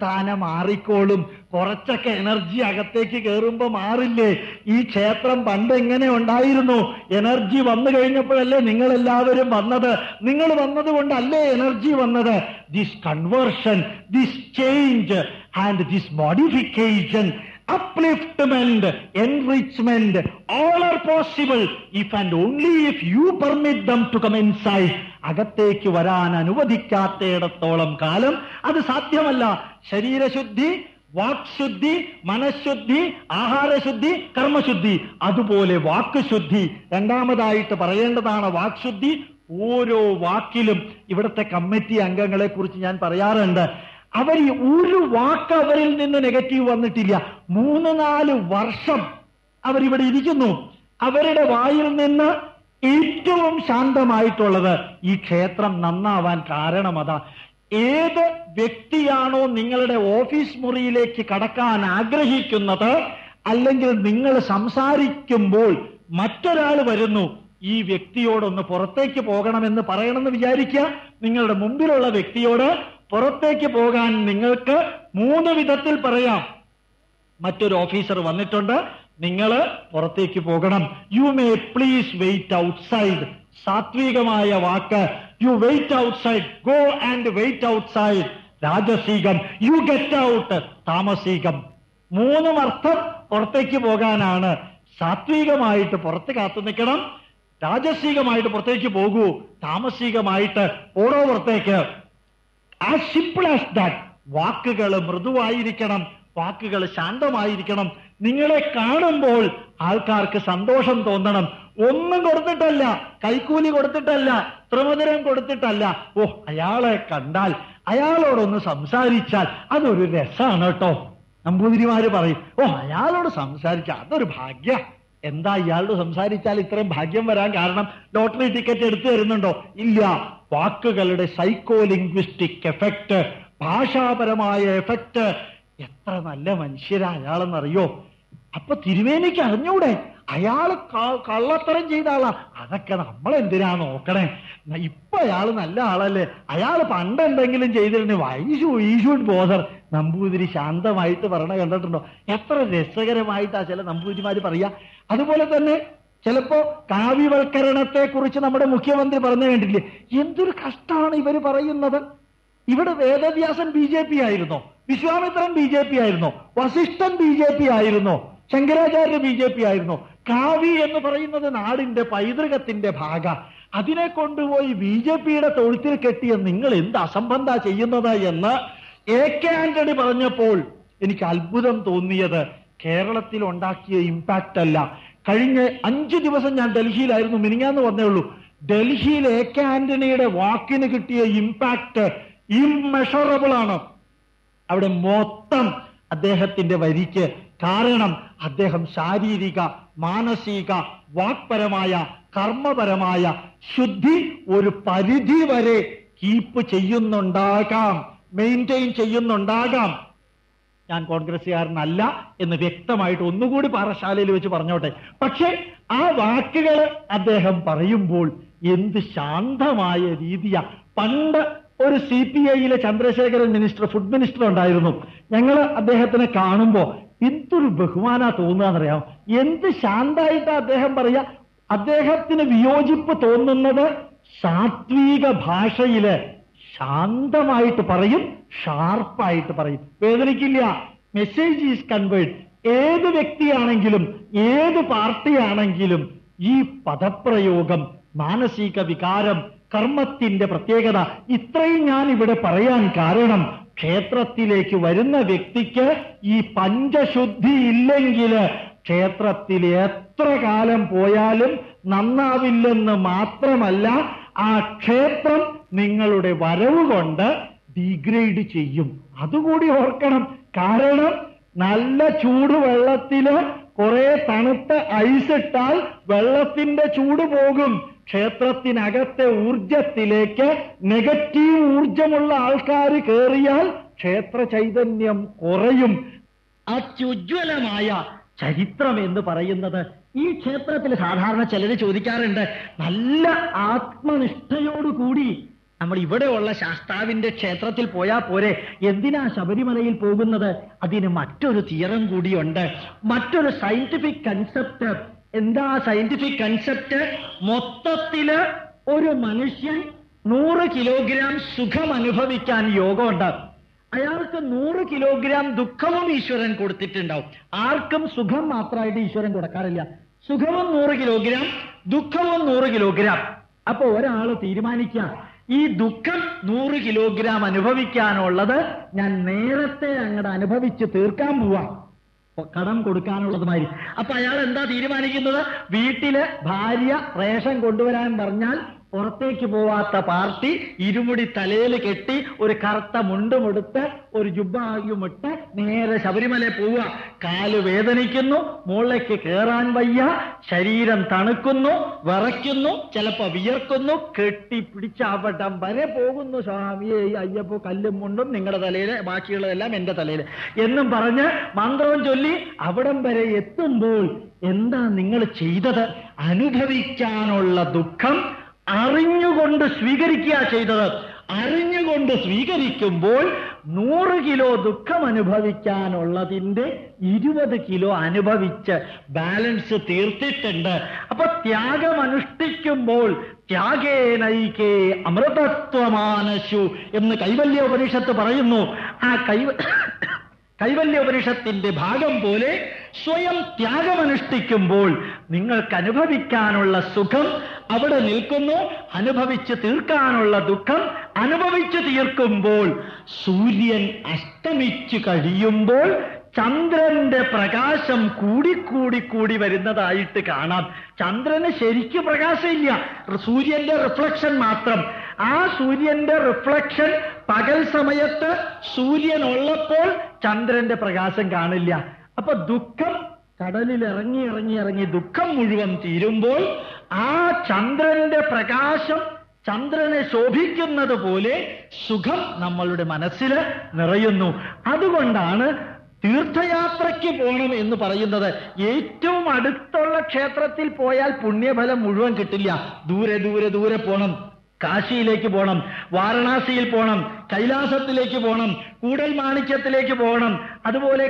താനെ മാറിക്കോളും. കുറച്ചൊക്കെ എനർജി അകത്തേക്ക് കയറുമ്പോ മാറില്ലേ? ഈ ക്ഷേത്രം പണ്ട് എങ്ങനെ ഉണ്ടായിരുന്നു? എനർജി വന്നു കഴിഞ്ഞപ്പോഴല്ലേ നിങ്ങൾ എല്ലാവരും വന്നത്? നിങ്ങൾ വന്നത് കൊണ്ടല്ലേ എനർജി വന്നത്? This conversion this change and this modification upliftment, enrichment, all are possible if and only if you permit them to come inside. അകത്തേക്ക് വരാൻ അനുവദിക്കാത്തയിടത്തോളം കാലം അത് സാധ്യമല്ല. ശരീരശുദ്ധി വാക്ശുദ്ധി മനഃശുദ്ധി ആഹാരശുദ്ധി കർമ്മശുദ്ധി അതുപോലെ വാക്കുശുദ്ധി. രണ്ടാമതായിട്ട് പറയേണ്ടതാണ് വാക്ശുദ്ധി. ഓരോ വാക്കിലും ഇവിടുത്തെ കമ്മിറ്റി അംഗങ്ങളെ കുറിച്ച് ഞാൻ പറയാറുണ്ട്. അവർ ഒരു വാക്ക് അവരിൽ നിന്ന് നെഗറ്റീവ് വന്നിട്ടില്ല. മൂന്ന് നാല് വർഷം അവരിവിടെ ഇരിക്കുന്നു. അവരുടെ വായിൽ നിന്ന് ഏറ്റവും ശാന്തമായിട്ടുള്ളത് ഈ ക്ഷേത്രം നന്നാവാൻ കാരണം അതാ. ഏത് വ്യക്തിയാണോ നിങ്ങളുടെ ഓഫീസ് മുറിയിലേക്ക് കടക്കാൻ ആഗ്രഹിക്കുന്നത് അല്ലെങ്കിൽ നിങ്ങൾ സംസാരിക്കുമ്പോൾ മറ്റൊരാൾ വരുന്നു ഈ വ്യക്തിയോടൊന്ന് പുറത്തേക്ക് പോകണമെന്ന് പറയണമെന്ന് വിചാരിക്കുക നിങ്ങളുടെ മുമ്പിലുള്ള വ്യക്തിയോട് പുറത്തേക്ക് പോകാൻ നിങ്ങൾക്ക് മൂന്ന് വിധത്തിൽ പറയാം. മറ്റൊരു ഓഫീസർ വന്നിട്ടുണ്ട്. നിങ്ങൾ പുറത്തേക്ക് പോകണം. You may please wait outside സാത്വികമായ വാക്ക്. You wait outside go and wait outside രാജസീകം. You get out താമസീകം. മൂന്നും അർത്ഥം പുറത്തേക്ക് പോകാനാണ്. സാത്വികമായിട്ട് പുറത്ത് കാത്തു നിൽക്കണം. രാജസീകമായിട്ട് പുറത്തേക്ക് പോകൂ. താമസികമായിട്ട് ഓടോ പുറത്തേക്ക്. ആസ് സിമ്പിൾ ആസ് ദാറ്റ് വാക്കുകൾ മൃദുവായിരിക്കണം. വാക്കുകൾ ശാന്തമായിരിക്കണം. നിങ്ങളെ കാണുമ്പോൾ ആൾക്കാർക്ക് സന്തോഷം തോന്നണം. ഒന്നും കൊടുത്തിട്ടല്ല. കൈക്കൂലി കൊടുത്തിട്ടല്ല. ത്രിമധുരം കൊടുത്തിട്ടല്ല. ഓ അയാളെ കണ്ടാൽ അയാളോടൊന്ന് സംസാരിച്ചാൽ അതൊരു രസമാണ് കേട്ടോ. നമ്പൂതിരിമാര് പറയും ഓ അയാളോട് സംസാരിച്ചാൽ അതൊരു ഭാഗ്യ. എന്താ ഇയാളോട് സംസാരിച്ചാൽ ഇത്രയും ഭാഗ്യം വരാൻ കാരണം? ലോട്ടറി ടിക്കറ്റ് എടുത്തു തരുന്നുണ്ടോ? ഇല്ല. വാക്കുകളുടെ സൈക്കോ ലിംഗ്വിസ്റ്റിക് എഫക്റ്റ് ഭാഷാപരമായ എഫക്റ്റ് എത്ര നല്ല മനുഷ്യരാ അയാളെന്നറിയോ? അപ്പൊ തിരുവേനിക്ക് അറിഞ്ഞൂടെ? അയാൾ കള്ളത്തരം ചെയ്ത ആളാ. അതൊക്കെ നമ്മൾ എന്തിനാ നോക്കണേ ഇപ്പൊ അയാൾ നല്ല ആളല്ലേ? അയാൾ പണ്ട് എന്തെങ്കിലും ചെയ്തിട്ടുണ്ട് വൈഷു ഈഷുഡ് ബോധർ നമ്പൂതിരി ശാന്തമായിട്ട് പറയണ കണ്ടിട്ടുണ്ടോ? എത്ര രസകരമായിട്ടാ ചില നമ്പൂതിരിമാര് പറയാ. അതുപോലെ തന്നെ ചിലപ്പോ കാവ്യവൽക്കരണത്തെ കുറിച്ച് നമ്മുടെ മുഖ്യമന്ത്രി പറഞ്ഞു കണ്ടില്ലേ എന്തൊരു കഷ്ടമാണ് ഇവർ പറയുന്നത്. ഇവിടെ വേദവ്യാസൻ ബി ജെ പി ആയിരുന്നോ വിശ്വാമിത്രൻ ബി ജെ പി ആയിരുന്നോ വസിഷ്ഠൻ ബി ജെ പി ആയിരുന്നോ ശങ്കരാചാര്യ ബി ജെ പി ആയിരുന്നോ. കാവി എന്ന് പറയുന്നത് നാടിന്റെ പൈതൃകത്തിന്റെ ഭാഗ. അതിനെ കൊണ്ടുപോയി ബി ജെ പിയുടെ തൊഴുത്തിൽ കെട്ടിയ നിങ്ങൾ എന്ത് അസംബന്ധ ചെയ്യുന്നത് എന്ന് എ കെ ആന്റണി പറഞ്ഞപ്പോൾ എനിക്ക് അത്ഭുതം തോന്നിയത് കേരളത്തിൽ ഉണ്ടാക്കിയ ഇമ്പാക്റ്റ് അല്ല. കഴിഞ്ഞ അഞ്ചു ദിവസം ഞാൻ ഡൽഹിയിലായിരുന്നു മിനിങ്ങാന്ന് പറഞ്ഞേ ഉള്ളൂ. ഡൽഹിയിൽ എ കെ ആന്റണിയുടെ വാക്കിന് കിട്ടിയ ഇമ്പാക്ട് ഇമ്മെഷറബിൾ ആണ്. അവിടെ മൊത്തം അദ്ദേഹത്തിന്റെ വരിക്ക് കാരണം അദ്ദേഹം ശാരീരിക മാനസിക വാക്പരമായ കർമ്മപരമായ ശുദ്ധി ഒരു പരിധി വരെ കീപ്പ് ചെയ്യുന്നുണ്ടാകാം മെയിന്റെയിൻ ചെയ്യുന്നുണ്ടാകാം. ഞാൻ കോൺഗ്രസ്സുകാരനല്ല എന്ന് വ്യക്തമായിട്ട് ഒന്നുകൂടി പാറശാലയിൽ വെച്ച് പറഞ്ഞോട്ടെ. പക്ഷേ ആ വാക്കുകൾ അദ്ദേഹം പറയുമ്പോൾ എന്ത് ശാന്തമായ രീതിയാ. പണ്ട് ഒരു സി പി ഐയിലെ ചന്ദ്രശേഖരൻ മിനിസ്റ്റർ ഫുഡ് മിനിസ്റ്റർ ഉണ്ടായിരുന്നു. ഞങ്ങൾ അദ്ദേഹത്തിനെ കാണുമ്പോൾ എന്തൊരു ബഹുമാന തോന്നുകയെന്നറിയാം എന്ത് ശാന്തായിട്ട് അദ്ദേഹം പറയാ അദ്ദേഹത്തിന് വിയോജിപ്പ് തോന്നുന്നത് സാത്വിക ഭാഷയിൽ ശാന്തമായിട്ട് പറയും ഷാർപ്പായിട്ട് പറയും. വേദനിക്കില്ല മെസ്സേജ് ഈസ് കൺവേർട്ട്. ഏത് വ്യക്തിയാണെങ്കിലും ഏത് പാർട്ടിയാണെങ്കിലും ഈ പദപ്രയോഗം മാനസിക വികാരം കർമ്മത്തിന്റെ പ്രത്യേകത ഇത്രയും ഞാൻ ഇവിടെ പറയാൻ കാരണം ക്ഷേത്രത്തിലേക്ക് വരുന്ന വ്യക്തിക്ക് ഈ പഞ്ചശുദ്ധി ഇല്ലെങ്കിൽ ക്ഷേത്രത്തിൽ എത്ര കാലം പോയാലും നന്നാവില്ലെന്ന് മാത്രമല്ല ആ ക്ഷേത്രം നിങ്ങളുടെ വരവ് കൊണ്ട് ഡീഗ്രേഡ് ചെയ്യും. അതുകൂടി ഓർക്കണം. കാരണം നല്ല ചൂടുവെള്ളത്തിൽ കുറെ തണുത്ത ഐസ് ഇട്ടാൽ വെള്ളത്തിന്റെ ചൂട് പോകും. ക്ഷേത്രത്തിനകത്തെ ഊർജത്തിലേക്ക് നെഗറ്റീവ് ഊർജമുള്ള ആൾക്കാർ കയറിയാൽ ക്ഷേത്ര ചൈതന്യം കുറയും. അത്യുജ്വലമായ ചരിത്രം എന്ന് പറയുന്നത് ഈ ക്ഷേത്രത്തിൽ സാധാരണ ചിലര് ചോദിക്കാറുണ്ട്. നല്ല ആത്മനിഷ്ഠയോടുകൂടി നമ്മൾ ഇവിടെയുള്ള ശാസ്താവിന്റെ ക്ഷേത്രത്തിൽ പോയാൽ പോരെ. എന്തിനാ ശബരിമലയിൽ പോകുന്നത്? അതിന് മറ്റൊരു തിയറം കൂടിയുണ്ട്. മറ്റൊരു സയന്റിഫിക് കൺസെപ്റ്റ് എന്താ സയന്റിഫിക് കൺസെപ്റ്റ് മൊത്തത്തിൽ ഒരു മനുഷ്യൻ നൂറ് കിലോഗ്രാം സുഖം അനുഭവിക്കാൻ യോഗമുണ്ട്. അയാൾക്ക് നൂറ് കിലോഗ്രാം ദുഃഖവും ഈശ്വരൻ കൊടുത്തിട്ടുണ്ടാവും. ആർക്കും സുഖം മാത്രമായിട്ട് ഈശ്വരൻ കൊടുക്കാറില്ല. സുഖവും നൂറ് കിലോഗ്രാം ദുഃഖവും നൂറ് കിലോഗ്രാം അപ്പൊ ഒരാൾ തീരുമാനിക്കുക ഈ ദുഃഖം നൂറ് കിലോഗ്രാം അനുഭവിക്കാനുള്ളത് ഞാൻ നേരത്തെ അങ്ങോട്ട് അനുഭവിച്ച് തീർക്കാൻ പോവാം. കടം കൊടുക്കാനുള്ളതുമായി അപ്പൊ അയാൾ എന്താ തീരുമാനിക്കുന്നത്? വീട്ടിൽ ഭാര്യ റേഷൻ കൊണ്ടുവരാൻ പറഞ്ഞാൽ പുറത്തേക്ക് പോവാത്ത പാർട്ടി ഇരുമുടി തലയിൽ കെട്ടി ഒരു കറുത്ത മുണ്ടുമെടുത്ത് ഒരു ജുബായുമിട്ട് നേരെ ശബരിമല പോവുക. കാൽ വേദനിക്കുന്നു മുകളിലേക്ക് കയറാൻ വയ്യ ശരീരം തണുക്കുന്നു വിറയ്ക്കുന്നു ചിലപ്പോ വിയർക്കുന്നു കെട്ടിപ്പിടിച്ച് അവിടം വരെ പോകുന്നു സ്വാമിയെ. അയ്യപ്പോ കല്ലും മുണ്ടും നിങ്ങളുടെ തലയിൽ ബാക്കിയുള്ളതെല്ലാം എന്റെ തലയിൽ എന്നും പറഞ്ഞ് മന്ത്രവും ചൊല്ലി അവിടം വരെ എത്തുമ്പോൾ എന്താ നിങ്ങൾ ചെയ്തത്? അനുഭവിക്കാനുള്ള ദുഃഖം അറിഞ്ഞുകൊണ്ട് സ്വീകരിക്കുക ചെയ്തത്. അറിഞ്ഞുകൊണ്ട് സ്വീകരിക്കുമ്പോൾ നൂറ് കിലോ ദുഃഖം അനുഭവിക്കാനുള്ളതിന്റെ ഇരുപത് കിലോ അനുഭവിച്ച് ബാലൻസ് തീർത്തിട്ടുണ്ട്. അപ്പൊ ത്യാഗം അനുഷ്ഠിക്കുമ്പോൾ ത്യാഗേ നൈകേ അമൃതത്വമാനശു എന്ന് കൈവല്യ ഉപനിഷത്ത് പറയുന്നു. ആ കൈവ കൈവല്യോപനിഷത്തിന്റെ ഭാഗം പോലെ സ്വയം ത്യാഗമനുഷ്ഠിക്കുമ്പോൾ നിങ്ങൾക്ക് അനുഭവിക്കാനുള്ള സുഖം അവിടെ നിൽക്കുന്നു. അനുഭവിച്ച് തീർക്കാനുള്ള ദുഃഖം അനുഭവിച്ച് തീർക്കുമ്പോൾ സൂര്യൻ അസ്തമിച്ചു കഴിയുമ്പോൾ ചന്ദ്രന്റെ പ്രകാശം കൂടിക്കൂടി കൂടി വരുന്നതായിട്ട് കാണാം. ചന്ദ്രന് ശരിക്ക് പ്രകാശമില്ല. സൂര്യന്റെ റിഫ്ലക്ഷൻ മാത്രം. ആ സൂര്യന്റെ റിഫ്ലക്ഷൻ പകൽ സമയത്ത് സൂര്യൻ ഉള്ളപ്പോൾ ചന്ദ്രന്റെ പ്രകാശം കാണില്ല. അപ്പൊ ദുഃഖം കടലിൽ ഇറങ്ങി ഇറങ്ങി ഇറങ്ങി ദുഃഖം മുഴുവൻ തീരുമ്പോൾ ആ ചന്ദ്രന്റെ പ്രകാശം ചന്ദ്രനെ ശോഭിക്കുന്നത് പോലെ സുഖം നമ്മളുടെ മനസ്സിൽ നിറയുന്നു. അതുകൊണ്ടാണ് തീർത്ഥയാത്രയ്ക്ക് പോകണം എന്ന് പറയുന്നത്. ഏറ്റവും അടുത്തുള്ള ക്ഷേത്രത്തിൽ പോയാൽ പുണ്യഫലം മുഴുവൻ കിട്ടില്ല. ദൂരെ ദൂരെ ദൂരെ പോകണം കാശിയിലേക്ക് പോകണം വാരണാസിയിൽ പോകണം കൈലാസത്തിലേക്ക് പോകണം കൂടൽ മാണിക്യത്തിലേക്ക് പോകണം അതുപോലെ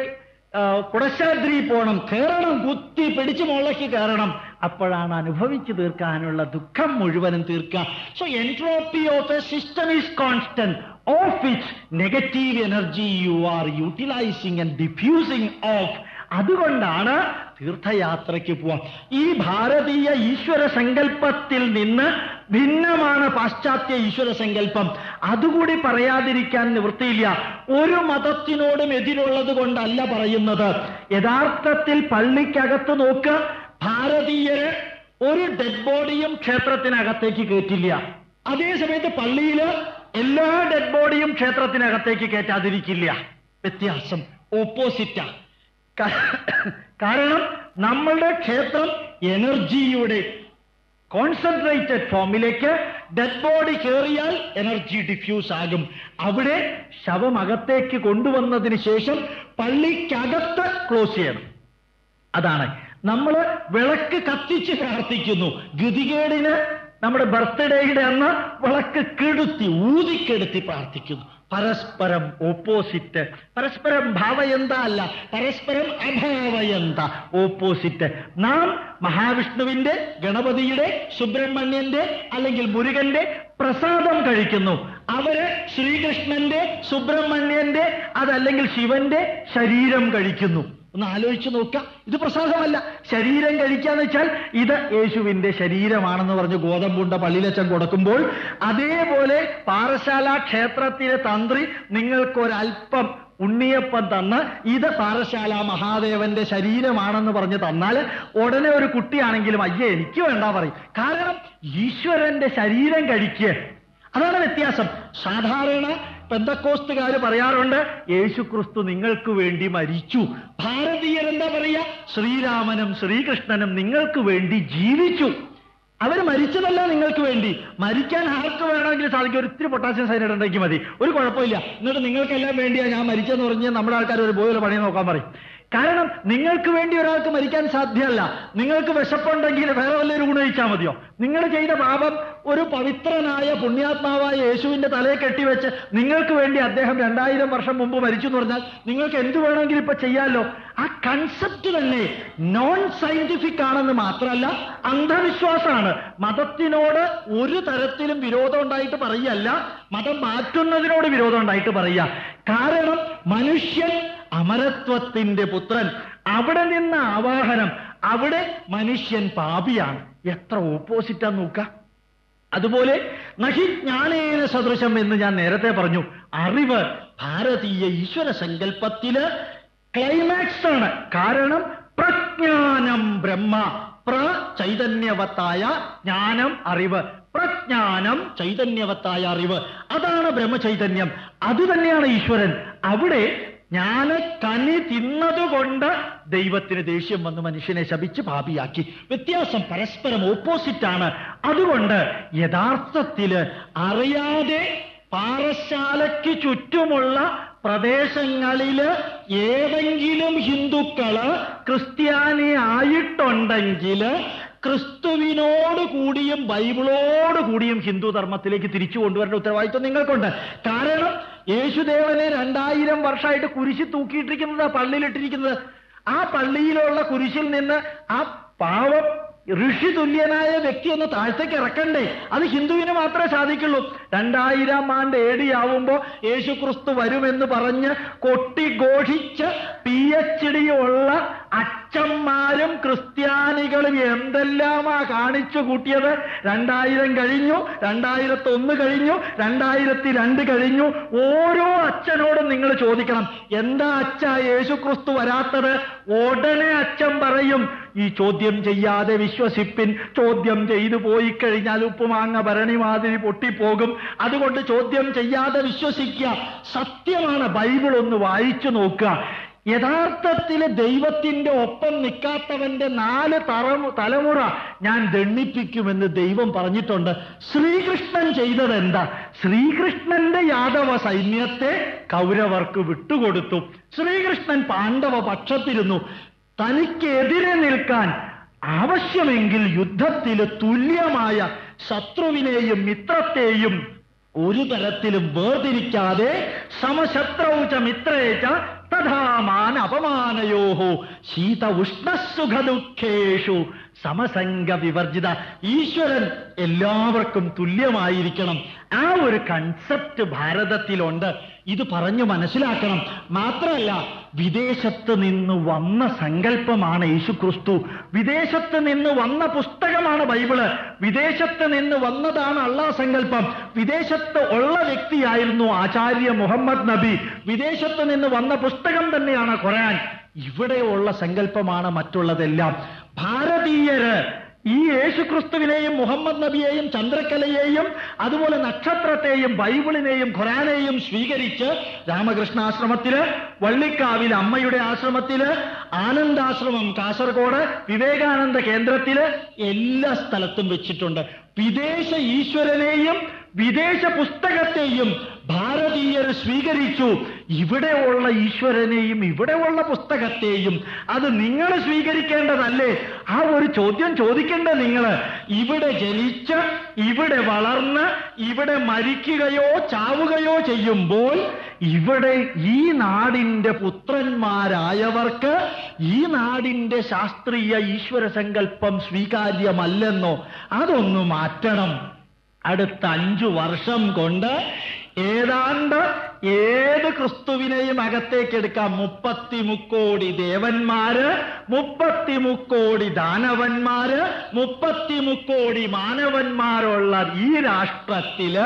കുടശാദ്രി പോണം കയറണം കുത്തി പിടിച്ചു മുളക്കി കയറണം. അപ്പോഴാണ് അനുഭവിച്ചു തീർക്കാനുള്ള ദുഃഖം മുഴുവനും തീർക്കുക. So entropy of a system is constant of it negative energy you are utilising and diffusing of അതുകൊണ്ടാണ് തീർത്ഥയാത്രയ്ക്ക് പോവാം ഈ ഭാരതീയ ഈശ്വര സങ്കല്പത്തിൽ നിന്ന് ഭിന്നമാണ് പാശ്ചാത്യ ഈശ്വര സങ്കല്പം. അതുകൂടി പറയാതിരിക്കാൻ നിവൃത്തിയില്ല. ഒരു മതത്തിനോടും എതിരുള്ളത് കൊണ്ടല്ല പറയുന്നത്. യഥാർത്ഥത്തിൽ പള്ളിക്കകത്ത് നോക്ക് ഭാരതീയര് ഒരു ഡെഡ് ബോഡിയും ക്ഷേത്രത്തിനകത്തേക്ക് കയറ്റില്ല. അതേസമയത്ത് പള്ളിയിൽ എല്ലാ ഡെഡ് ബോഡിയും ക്ഷേത്രത്തിനകത്തേക്ക് കയറ്റാതിരിക്കില്ല. വ്യത്യാസം. ഓപ്പോസിറ്റാ കാരണം നമ്മളുടെ ക്ഷേത്രം എനർജിയുടെ കോൺസെൻട്രേറ്റഡ് ഫോമിലേക്ക് ഡെഡ് ബോഡി കയറിയാൽ എനർജി ഡിഫ്യൂസ് ആകും. അവിടെ ശവം അകത്തേക്ക് കൊണ്ടുവന്നതിന് ശേഷം പള്ളിക്കകത്ത് ക്ലോസ് ചെയ്യണം. അതാണ്. നമ്മൾ വിളക്ക് കത്തിച്ച് പ്രാർത്ഥിക്കുന്നു. ഗതികേടിന് നമ്മുടെ ബർത്ത്ഡേയുടെ അന്ന് വിളക്ക് കെടുത്തി ഊതിക്കെടുത്തി പ്രാർത്ഥിക്കുന്നു. പരസ്പരം ഓപ്പോസിറ്റ് പരസ്പരം ഭാവയന്ത അല്ല പരസ്പരം അഭാവയന്ത. ഓപ്പോസിറ്റ് നാം മഹാവിഷ്ണുവിന്റെ ഗണപതിയുടെ സുബ്രഹ്മണ്യന്റെ അല്ലെങ്കിൽ മുരുകന്റെ പ്രസാദം കഴിക്കുന്നു. അവർ ശ്രീകൃഷ്ണന്റെ സുബ്രഹ്മണ്യന്റെ അതല്ലെങ്കിൽ ശിവന്റെ ശരീരം കഴിക്കുന്നു. ഒന്ന് ആലോചിച്ച് നോക്കാം. ഇത് പ്രസാദമല്ല. ശരീരം കഴിക്കാന്ന് വെച്ചാൽ ഇത് യേശുവിന്റെ ശരീരമാണെന്ന് പറഞ്ഞ് ഗോതമ്പുണ്ട പള്ളിയിലച്ചൻ കൊടുക്കുമ്പോൾ അതേപോലെ പാറശാല ക്ഷേത്രത്തിലെ തന്ത്രി നിങ്ങൾക്കൊരൽപ്പം ഉണ്ണിയപ്പം തന്ന് ഇത് പാറശാല മഹാദേവന്റെ ശരീരമാണെന്ന് പറഞ്ഞ് തന്നാൽ ഉടനെ ഒരു കുട്ടിയാണെങ്കിലും അയ്യേ എനിക്ക് വേണ്ട പറയും. കാരണം ഈശ്വരന്റെ ശരീരം കഴിക്കുക അതാണ് വ്യത്യാസം. സാധാരണ പെന്തക്കോസ്തുകാർ പറയാറുണ്ട് യേശു ക്രിസ്തു നിങ്ങൾക്ക് വേണ്ടി മരിച്ചു. ഭാരതീയർ എന്താ പറയാ? ശ്രീരാമനും ശ്രീകൃഷ്ണനും നിങ്ങൾക്ക് വേണ്ടി ജീവിച്ചു. അവർ മരിച്ചതല്ല നിങ്ങൾക്ക് വേണ്ടി. മരിക്കാൻ ആർക്ക് വേണമെങ്കിലും സാധിക്കും. ഒരു ഇത്തിരി പൊട്ടാസ്യം സൈനൈഡ് ഉണ്ടെങ്കിൽ മതി. ഒരു കുഴപ്പമില്ല. എന്നിട്ട് നിങ്ങൾക്കെല്ലാം വേണ്ടിയാ ഞാൻ മരിച്ചെന്ന് പറഞ്ഞ് നമ്മുടെ ആൾക്കാർ ഒരു ബോയിലെ പണി നോക്കാൻ പറയും. കാരണം നിങ്ങൾക്ക് വേണ്ടി ഒരാൾക്ക് മരിക്കാൻ സാധ്യമല്ല. നിങ്ങൾക്ക് വിശപ്പുണ്ടെങ്കിൽ വേറെ വല്ലൊരു ഗുണയിച്ചാൽ മതിയോ? നിങ്ങൾ ചെയ്ത പാപം ഒരു പവിത്രനായ പുണ്യാത്മാവായ യേശുവിന്റെ തലയെ കെട്ടിവെച്ച് നിങ്ങൾക്ക് വേണ്ടി അദ്ദേഹം രണ്ടായിരം വർഷം മുമ്പ് മരിച്ചു എന്ന് പറഞ്ഞാൽ നിങ്ങൾക്ക് എന്ത് വേണമെങ്കിലും ഇപ്പൊ ചെയ്യാമല്ലോ ആ കൺസെപ്റ്റ് തന്നെ നോൺ സയന്റിഫിക് ആണെന്ന് മാത്രമല്ല അന്ധവിശ്വാസമാണ്. മതത്തിനോട് ഒരു തരത്തിലും വിരോധം ഉണ്ടായിട്ട് പറയല്ല. മതം മാറ്റുന്നതിനോട് വിരോധം ഉണ്ടായിട്ട് പറയുക കാരണം മനുഷ്യൻ അമരത്വത്തിന്റെ പുത്രൻ. അവിടെ നിന്ന ആവാഹനം അവിടെ മനുഷ്യൻ പാപിയാണ്. എത്ര ഓപ്പോസിറ്റാ നോക്ക. അതുപോലെ നഹി ജ്ഞാനേന സദൃശം എന്ന് ഞാൻ നേരത്തെ പറഞ്ഞു. അറിവ് ഭാരതീയ ഈശ്വര സങ്കല്പത്തിൽ ക്ലൈമാക്സ് ആണ്. കാരണം പ്രജ്ഞാനം ബ്രഹ്മ പ്ര ചൈതന്യവത്തായ ജ്ഞാനം അറിവ്. പ്രജ്ഞാനം ചൈതന്യവത്തായ അറിവ്. അതാണ് ബ്രഹ്മചൈതന്യം. അത് തന്നെയാണ് ഈശ്വരൻ. അവിടെ ജ്ഞാന കനി തിന്നതുകൊണ്ട് ദൈവത്തിന് ദേഷ്യം വന്ന് മനുഷ്യനെ ശപിച്ച് പാപിയാക്കി. വ്യത്യാസം പരസ്പരം ഓപ്പോസിറ്റ് ആണ് അതുകൊണ്ട് യഥാർത്ഥത്തിൽ അറിയാതെ പാറശാലയ്ക്ക് ചുറ്റുമുള്ള പ്രദേശങ്ങളിൽ ഏതെങ്കിലും ഹിന്ദുക്കൾ ക്രിസ്ത്യാനി ആയിട്ടുണ്ടെങ്കിൽ ക്രിസ്തുവിനോട് കൂടിയും ബൈബിളോട് കൂടിയും ഹിന്ദു ധർമ്മത്തിലേക്ക് തിരിച്ചു കൊണ്ടുവരേണ്ട ഉത്തരവാദിത്വം നിങ്ങൾക്കുണ്ട്. കാരണം യേശുദേവനെ രണ്ടായിരം വർഷമായിട്ട് കുരിശി തൂക്കിയിട്ടിരിക്കുന്നത് പള്ളിയിലിട്ടിരിക്കുന്നത്. ആ പള്ളിയിലുള്ള കുരിശിൽ നിന്ന് ആ പാവം ഋഷി തുല്യനായ വ്യക്തി ഒന്ന് താഴ്ത്തേക്ക് ഇറക്കണ്ടേ? അത് ഹിന്ദുവിന് മാത്രമേ സാധിക്കുള്ളൂ. രണ്ടായിരം ആണ്ട് ഏടിയാവുമ്പോ യേശു ക്രിസ്തു വരുമെന്ന് പറഞ്ഞ് കൊട്ടിഘോഷിച്ച് പി എച്ച് ഡി ഉള്ള അച്ഛന്മാരും ക്രിസ്ത്യാനികളും എന്തെല്ലാമാ കാണിച്ചു കൂട്ടിയത്? രണ്ടായിരം കഴിഞ്ഞു രണ്ടായിരത്തി ഒന്ന് കഴിഞ്ഞു രണ്ടായിരത്തി രണ്ട് കഴിഞ്ഞു. ഓരോ അച്ഛനോടും നിങ്ങൾ ചോദിക്കണം എന്താ അച്ഛ യേശു ക്രിസ്തു വരാത്തത്? ഉടനെ അച്ഛൻ പറയും ഈ ചോദ്യം ചെയ്യാതെ വിശ്വസിപ്പിൻ. ചോദ്യം ചെയ്തു പോയി കഴിഞ്ഞാൽ ഉപ്പുമാങ്ങ ഭരണി മാതിരി പൊട്ടിപ്പോകും. അതുകൊണ്ട് ചോദ്യം ചെയ്യാതെ വിശ്വസിക്കുക. സത്യമാണ് ബൈബിൾ ഒന്ന് വായിച്ചു നോക്കുക. യഥാർത്ഥത്തിൽ ദൈവത്തിന്റെ ഒപ്പം നിൽക്കാത്തവന്റെ നാല് തലമുറ ഞാൻ ദണ്ണിപ്പിക്കുമെന്ന് ദൈവം പറഞ്ഞിട്ടുണ്ട്. ശ്രീകൃഷ്ണൻ ചെയ്തത് എന്താ? ശ്രീകൃഷ്ണന്റെ യാദവ സൈന്യത്തെ കൗരവർക്ക് വിട്ടുകൊടുത്തു. ശ്രീകൃഷ്ണൻ പാണ്ഡവ പക്ഷത്തിരുന്നു. തനിക്കെതിരെ നിൽക്കാൻ ആവശ്യമെങ്കിൽ യുദ്ധത്തിൽ തുല്യമായ ശത്രുവിനെയും മിത്രത്തെയും ഒരു തരത്തിലും വേർതിരിക്കാതെ സമശത്രൗച മിത്രേച്ച തഥാമാൻ അപമാനയോഹോ ശീത ഉഷ്ണസുഖ ദുഃഖേഷു സമസംഗ വിവർജിത ഈശ്വരൻ എല്ലാവർക്കും തുല്യമായിരിക്കണം. ആ ഒരു കൺസെപ്റ്റ് ഭാരതത്തിലുണ്ട്. ഇത് പറഞ്ഞു മനസ്സിലാക്കണം. മാത്രമല്ല വിദേശത്ത് നിന്ന് വന്ന സങ്കല്പമാണ് യേശു ക്രിസ്തു വിദേശത്ത് നിന്ന് വന്ന പുസ്തകമാണ് ബൈബിൾ. വിദേശത്ത് നിന്ന് വന്നതാണ് അള്ളാ സങ്കല്പം. വിദേശത്ത് ഉള്ള വ്യക്തിയായിരുന്നു ആചാര്യ മുഹമ്മദ് നബി. വിദേശത്ത് നിന്ന് വന്ന പുസ്തകം തന്നെയാണ് ഖുറാൻ ഇവിടെയുള്ള സങ്കല്പമാണ് മറ്റുള്ളതെല്ലാം. ഭാരതീയര് ഈ യേശുക്രിസ്തുവിനെയും മുഹമ്മദ് നബിയെയും ചന്ദ്രക്കലയെയും അതുപോലെ നക്ഷത്രത്തെയും ബൈബിളിനെയും ഖുറാനെയും സ്വീകരിച്ച് രാമകൃഷ്ണാശ്രമത്തിൽ വള്ളിക്കാവിൽ അമ്മയുടെ ആശ്രമത്തിൽ ആനന്ദാശ്രമം കാസർഗോഡ് വിവേകാനന്ദ കേന്ദ്രത്തിൽ എല്ലാ സ്ഥലത്തും വെച്ചിട്ടുണ്ട്. വിദേശ ഈശ്വരനെയും വിദേശ പുസ്തകത്തെയും ഭാരതീയർ സ്വീകരിച്ചു. ഇവിടെയുള്ള ഈശ്വരനെയും ഇവിടെയുള്ള പുസ്തകത്തെയും അത് നിങ്ങൾ സ്വീകരിക്കേണ്ടതല്ലേ? ആ ഒരു ചോദ്യം ചോദിക്കേണ്ട നിങ്ങൾ. ഇവിടെ ജനിച്ച് ഇവിടെ വളർന്ന് ഇവിടെ മരിക്കുകയോ ചാവുകയോ ചെയ്യുമ്പോൾ ഇവിടെ ഈ നാടിന്റെ പുത്രന്മാരായവർക്ക് ഈ നാടിന്റെ ശാസ്ത്രീയ ഈശ്വര സങ്കല്പം സ്വീകാര്യമല്ലെന്നോ? അതൊന്ന് മാറ്റണം. അടുത്ത അഞ്ചു വർഷം കൊണ്ട് ഏതാണ്ട് ഏത് ക്രിസ്തുവിനെയും അകത്തേക്ക് എടുക്കാം. മുപ്പത്തി മുക്കോടി ദേവന്മാര് മുപ്പത്തി മുക്കോടി ദാനവന്മാര് മുപ്പത്തി മുക്കോടി മാനവന്മാരുള്ള ഈ രാഷ്ട്രത്തിൽ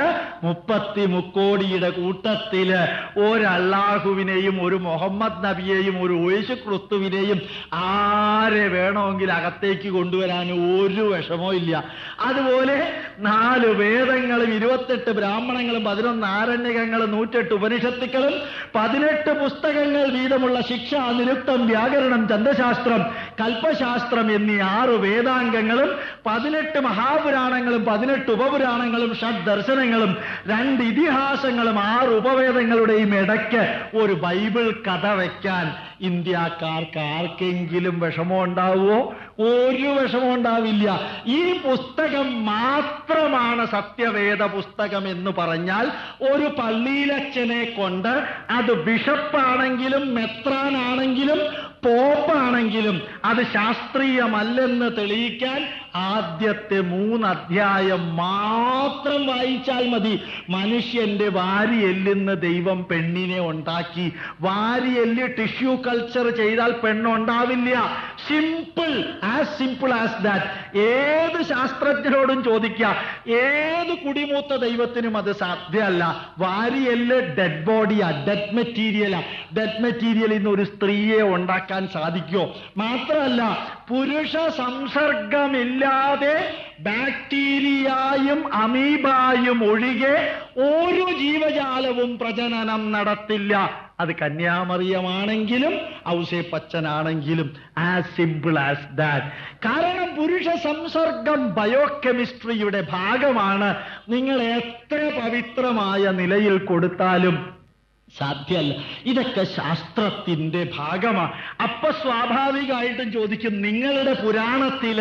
മുപ്പത്തി മുക്കോടിയുടെ കൂട്ടത്തിൽ ഒരല്ലാഹുവിനെയും ഒരു മുഹമ്മദ് നബിയെയും ഒരു യേശു ക്രിസ്തുവിനെയും ആരെ വേണമെങ്കിൽ അകത്തേക്ക് കൊണ്ടുവരാൻ ഒരു വിഷമവും ഇല്ല. അതുപോലെ നാല് വേദങ്ങളും ഇരുപത്തെട്ട് ബ്രാഹ്മണങ്ങളും പതിനൊന്ന് ആരണ്യകങ്ങളും നൂറ്റെട്ട് ഉപനിഷത്തുക്കളും പതിനെട്ട് പുസ്തകങ്ങൾ വീതമുള്ള ശിക്ഷ നിരുക്തം വ്യാകരണം ചന്ദ്രശാസ്ത്രം കൽപ്പശാസ്ത്രം എന്നീ ആറ് വേദാംഗങ്ങളും പതിനെട്ട് മഹാപുരാണങ്ങളും പതിനെട്ട് ഉപപുരാണങ്ങളും ഷഡ് ദർശനങ്ങളും രണ്ട് ഇതിഹാസങ്ങളും ആറ് ഉപവേദങ്ങളുടെയും ഇടയ്ക്ക് ഒരു ബൈബിൾ കഥ വയ്ക്കാൻ ഇന്ത്യക്കാർക്ക് ആർക്കെങ്കിലും വിഷമം ഉണ്ടാവുമോ ഒരു വിഷമം ഉണ്ടാവില്ല. ഈ പുസ്തകം മാത്രമാണ് സത്യവേദ പുസ്തകം എന്ന് പറഞ്ഞാൽ ഒരു പള്ളിയിലച്ഛനെ കൊണ്ട് അത് ബിഷപ്പാണെങ്കിലും മെത്രാനാണെങ്കിലും പോപ്പാണെങ്കിലും അത് ശാസ്ത്രീയമല്ലെന്ന് തെളിയിക്കാൻ ആദ്യത്തെ മൂന്നധ്യായം മാത്രം വായിച്ചാൽ മതി. മനുഷ്യന്റെ വാരിയെല്ലിന്ന് ദൈവം പെണ്ണിനെ ഉണ്ടാക്കി. വാരിയെല്ല് ടിഷ്യൂ കൾച്ചർ ചെയ്താൽ പെണ്ണുണ്ടാവില്ല. Simple as simple as that ഏത് ശാസ്ത്രജ്ഞരോടും ചോദിക്കുക. ഏത് കുടിമൂത്ത ദൈവത്തിനും അത് സാധ്യമല്ല. വാരിയല്ല് ഡെഡ് ബോഡിയാ ഡെഡ് മെറ്റീരിയലാ ഡെഡ് മെറ്റീരിയലിൽ നിന്ന് ഒരു സ്ത്രീയെ ഉണ്ടാക്കാൻ സാധിക്കുമോ മാത്രമല്ല പുരുഷ സംസർഗമില്ലാതെ ബാക്ടീരിയയും അമീബായും ഒഴികെ ഒരു ജീവജാലവും പ്രജനനം നടത്തില്ല. അത് കന്യാമറിയമാണെങ്കിലും ഔസേ പച്ചനാണെങ്കിലും ആസ് സിമ്പിൾ ആസ് ദാറ്റ് കാരണം പുരുഷ സംസർഗം ബയോകെമിസ്ട്രിയുടെ ഭാഗമാണ്. നിങ്ങൾ എത്ര പവിത്രമായ നിലയിൽ കൊടുത്താലും സാധ്യമല്ല ഇതൊക്കെ ശാസ്ത്രത്തിന്റെ ഭാഗമാണ് അപ്പൊ സ്വാഭാവികമായിട്ടും ചോദിക്കും നിങ്ങളുടെ പുരാണത്തിൽ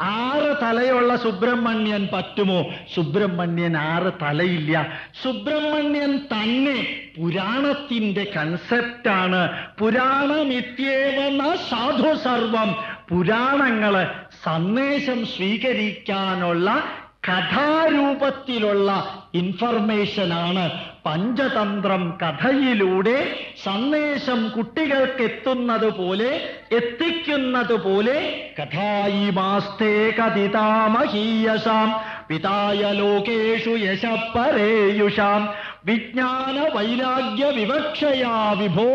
ആറ് തലയുള്ള സുബ്രഹ്മണ്യൻ പറ്റുമോ? സുബ്രഹ്മണ്യൻ ആറ് തലയില്ല. സുബ്രഹ്മണ്യൻ തന്നെ പുരാണത്തിന്റെ കൺസെപ്റ്റാണ് പുരാണമിത്യേവന സാധു സർവം. പുരാണങ്ങൾ സന്ദേശം സ്വീകരിക്കാനുള്ള കഥാരൂപത്തിലുള്ള ഇൻഫർമേഷനാണ് പഞ്ചതന്ത്രം കഥയിലൂടെ സന്ദേശം കുട്ടികൾക്ക് എത്തുന്നത് പോലെ എത്തിക്കുന്നത് പോലെ കഥായിമാസ്തേ കഥിതാമഹീയസാം പിതായ ലോകേഷു യശപ്പരേയുഷാം വിജ്ഞാന വൈരാഗ്യ വിവക്ഷയാ വിഭോ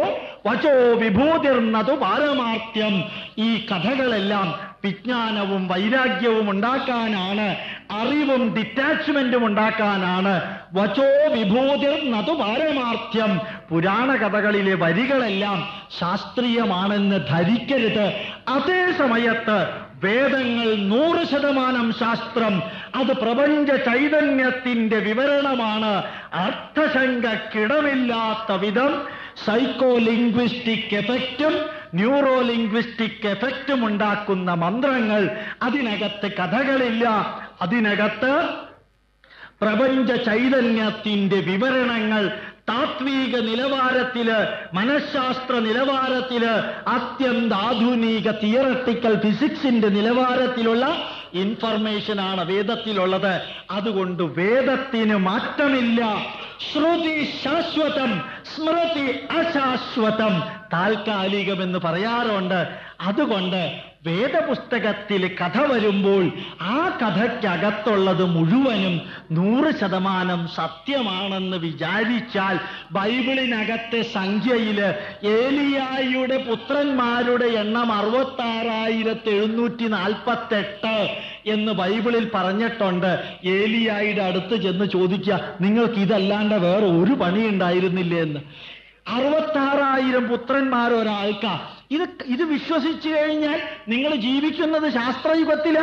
വചോ വിഭൂതിർന്നതു പാരമാർത്ഥ്യം. ഈ കഥകളെല്ലാം വിജ്ഞാനവും വൈരാഗ്യവും ഉണ്ടാക്കാനാണ് അറിവും ഡിറ്റാച്ച്മെന്റും ഉണ്ടാക്കാനാണ് വചോ വിഭൂതിർന്നതു പാരമാർത്ഥ്യം. പുരാണ കഥകളിലെ വരികളെല്ലാം ശാസ്ത്രീയമാണെന്ന് ധരിക്കരുത്. അതേ സമയത്ത് വേദങ്ങൾ നൂറ് ശതമാനം ശാസ്ത്രം. അത് പ്രപഞ്ച ചൈതന്യത്തിന്റെ വിവരണമാണ്. അർത്ഥശങ്കക്കിടമില്ലാത്ത വിധം സൈക്കോ ലിംഗ്വിസ്റ്റിക് എഫക്റ്റും ന്യൂറോ ലിംഗ്വിസ്റ്റിക് എഫക്റ്റും ഉണ്ടാക്കുന്ന മന്ത്രങ്ങൾ. അതിനകത്ത് കഥകളില്ല. അതിനകത്ത് പ്രപഞ്ച ചൈതന്യത്തിന്റെ വിവരണങ്ങൾ താത്വിക നിലവാരത്തിൽ മനഃശാസ്ത്ര നിലവാരത്തിൽ അത്യന്താധുനിക തിയറട്ടിക്കൽ ഫിസിക്സിന്റെ നിലവാരത്തിലുള്ള ഇൻഫർമേഷൻ ഇൻഫർമേഷനാണ് വേദത്തിലുള്ളത്. അതുകൊണ്ട് വേദത്തിന് മാറ്റമില്ല. ശ്രുതി ശാശ്വതം സ്മൃതി അശാശ്വതം താൽക്കാലികമെന്ന് പറയാറുണ്ട്. അതുകൊണ്ട് വേദപുസ്തകത്തിൽ കഥ വരുമ്പോൾ ആ കഥയ്ക്കകത്തുള്ളത് മുഴുവനും നൂറ് ശതമാനം സത്യമാണെന്ന് വിചാരിച്ചാൽ ബൈബിളിനകത്തെ സംഖ്യയിൽ ഏലിയായിയുടെ പുത്രന്മാരുടെ എണ്ണം അറുപത്താറായിരത്തി എഴുന്നൂറ്റി നാൽപ്പത്തെട്ട് എന്ന് ബൈബിളിൽ പറഞ്ഞിട്ടുണ്ട്. ഏലിയായുടെ അടുത്ത് ചെന്ന് ചോദിക്കുക നിങ്ങൾക്ക് ഇതല്ലാണ്ട് വേറെ ഒരു പണി ഉണ്ടായിരുന്നില്ലേ എന്ന്. അറുപത്താറായിരം പുത്രന്മാർ ഒരാൾക്കാ ഇത് ഇത് വിശ്വസിച്ചു കഴിഞ്ഞാൽ നിങ്ങൾ ജീവിക്കുന്നത് ശാസ്ത്രയുഗത്തില?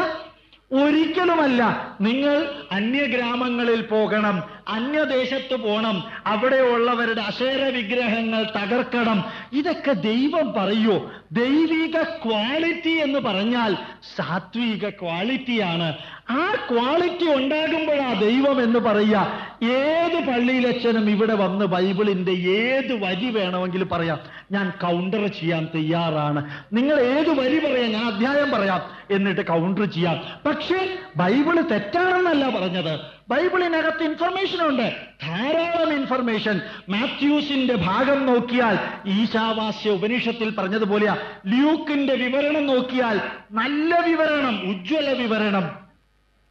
ഒരിക്കലുമല്ല. നിങ്ങൾ അന്യഗ്രാമങ്ങളിൽ പോകണം. അന്യദേശത്ത് പോകണം അവിടെയുള്ളവരുടെ അശേര വിഗ്രഹങ്ങൾ തകർക്കണം. ഇതൊക്കെ ദൈവം പറയൂ. ദൈവിക ക്വാളിറ്റി എന്ന് പറഞ്ഞാൽ സാത്വിക ക്വാളിറ്റിയാണ്. ആ ക്വാളിറ്റി ഉണ്ടാകുമ്പോഴാ ദൈവം എന്ന് പറയുക. ഏത് പള്ളിയിലച്ഛനും ഇവിടെ വന്ന് ബൈബിളിന്റെ ഏത് വരി വേണമെങ്കിലും പറയാം. ഞാൻ കൗണ്ടർ ചെയ്യാൻ തയ്യാറാണ്. നിങ്ങൾ ഏത് വരി പറയാം ഞാൻ അധ്യായം പറയാം. എന്നിട്ട് കൗണ്ടർ ചെയ്യാം. പക്ഷേ ബൈബിൾ തെറ്റാണെന്നല്ല പറഞ്ഞത്. ബൈബിളിനകത്ത് ഇൻഫർമേഷൻ ഉണ്ട്. ധാരാളം ഇൻഫർമേഷൻ മാത്യൂസിന്റെ ഭാഗം നോക്കിയാൽ ഈശാവാസ്യ ഉപനിഷത്തിൽ പറഞ്ഞതുപോലെയാ. ലൂക്കിന്റെ വിവരണം നോക്കിയാൽ നല്ല വിവരണം ഉജ്ജ്വല വിവരണം.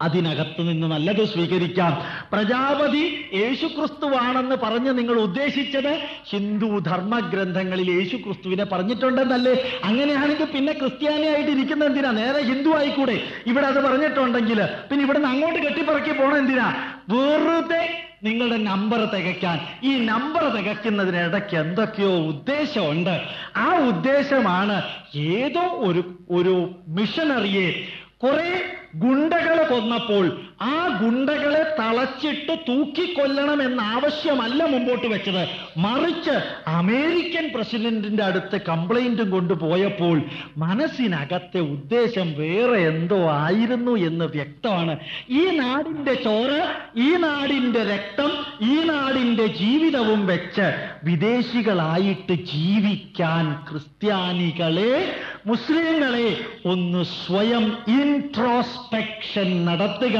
അതിനകത്ത് നിന്ന് നല്ലത് സ്വീകരിക്കാം. പ്രജാപതി യേശുക്രിസ്തുവാണെന്ന് പറഞ്ഞ് നിങ്ങൾ ഉദ്ദേശിച്ചത് ഹിന്ദു ധർമ്മഗ്രന്ഥങ്ങളിൽ യേശുക്രിസ്തുവിനെ പറഞ്ഞിട്ടുണ്ടെന്നല്ലേ? അങ്ങനെയാണെങ്കിൽ പിന്നെ ക്രിസ്ത്യാനിയായിട്ട് ഇരിക്കുന്ന എന്തിനാ? നേരെ ഹിന്ദു ആയിക്കൂടെ? ഇവിടെ അത് പറഞ്ഞിട്ടുണ്ടെങ്കിൽ പിന്നെ ഇവിടെ നിന്ന് അങ്ങോട്ട് കെട്ടിപ്പറക്കി പോണ എന്തിനാ? വെറുതെ നിങ്ങളുടെ നമ്പർ തികയ്ക്കാൻ. ഈ നമ്പർ തികയ്ക്കുന്നതിനിടയ്ക്ക് എന്തൊക്കെയോ ഉദ്ദേശമുണ്ട്. ആ ഉദ്ദേശമാണ് ഏതോ ഒരു ഒരു മിഷനറിയെ കുറെ ഗുണ്ടകളെ കൊന്നപ്പോൾ ആ ഗുണ്ടകളെ തളച്ചിട്ട് തൂക്കിക്കൊല്ലണം എന്ന ആവശ്യമല്ല മുമ്പോട്ട് വെച്ചത്. മറിച്ച് അമേരിക്കൻ പ്രസിഡന്റിന്റെ അടുത്ത് കംപ്ലൈന്റും കൊണ്ടുപോയപ്പോൾ മനസ്സിനകത്തെ ഉദ്ദേശം വേറെ എന്തോ ആയിരുന്നു എന്ന് വ്യക്തമാണ്. ഈ നാടിന്റെ ചോറ് ഈ നാടിന്റെ രക്തം ഈ നാടിന്റെ ജീവിതവും വെച്ച് വിദേശികളായിട്ട് ജീവിക്കാൻ ക്രിസ്ത്യാനികളെ മുസ്ലിങ്ങളെ ഒന്ന് സ്വയം ഇൻട്രോസ്പെക്ഷൻ നടത്തുക.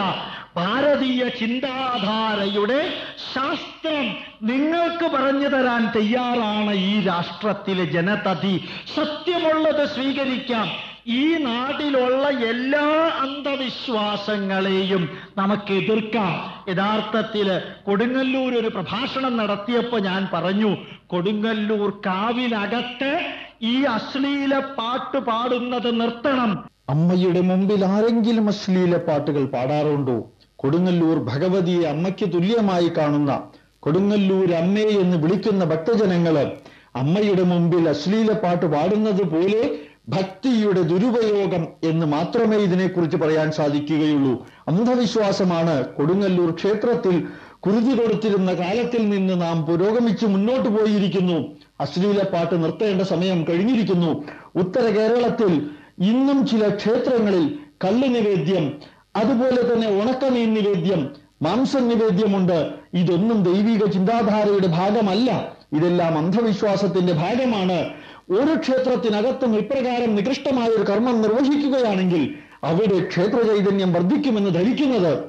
ഭാരതീയ ചിന്താധാരയുടെ ശാസ്ത്രം നിങ്ങൾക്ക് പറഞ്ഞു തരാൻ തയ്യാറാണ് ഈ രാഷ്ട്രത്തിലെ ജനതതി. സത്യമുള്ളത് സ്വീകരിക്കാം. ഈ നാട്ടിലുള്ള എല്ലാ അന്ധവിശ്വാസങ്ങളെയും നമുക്ക് എതിർക്കാം. യഥാർത്ഥത്തിൽ കൊടുങ്ങല്ലൂർ ഒരു പ്രഭാഷണം നടത്തിയപ്പോൾ ഞാൻ പറഞ്ഞു കൊടുങ്ങല്ലൂർ കാവിനകത്ത് ഈ അശ്ലീല പാട്ട് പാടുന്നത് നിർത്തണം. അമ്മയുടെ മുമ്പിൽ ആരെങ്കിലും അശ്ലീല പാട്ടുകൾ പാടാറുണ്ടോ? കൊടുങ്ങല്ലൂർ ഭഗവതിയെ അമ്മയ്ക്ക് തുല്യമായി കാണുന്ന കൊടുങ്ങല്ലൂർ അമ്മേ എന്ന് വിളിക്കുന്ന ഭക്തജനങ്ങൾ അമ്മയുടെ മുമ്പിൽ അശ്ലീല പാട്ട് പാടുന്നത് പോലെ ഭക്തിയുടെ ദുരുപയോഗം എന്ന് മാത്രമേ ഇതിനെക്കുറിച്ച് പറയാൻ സാധിക്കുകയുള്ളൂ. അന്ധവിശ്വാസമാണ് കൊടുങ്ങല്ലൂർ ക്ഷേത്രത്തിൽ കുരുതി കൊടുത്തിരുന്ന കാലത്തിൽ നിന്ന് നാം പുരോഗമിച്ച് മുന്നോട്ട് പോയിരിക്കുന്നു. അശ്ലീല പാട്ട് നിർത്തേണ്ട സമയം കഴിഞ്ഞിരിക്കുന്നു. ഉത്തര കേരളത്തിൽ ഇന്നും ചില ക്ഷേത്രങ്ങളിൽ കല്ല് നിവേദ്യം അതുപോലെ തന്നെ ഉണക്കമീൻ നിവേദ്യം മാംസം നിവേദ്യമുണ്ട്. ഇതൊന്നും ദൈവിക ചിന്താധാരയുടെ ഭാഗമല്ല. ഇതെല്ലാം അന്ധവിശ്വാസത്തിന്റെ ഭാഗമാണ്. ഒരു ക്ഷേത്രത്തിനകത്തും ഇപ്രകാരം നികൃഷ്ടമായ ഒരു കർമ്മം നിർവഹിക്കുകയാണെങ്കിൽ അവിടെ ക്ഷേത്ര ചൈതന്യം വർദ്ധിക്കുമെന്ന് ധരിക്കുന്നത്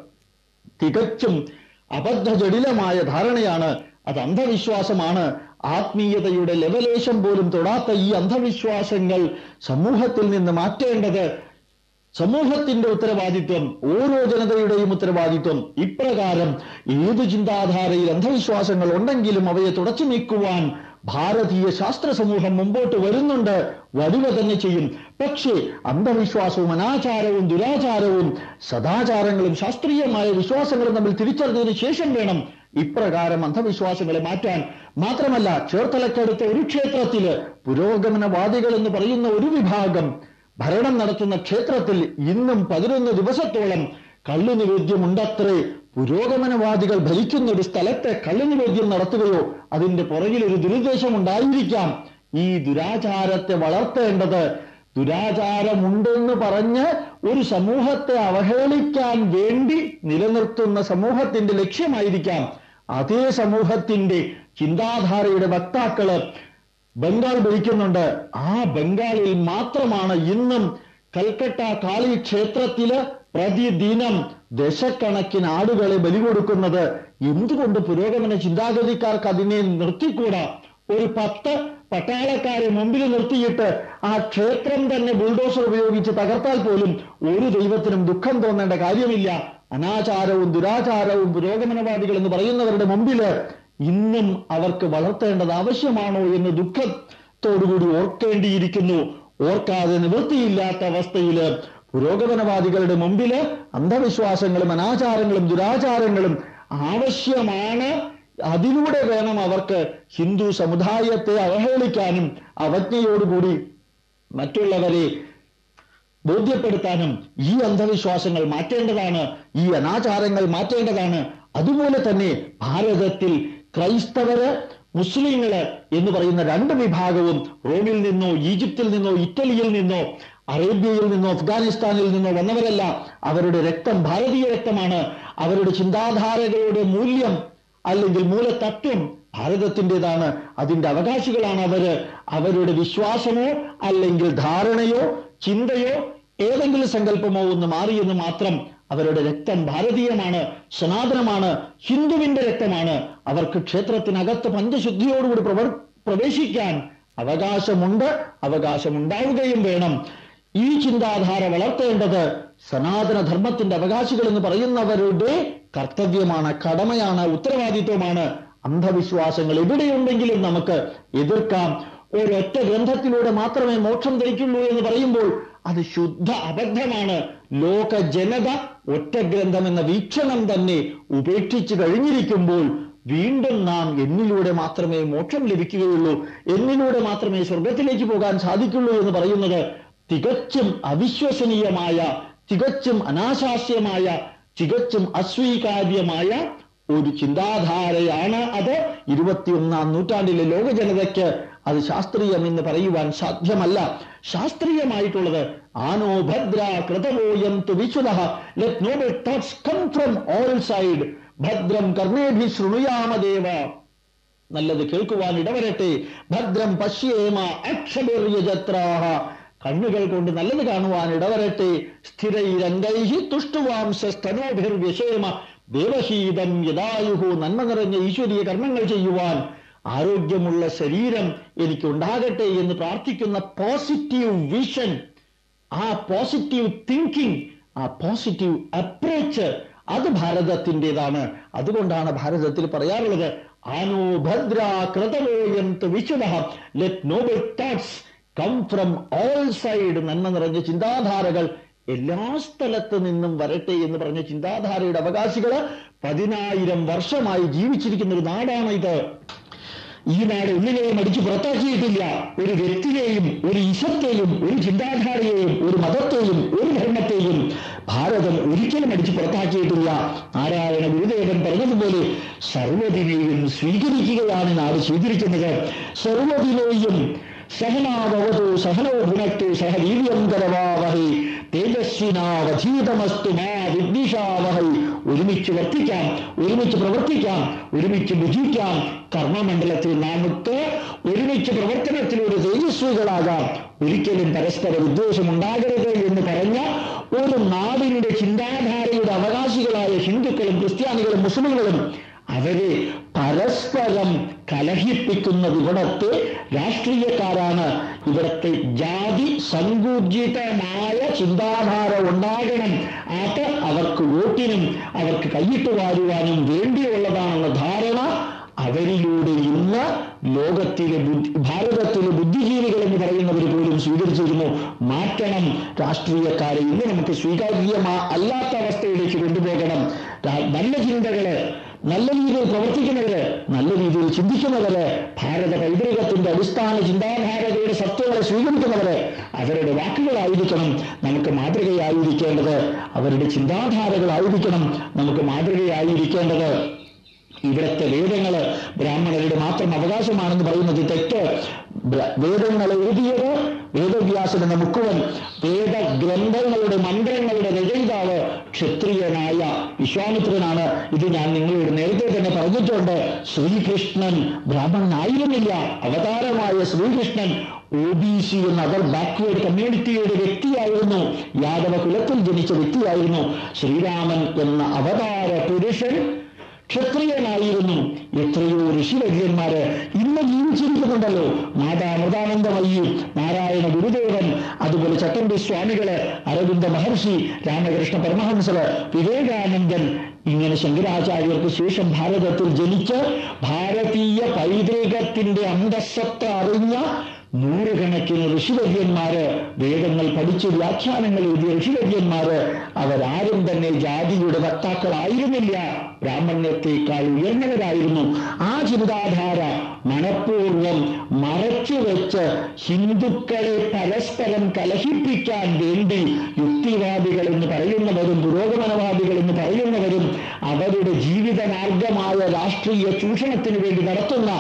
തികച്ചും അബദ്ധജടിലമായ ധാരണയാണ്. അത് അന്ധവിശ്വാസമാണ്. ആത്മീയതയുടെ ലെവലേശം പോലും തൊടാത്ത ഈ അന്ധവിശ്വാസങ്ങൾ സമൂഹത്തിൽ നിന്ന് മാറ്റേണ്ടത് സമൂഹത്തിന്റെ ഉത്തരവാദിത്വം ഓരോ ജനതയുടെയും ഉത്തരവാദിത്വം. ഇപ്രകാരം ഏത് ചിന്താധാരയിൽ അന്ധവിശ്വാസങ്ങൾ ഉണ്ടെങ്കിലും അവയെ തുടച്ചു നീക്കുവാൻ ഭാരതീയ ശാസ്ത്ര സമൂഹം മുമ്പോട്ട് വരുന്നുണ്ട് വരിക തന്നെ ചെയ്യും. പക്ഷേ അന്ധവിശ്വാസവും അനാചാരവും ദുരാചാരവും സദാചാരങ്ങളും ശാസ്ത്രീയമായ വിശ്വാസങ്ങളും തമ്മിൽ തിരിച്ചറിഞ്ഞതിന് ശേഷം വേണം ഇപ്രകാരം അന്ധവിശ്വാസങ്ങളെ മാറ്റാൻ മാത്രമല്ല ചേർത്തലക്കടുത്ത ഒരു ക്ഷേത്രത്തിൽ പുരോഗമനവാദികൾ എന്ന് പറയുന്ന ഒരു വിഭാഗം ഭരണം നടത്തുന്ന ക്ഷേത്രത്തിൽ ഇന്നും പതിനൊന്ന് ദിവസത്തോളം കള്ളു നിവേദ്യമുണ്ടത്രേ പുരോഗമനവാദികൾ ഭരിക്കുന്ന ഒരു സ്ഥലത്തെ കള്ളു നിവേദ്യം നടത്തുകയോ അതിന്റെ പുറകിൽ ഒരു ദുരുദ്ദേശം ഉണ്ടായിരിക്കാം. ഈ ദുരാചാരത്തെ വളർത്തേണ്ടത് ദുരാചാരമുണ്ടെന്ന് പറഞ്ഞ് ഒരു സമൂഹത്തെ അവഹേളിക്കാൻ വേണ്ടി നിലനിർത്തുന്ന സമൂഹത്തിന്റെ ലക്ഷ്യമായിരിക്കാം. അതേ സമൂഹത്തിന്റെ ചിന്താധാരയുടെ വക്താക്കൾ ബംഗാൾ ഭരിക്കുന്നുണ്ട്. ആ ബംഗാളിൽ മാത്രമാണ് ഇന്നും കൽക്കട്ട കാളി ക്ഷേത്രത്തിൽ പ്രതിദിനം ദശക്കണക്കിന് ആടുകളെ ബലി കൊടുക്കുന്നത്. എന്തുകൊണ്ട് പുരോഗമന ചിന്താഗതിക്കാർക്ക് അതിനെ നിർത്തിക്കൂടാ? ഒരു പത്ത് പട്ടാളക്കാരെ മുമ്പിൽ നിർത്തിയിട്ട് ആ ക്ഷേത്രം തന്നെ ബുൾഡോസർ ഉപയോഗിച്ച് തകർത്താൽ പോലും ഒരു ദൈവത്തിനും ദുഃഖം തോന്നേണ്ട കാര്യമില്ല. അനാചാരവും ദുരാചാരവും പുരോഗമനവാദികൾ എന്ന് പറയുന്നവരുടെ മുമ്പിൽ ഇന്നും അവർക്ക് വളർത്തേണ്ടത് ആവശ്യമാണോ എന്ന് ദുഃഖത്തോടുകൂടി ഓർക്കേണ്ടിയിരിക്കുന്നു. ഓർക്കാതെ നിവൃത്തിയില്ലാത്ത അവസ്ഥയിൽ പുരോഗമനവാദികളുടെ മുമ്പിൽ അന്ധവിശ്വാസങ്ങളും അനാചാരങ്ങളും ദുരാചാരങ്ങളും ആവശ്യമാണ്. അതിലൂടെ വേണം അവർക്ക് ഹിന്ദു സമുദായത്തെ അവഹേളിക്കാനും അവജ്ഞയോടുകൂടി മറ്റുള്ളവരെ ബോധ്യപ്പെടുത്താനും ഈ അന്ധവിശ്വാസങ്ങൾ മാറ്റേണ്ടതാണ് ഈ അനാചാരങ്ങൾ മാറ്റേണ്ടതാണ്. അതുപോലെ തന്നെ ഭാരതത്തിൽ ക്രൈസ്തവര് മുസ്ലിങ്ങൾ എന്ന് പറയുന്ന രണ്ട് വിഭാഗവും റോമിൽ നിന്നോ ഈജിപ്തിൽ നിന്നോ ഇറ്റലിയിൽ നിന്നോ അറേബ്യയിൽ നിന്നോ അഫ്ഗാനിസ്ഥാനിൽ നിന്നോ വന്നവരല്ല. അവരുടെ രക്തം ഭാരതീയ രക്തമാണ്. അവരുടെ ചിന്താധാരകളുടെ മൂല്യം അല്ലെങ്കിൽ മൂലതത്വം ഭാരതത്തിന്റെതാണ്. അതിന്റെ അവകാശികളാണ് അവർ. അവരുടെ വിശ്വാസമോ അല്ലെങ്കിൽ ധാരണയോ ചിന്തയോ ഏതെങ്കിലും സങ്കല്പമോ ഒന്ന് മാറിയെന്ന് മാത്രം അവരുടെ രക്തം ഭാരതീയമാണ് സനാതനമാണ് ഹിന്ദുവിന്റെ രക്തമാണ്. അവർക്ക് ക്ഷേത്രത്തിനകത്ത് പഞ്ചശുദ്ധിയോടുകൂടി പ്രവർ പ്രവേശിക്കാൻ അവകാശമുണ്ട് അവകാശമുണ്ടാവുകയും വേണം. ഈ ചിന്താധാര വളർത്തേണ്ടത് സനാതന ധർമ്മത്തിന്റെ അവകാശികൾ എന്ന് പറയുന്നവരുടെ കർത്തവ്യമാണ് കടമയാണ് ഉത്തരവാദിത്വമാണ്. അന്ധവിശ്വാസങ്ങൾ എവിടെയുണ്ടെങ്കിലും നമുക്ക് എതിർക്കാം. ഒരൊറ്റ ഗ്രന്ഥത്തിലൂടെ മാത്രമേ മോക്ഷം ധരിക്കുള്ളൂ എന്ന് പറയുമ്പോൾ അത് ശുദ്ധ അബദ്ധമാണ്. ലോക ജനത ഒറ്റ ഗ്രന്ഥം എന്ന വീക്ഷണം തന്നെ ഉപേക്ഷിച്ചു കഴിഞ്ഞിരിക്കുമ്പോൾ വീണ്ടും നാം എന്നിലൂടെ മാത്രമേ മോക്ഷം ലഭിക്കുകയുള്ളൂ. എന്നിലൂടെ മാത്രമേ സ്വർഗത്തിലേക്ക് പോകാൻ സാധിക്കുള്ളൂ എന്ന് പറയുന്നത് തികച്ചും അവിശ്വസനീയമായ തികച്ചും അനാശാസ്യമായ തികച്ചും അസ്വീകാര്യമായ ഒരു ചിന്താധാരയാണ് അത്. ഇരുപത്തിയൊന്നാം നൂറ്റാണ്ടിലെ ലോക ജനതയ്ക്ക് അത് ശാസ്ത്രീയം എന്ന് പറയുവാൻ സാധ്യമല്ല. ശാസ്ത്രീയമായിട്ടുള്ളത് ആനോ ഭദ്ര കൃതമോയം കം ഫ്രം ഓൾ സൈഡ് ഭദ്രം കർണേഭി ശൃണുയാമദേവ. നല്ലത് കേൾക്കുവാൻ ഇടവരട്ടെ. ഭദ്രം പശ്യേമ അക്ഷബിർയജത്രാഹ കണ്ണുകൾ കൊണ്ട് നല്ലത് കാണുവാൻ ഇടവരട്ടെ. സ്ഥിരൈരംഗൈഹി തുഷ്ടുവാംസസ്തനോഭിർവ്യശേമ ദേവഹീതം യഥായുഹു നന്മ നിറഞ്ഞ ഈശ്വരീയ കർമ്മങ്ങൾ ചെയ്യുവാൻ ആരോഗ്യമുള്ള ശരീരം എനിക്ക് ഉണ്ടാകട്ടെ എന്ന് പ്രാർത്ഥിക്കുന്ന പോസിറ്റീവ് വിഷൻ ആ പോസിറ്റീവ് തിങ്കിങ് ആ പോസിറ്റീവ് അപ്രോച്ച് അത് ഭാരതത്തിന്റെതാണ്. അതുകൊണ്ടാണ് ഭാരതത്തിൽ പറയാറുള്ളത് ആനോ ഭദ്ര കൃതവോയന്ത് വിശുദ്ധ let noble thoughts come from all side നന്മ നിറഞ്ഞ ചിന്താധാരകൾ എല്ലാ സ്ഥലത്ത് നിന്നും വരട്ടെ എന്ന് പറഞ്ഞ ചിന്താധാരയുടെ അവകാശികൾ പതിനായിരം വർഷമായി ജീവിച്ചിരിക്കുന്ന ഒരു നാടാണ് ഇത്. ഈ നാട് ഒന്നിനെയും അടിച്ചു പുറത്താക്കിയിട്ടില്ല. ഒരു വ്യക്തിയെയും ഒരു ഇഷത്തെയും ഒരു ചിന്താധാരയെയും ഒരു മതത്തെയും ഒരു ധർമ്മത്തെയും ഭാരതം ഒരിക്കലും അടിച്ചു പുറത്താക്കിയിട്ടില്ല. നാരായണ ഗുരുദേവൻ പറഞ്ഞതുപോലെ സർവതിനെയും സ്വീകരിക്കുകയാണ് നാട് സ്വീകരിക്കുന്നത്. സർവതിനെയും സഹനാവതു സഹനോ ഭുനക്തു സഹ വീര്യം കരവാവഹി തേജസ്വിനാവധീതമസ്തു മാ വിദ്വിഷാവഹൈ ഒരുമിച്ച് വർത്തിക്കാം ഒരുമിച്ച് പ്രവർത്തിക്കാം ഒരുമിച്ച് ഭുജിക്കാം. കർമ്മമണ്ഡലത്തിൽ നമുക്ക് ഒരുമിച്ച് പ്രവർത്തനത്തിലൂടെ തേജസ്വികളാകാം. ഒരിക്കലും പരസ്പര വിദ്വേഷം ഉണ്ടാകരുത് എന്ന് പറഞ്ഞ ഒരു നാടിന്റെ ചിന്താധാരയുടെ അവകാശികളായ ഹിന്ദുക്കളും ക്രിസ്ത്യാനികളും മുസ്ലിങ്ങളും അവരെ പരസ്പരം കലഹിപ്പിക്കുന്നത് ഇവിടത്തെ രാഷ്ട്രീയക്കാരാണ്. ഇവിടത്തെ ജാതി സങ്കുചിതമായ ചിന്താധാര ഉണ്ടാകണം. അത് അവർക്ക് വോട്ടിനും അവർക്ക് കൈയിട്ട് വാരുവാനും വേണ്ടിയുള്ളതാണെന്ന ധാരണ അവരിലൂടെ ഇന്ന് ലോകത്തിലെ ഭാരതത്തിലെ ബുദ്ധിജീവികൾ എന്ന് പറയുന്നവർ പോലും സ്വീകരിച്ചിരുന്നു. മാറ്റണം. രാഷ്ട്രീയക്കാരെ ഇന്ന് നമുക്ക് സ്വീകാര്യമാ അല്ലാത്ത അവസ്ഥയിലേക്ക് കൊണ്ടുപോകണം. നല്ല ചിന്തകൾ നല്ല രീതിയിൽ പ്രവർത്തിക്കുന്നവര് നല്ല രീതിയിൽ ചിന്തിക്കുന്നവര് ഭാരത പൈതൃകത്തിന്റെ അടിസ്ഥാന ചിന്താധാരകളുടെ സത്യങ്ങളെ സ്വീകരിക്കുന്നവര് അവരുടെ വാക്കുകളായിരിക്കണം നമുക്ക് മാതൃകയായിരിക്കേണ്ടത്. അവരുടെ ചിന്താധാരകളായിരിക്കണം നമുക്ക് മാതൃകയായിരിക്കേണ്ടത്. ഇവിടുത്തെ വേദങ്ങൾ ബ്രാഹ്മണരുടെ മാത്രം അവകാശമാണെന്ന് പറയുന്നത് തെറ്റ്. വേദങ്ങൾ എഴുതിയത് വേദവ്യാസന്റെ നമുക്കുവൻ മുക്കുവൻ. വേദഗ്രന്ഥങ്ങളുടെ മന്ത്രങ്ങളുടെ രചയിതാവ് ക്ഷത്രിയനായ വിശ്വാമിത്രനാണ്. ഇത് ഞാൻ നിങ്ങളോട് നേരത്തെ തന്നെ പറഞ്ഞിട്ടുണ്ട്. ശ്രീകൃഷ്ണൻ ബ്രാഹ്മണനായിരുന്നില്ല. അവതാരമായ ശ്രീകൃഷ്ണൻ ഒ ബി സി എന്ന അതർ ബാക്ക്വേർഡ് കമ്മ്യൂണിറ്റിയുടെ വ്യക്തിയായിരുന്നു. യാദവ കുലത്തിൽ ജനിച്ച വ്യക്തിയായിരുന്നു. ശ്രീരാമൻ എന്ന അവതാര പുരുഷൻ ക്ഷത്രിയനായിരുന്നു. എത്രയോ ഋഷിവര്യന്മാര് ഇന്ന് ജീവിച്ചിരിക്കുന്നുണ്ടല്ലോ. മാതാ മൃതാനന്ദമയി നാരായണ ഗുരുദേവൻ അതുപോലെ ചട്ടമ്പി സ്വാമികൾ അരവിന്ദ മഹർഷി രാമകൃഷ്ണ പരമഹംസര് വിവേകാനന്ദൻ. ഇങ്ങനെ ശങ്കരാചാര്യർക്ക് ശേഷം ഭാരതത്തിൽ ജനിച്ച് ഭാരതീയ പൈതൃകത്തിന്റെ അന്തസ്സത്ത അറിഞ്ഞ നൂറുകണക്കിന് ഋഷിവര്യന്മാര് വേദങ്ങൾ പഠിച്ച് വ്യാഖ്യാനങ്ങൾ എഴുതിയ ഋഷിവര്യന്മാര് അവരാരും തന്നെ ജാതിയുടെ വക്താക്കളായിരുന്നില്ല. ബ്രാഹ്മണ്യത്തെക്കാൾ ഉയർന്നവരായിരുന്നു. ആ ചിന്താധാര മനഃപൂർവം മറച്ചുവെച്ച് ഹിന്ദുക്കളെ പരസ്പരം കലഹിപ്പിക്കാൻ വേണ്ടി യുക്തിവാദികൾ എന്ന് പറയുന്നവരും പുരോഗമനവാദികൾ എന്ന് പറയുന്നവരും അവരുടെ ജീവിത മാർഗമായ രാഷ്ട്രീയ ചൂഷണത്തിന് വേണ്ടി നടത്തുന്ന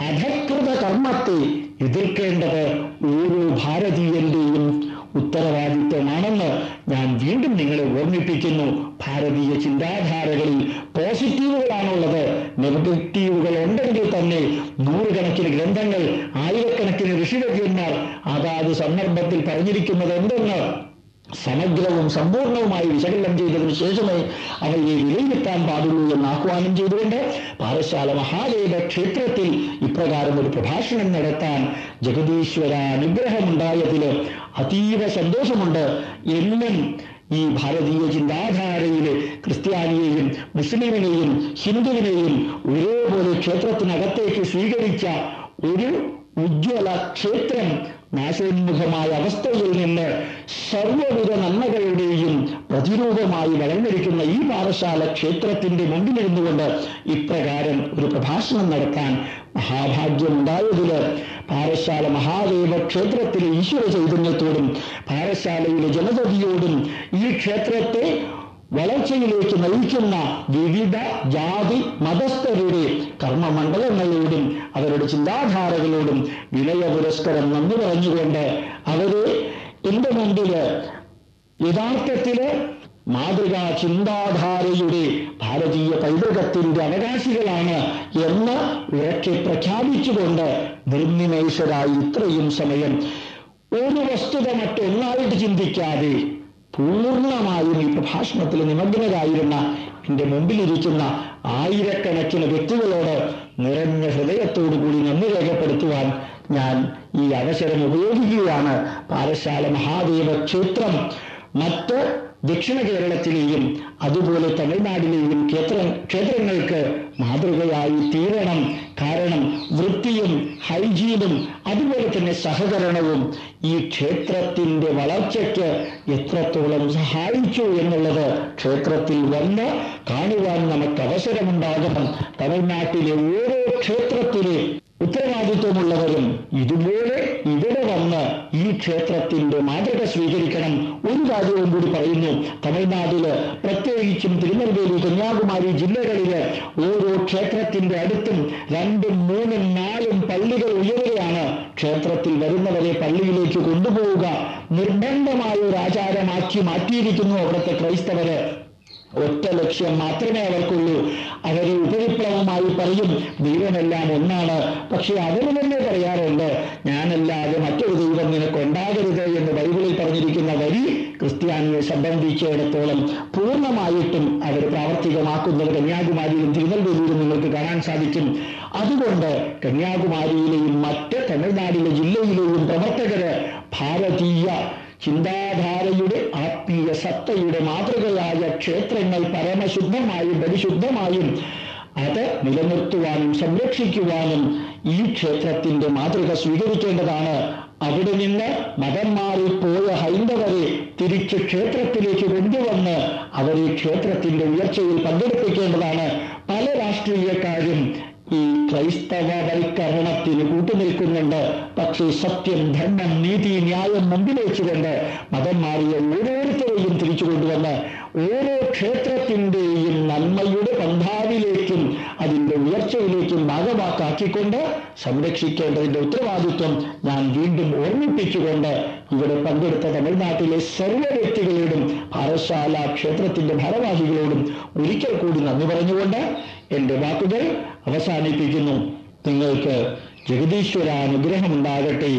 അധകൃത കർമ്മത്തെ എതിർക്കേണ്ടത് ഓരോ ഭാരതീയന്റെയും ഉത്തരവാദിത്വമാണെന്ന് ഞാൻ വീണ്ടും നിങ്ങളെ ഓർമ്മിപ്പിക്കുന്നു. ഭാരതീയ ചിന്താധാരകളിൽ പോസിറ്റീവുകളാണുള്ളത്. നെഗറ്റീവുകൾ ഉണ്ടെങ്കിൽ തന്നെ നൂറുകണക്കിന് ഗ്രന്ഥങ്ങൾ ആയിരക്കണക്കിന് ഋഷിവര്യന്മാർ അതാത് സന്ദർഭത്തിൽ പറഞ്ഞിരിക്കുന്നത് എന്തെന്ന്? സമഗ്രവും സമ്പൂർണവുമായി വിശകലനം ചെയ്തതിനു ശേഷമേ അവയെ വിലയിരുത്താൻ പാടുള്ളൂ എന്ന് ആഹ്വാനം ചെയ്തുകൊണ്ട് പാറശാല മഹാദേവ ക്ഷേത്രത്തിൽ ഇപ്രകാരം ഒരു പ്രഭാഷണം നടത്താൻ ജഗദീശ്വര അനുഗ്രഹമുണ്ടായതിൽ അതീവ സന്തോഷമുണ്ട് എന്നും ഈ ഭാരതീയ ചിന്താധാരയിലെ ക്രിസ്ത്യാനിയെയും മുസ്ലിമിനെയും ഹിന്ദുവിനെയും ഒരേപോലെ ക്ഷേത്രത്തിനകത്തേക്ക് സ്വീകരിച്ച ഒരു ഉജ്ജ്വല ക്ഷേത്രം നാശോന്മുഖമായ അവസ്ഥയിൽ നിന്ന് സർവവിധ നന്മകളുടെയും പ്രതിരൂപമായി വളർന്നിരിക്കുന്ന ഈ പാറശാല ക്ഷേത്രത്തിന്റെ മുമ്പിലിരുന്നുകൊണ്ട് ഇപ്രകാരം ഒരു പ്രഭാഷണം നടത്താൻ മഹാഭാഗ്യമുണ്ടായതിൽ പാറശാല മഹാദേവ ക്ഷേത്രത്തിലെ ഈശ്വര ചൈതന്യത്തോടും പാറശാലയിലെ ജനതയോടും ഈ ക്ഷേത്രത്തെ വളർച്ചയിലേക്ക് നയിക്കുന്ന വിവിധ ജാതി മതസ്ഥരുടെ കർമ്മമണ്ഡലങ്ങളോടും അവരുടെ ചിന്താധാരകളോടും വിനയ പുരസ്കരം നന്ദി പറഞ്ഞുകൊണ്ട് അവരെ എന്റെ മുമ്പിൽ യഥാർത്ഥത്തിൽ മാതൃകാ ചിന്താധാരയുടെ ഭാരതീയ പൈതൃകത്തിന്റെ അവകാശികളാണ് എന്ന് ഉറക്കെ പ്രഖ്യാപിച്ചുകൊണ്ട് നിർനിമേഷരായി ഇത്രയും സമയം ഒരു വസ്തുത മറ്റൊന്നായിട്ട് ചിന്തിക്കാതെ പൂർണമായും ഈ പ്രഭാഷണത്തിൽ നിമഗ്നരായിരുന്ന എന്റെ മുമ്പിലിരിക്കുന്ന ആയിരക്കണക്കിന് വ്യക്തികളോട് നിറഞ്ഞ ഹൃദയത്തോടു കൂടി നന്ദി രേഖപ്പെടുത്തുവാൻ ഞാൻ ഈ അവസരം ഉപയോഗിക്കുകയാണ്. പാറശാല മഹാദേവ ക്ഷേത്രം മറ്റ് ദക്ഷിണ കേരളത്തിലെയും അതുപോലെ തമിഴ്നാട്ടിലെയും ക്ഷേത്ര ക്ഷേത്രങ്ങൾക്ക് മാതൃകയായി തീരണം. കാരണം വൃത്തിയും ഹൈജീനും അതുപോലെ തന്നെ സഹകരണവും ഈ ക്ഷേത്രത്തിന്റെ വളർച്ചയ്ക്ക് എത്രത്തോളം സഹായിച്ചു എന്നുള്ളത് ക്ഷേത്രത്തിൽ വന്ന് കാണുവാൻ നമുക്ക് അവസരമുണ്ടാകണം. തമിഴ്നാട്ടിലെ ഓരോ ക്ഷേത്രത്തിലെ ഉത്തരവാദിത്വമുള്ളവരും ഇതുപോലെ ഇവിടെ വന്ന് ഈ ക്ഷേത്രത്തിന്റെ മാതൃക സ്വീകരിക്കണം ഒരു കാര്യവും കൂടി പറയുന്നു. തമിഴ്നാട്ടിൽ പ്രത്യേകിച്ചും തിരുനെൽവേലി കന്യാകുമാരി ജില്ലകളിൽ ഓരോ ക്ഷേത്രത്തിന്റെ അടുത്തും രണ്ടും മൂന്നും നാലും പള്ളികൾ ഉയരുകയാണ്. ക്ഷേത്രത്തിൽ വരുന്നവരെ പള്ളിയിലേക്ക് കൊണ്ടുപോവുക നിർബന്ധമായ ഒരു ആചാരമാക്കി മാറ്റിയിരിക്കുന്നു അവിടുത്തെ ക്രൈസ്തവര്. ഒറ്റ ലക്ഷ്യം മാത്രമേ അവർക്കുള്ളൂ. അവർ ഉപരിപ്ലവമായി പറയും ദൈവമെല്ലാം ഒന്നാണ്. പക്ഷെ അവർ തന്നെ പറയാറുണ്ട് ഞാനല്ലാതെ മറ്റൊരു ദൈവം നിനക്ക് ഉണ്ടാകരുത് എന്ന് ബൈബിളിൽ പറഞ്ഞിരിക്കുന്ന വരി ക്രിസ്ത്യാനിയെ സംബന്ധിച്ചിടത്തോളം പൂർണമായിട്ടും അവർ പ്രാവർത്തികമാക്കുന്നത് കന്യാകുമാരിയിലും തിരുനെൽവേലിയിലും നിങ്ങൾക്ക് കാണാൻ സാധിക്കും. അതുകൊണ്ട് കന്യാകുമാരിയിലെയും മറ്റ് തമിഴ്നാടിലെ ജില്ലയിലെയും പ്രവർത്തകര് ഭാരതീയ ചിന്താധാരയുടെ ആത്മീയ സത്തയുടെ മാതൃകയായ ക്ഷേത്രങ്ങൾ പരമശുദ്ധമായും പരിശുദ്ധമായും അത് നിലനിർത്തുവാനും സംരക്ഷിക്കുവാനും ഈ ക്ഷേത്രത്തിന്റെ മാതൃക സ്വീകരിക്കേണ്ടതാണ്. അവിടെ നിന്ന് മതം പോയ ഹൈന്ദവരെ തിരിച്ച് ക്ഷേത്രത്തിലേക്ക് കൊണ്ടുവന്ന് അവരെ ക്ഷേത്രത്തിന്റെ ഉയർച്ചയിൽ പങ്കെടുപ്പിക്കേണ്ടതാണ്. പല രാഷ്ട്രീയക്കാരും ഈ ക്രൈസ്തവവൽക്കരണത്തിന് കൂട്ടുനിൽക്കുന്നുണ്ട്. പക്ഷേ സത്യം ധർമ്മം നീതി ന്യായം മുമ്പിൽ വെച്ചുകൊണ്ട് മതം മാറിയ ഓരോരുത്തരെയും തിരിച്ചു കൊണ്ടുവന്ന് ഓരോ ക്ഷേത്രത്തിന്റെയും നന്മയുടെ പന്ഥാവിലേക്കും അതിന്റെ ഉയർച്ചയിലേക്കും ഭാഗമാക്കാക്കിക്കൊണ്ട് സംരക്ഷിക്കേണ്ടതിന്റെ ഉത്തരവാദിത്വം ഞാൻ വീണ്ടും ഓർമ്മിപ്പിച്ചുകൊണ്ട് ഇവിടെ പങ്കെടുത്ത തമിഴ്നാട്ടിലെ സർവ വ്യക്തികളോടും ഭാരശാല ക്ഷേത്രത്തിന്റെ ഭാരവാഹികളോടും ഒരിക്കൽ കൂടി നന്ദി പറഞ്ഞുകൊണ്ട് എന്റെ വാക്കുകൾ അവസാനിപ്പിക്കുന്നു. നിങ്ങൾക്ക് ജഗദീശ്വര അനുഗ്രഹമുണ്ടാകട്ടെ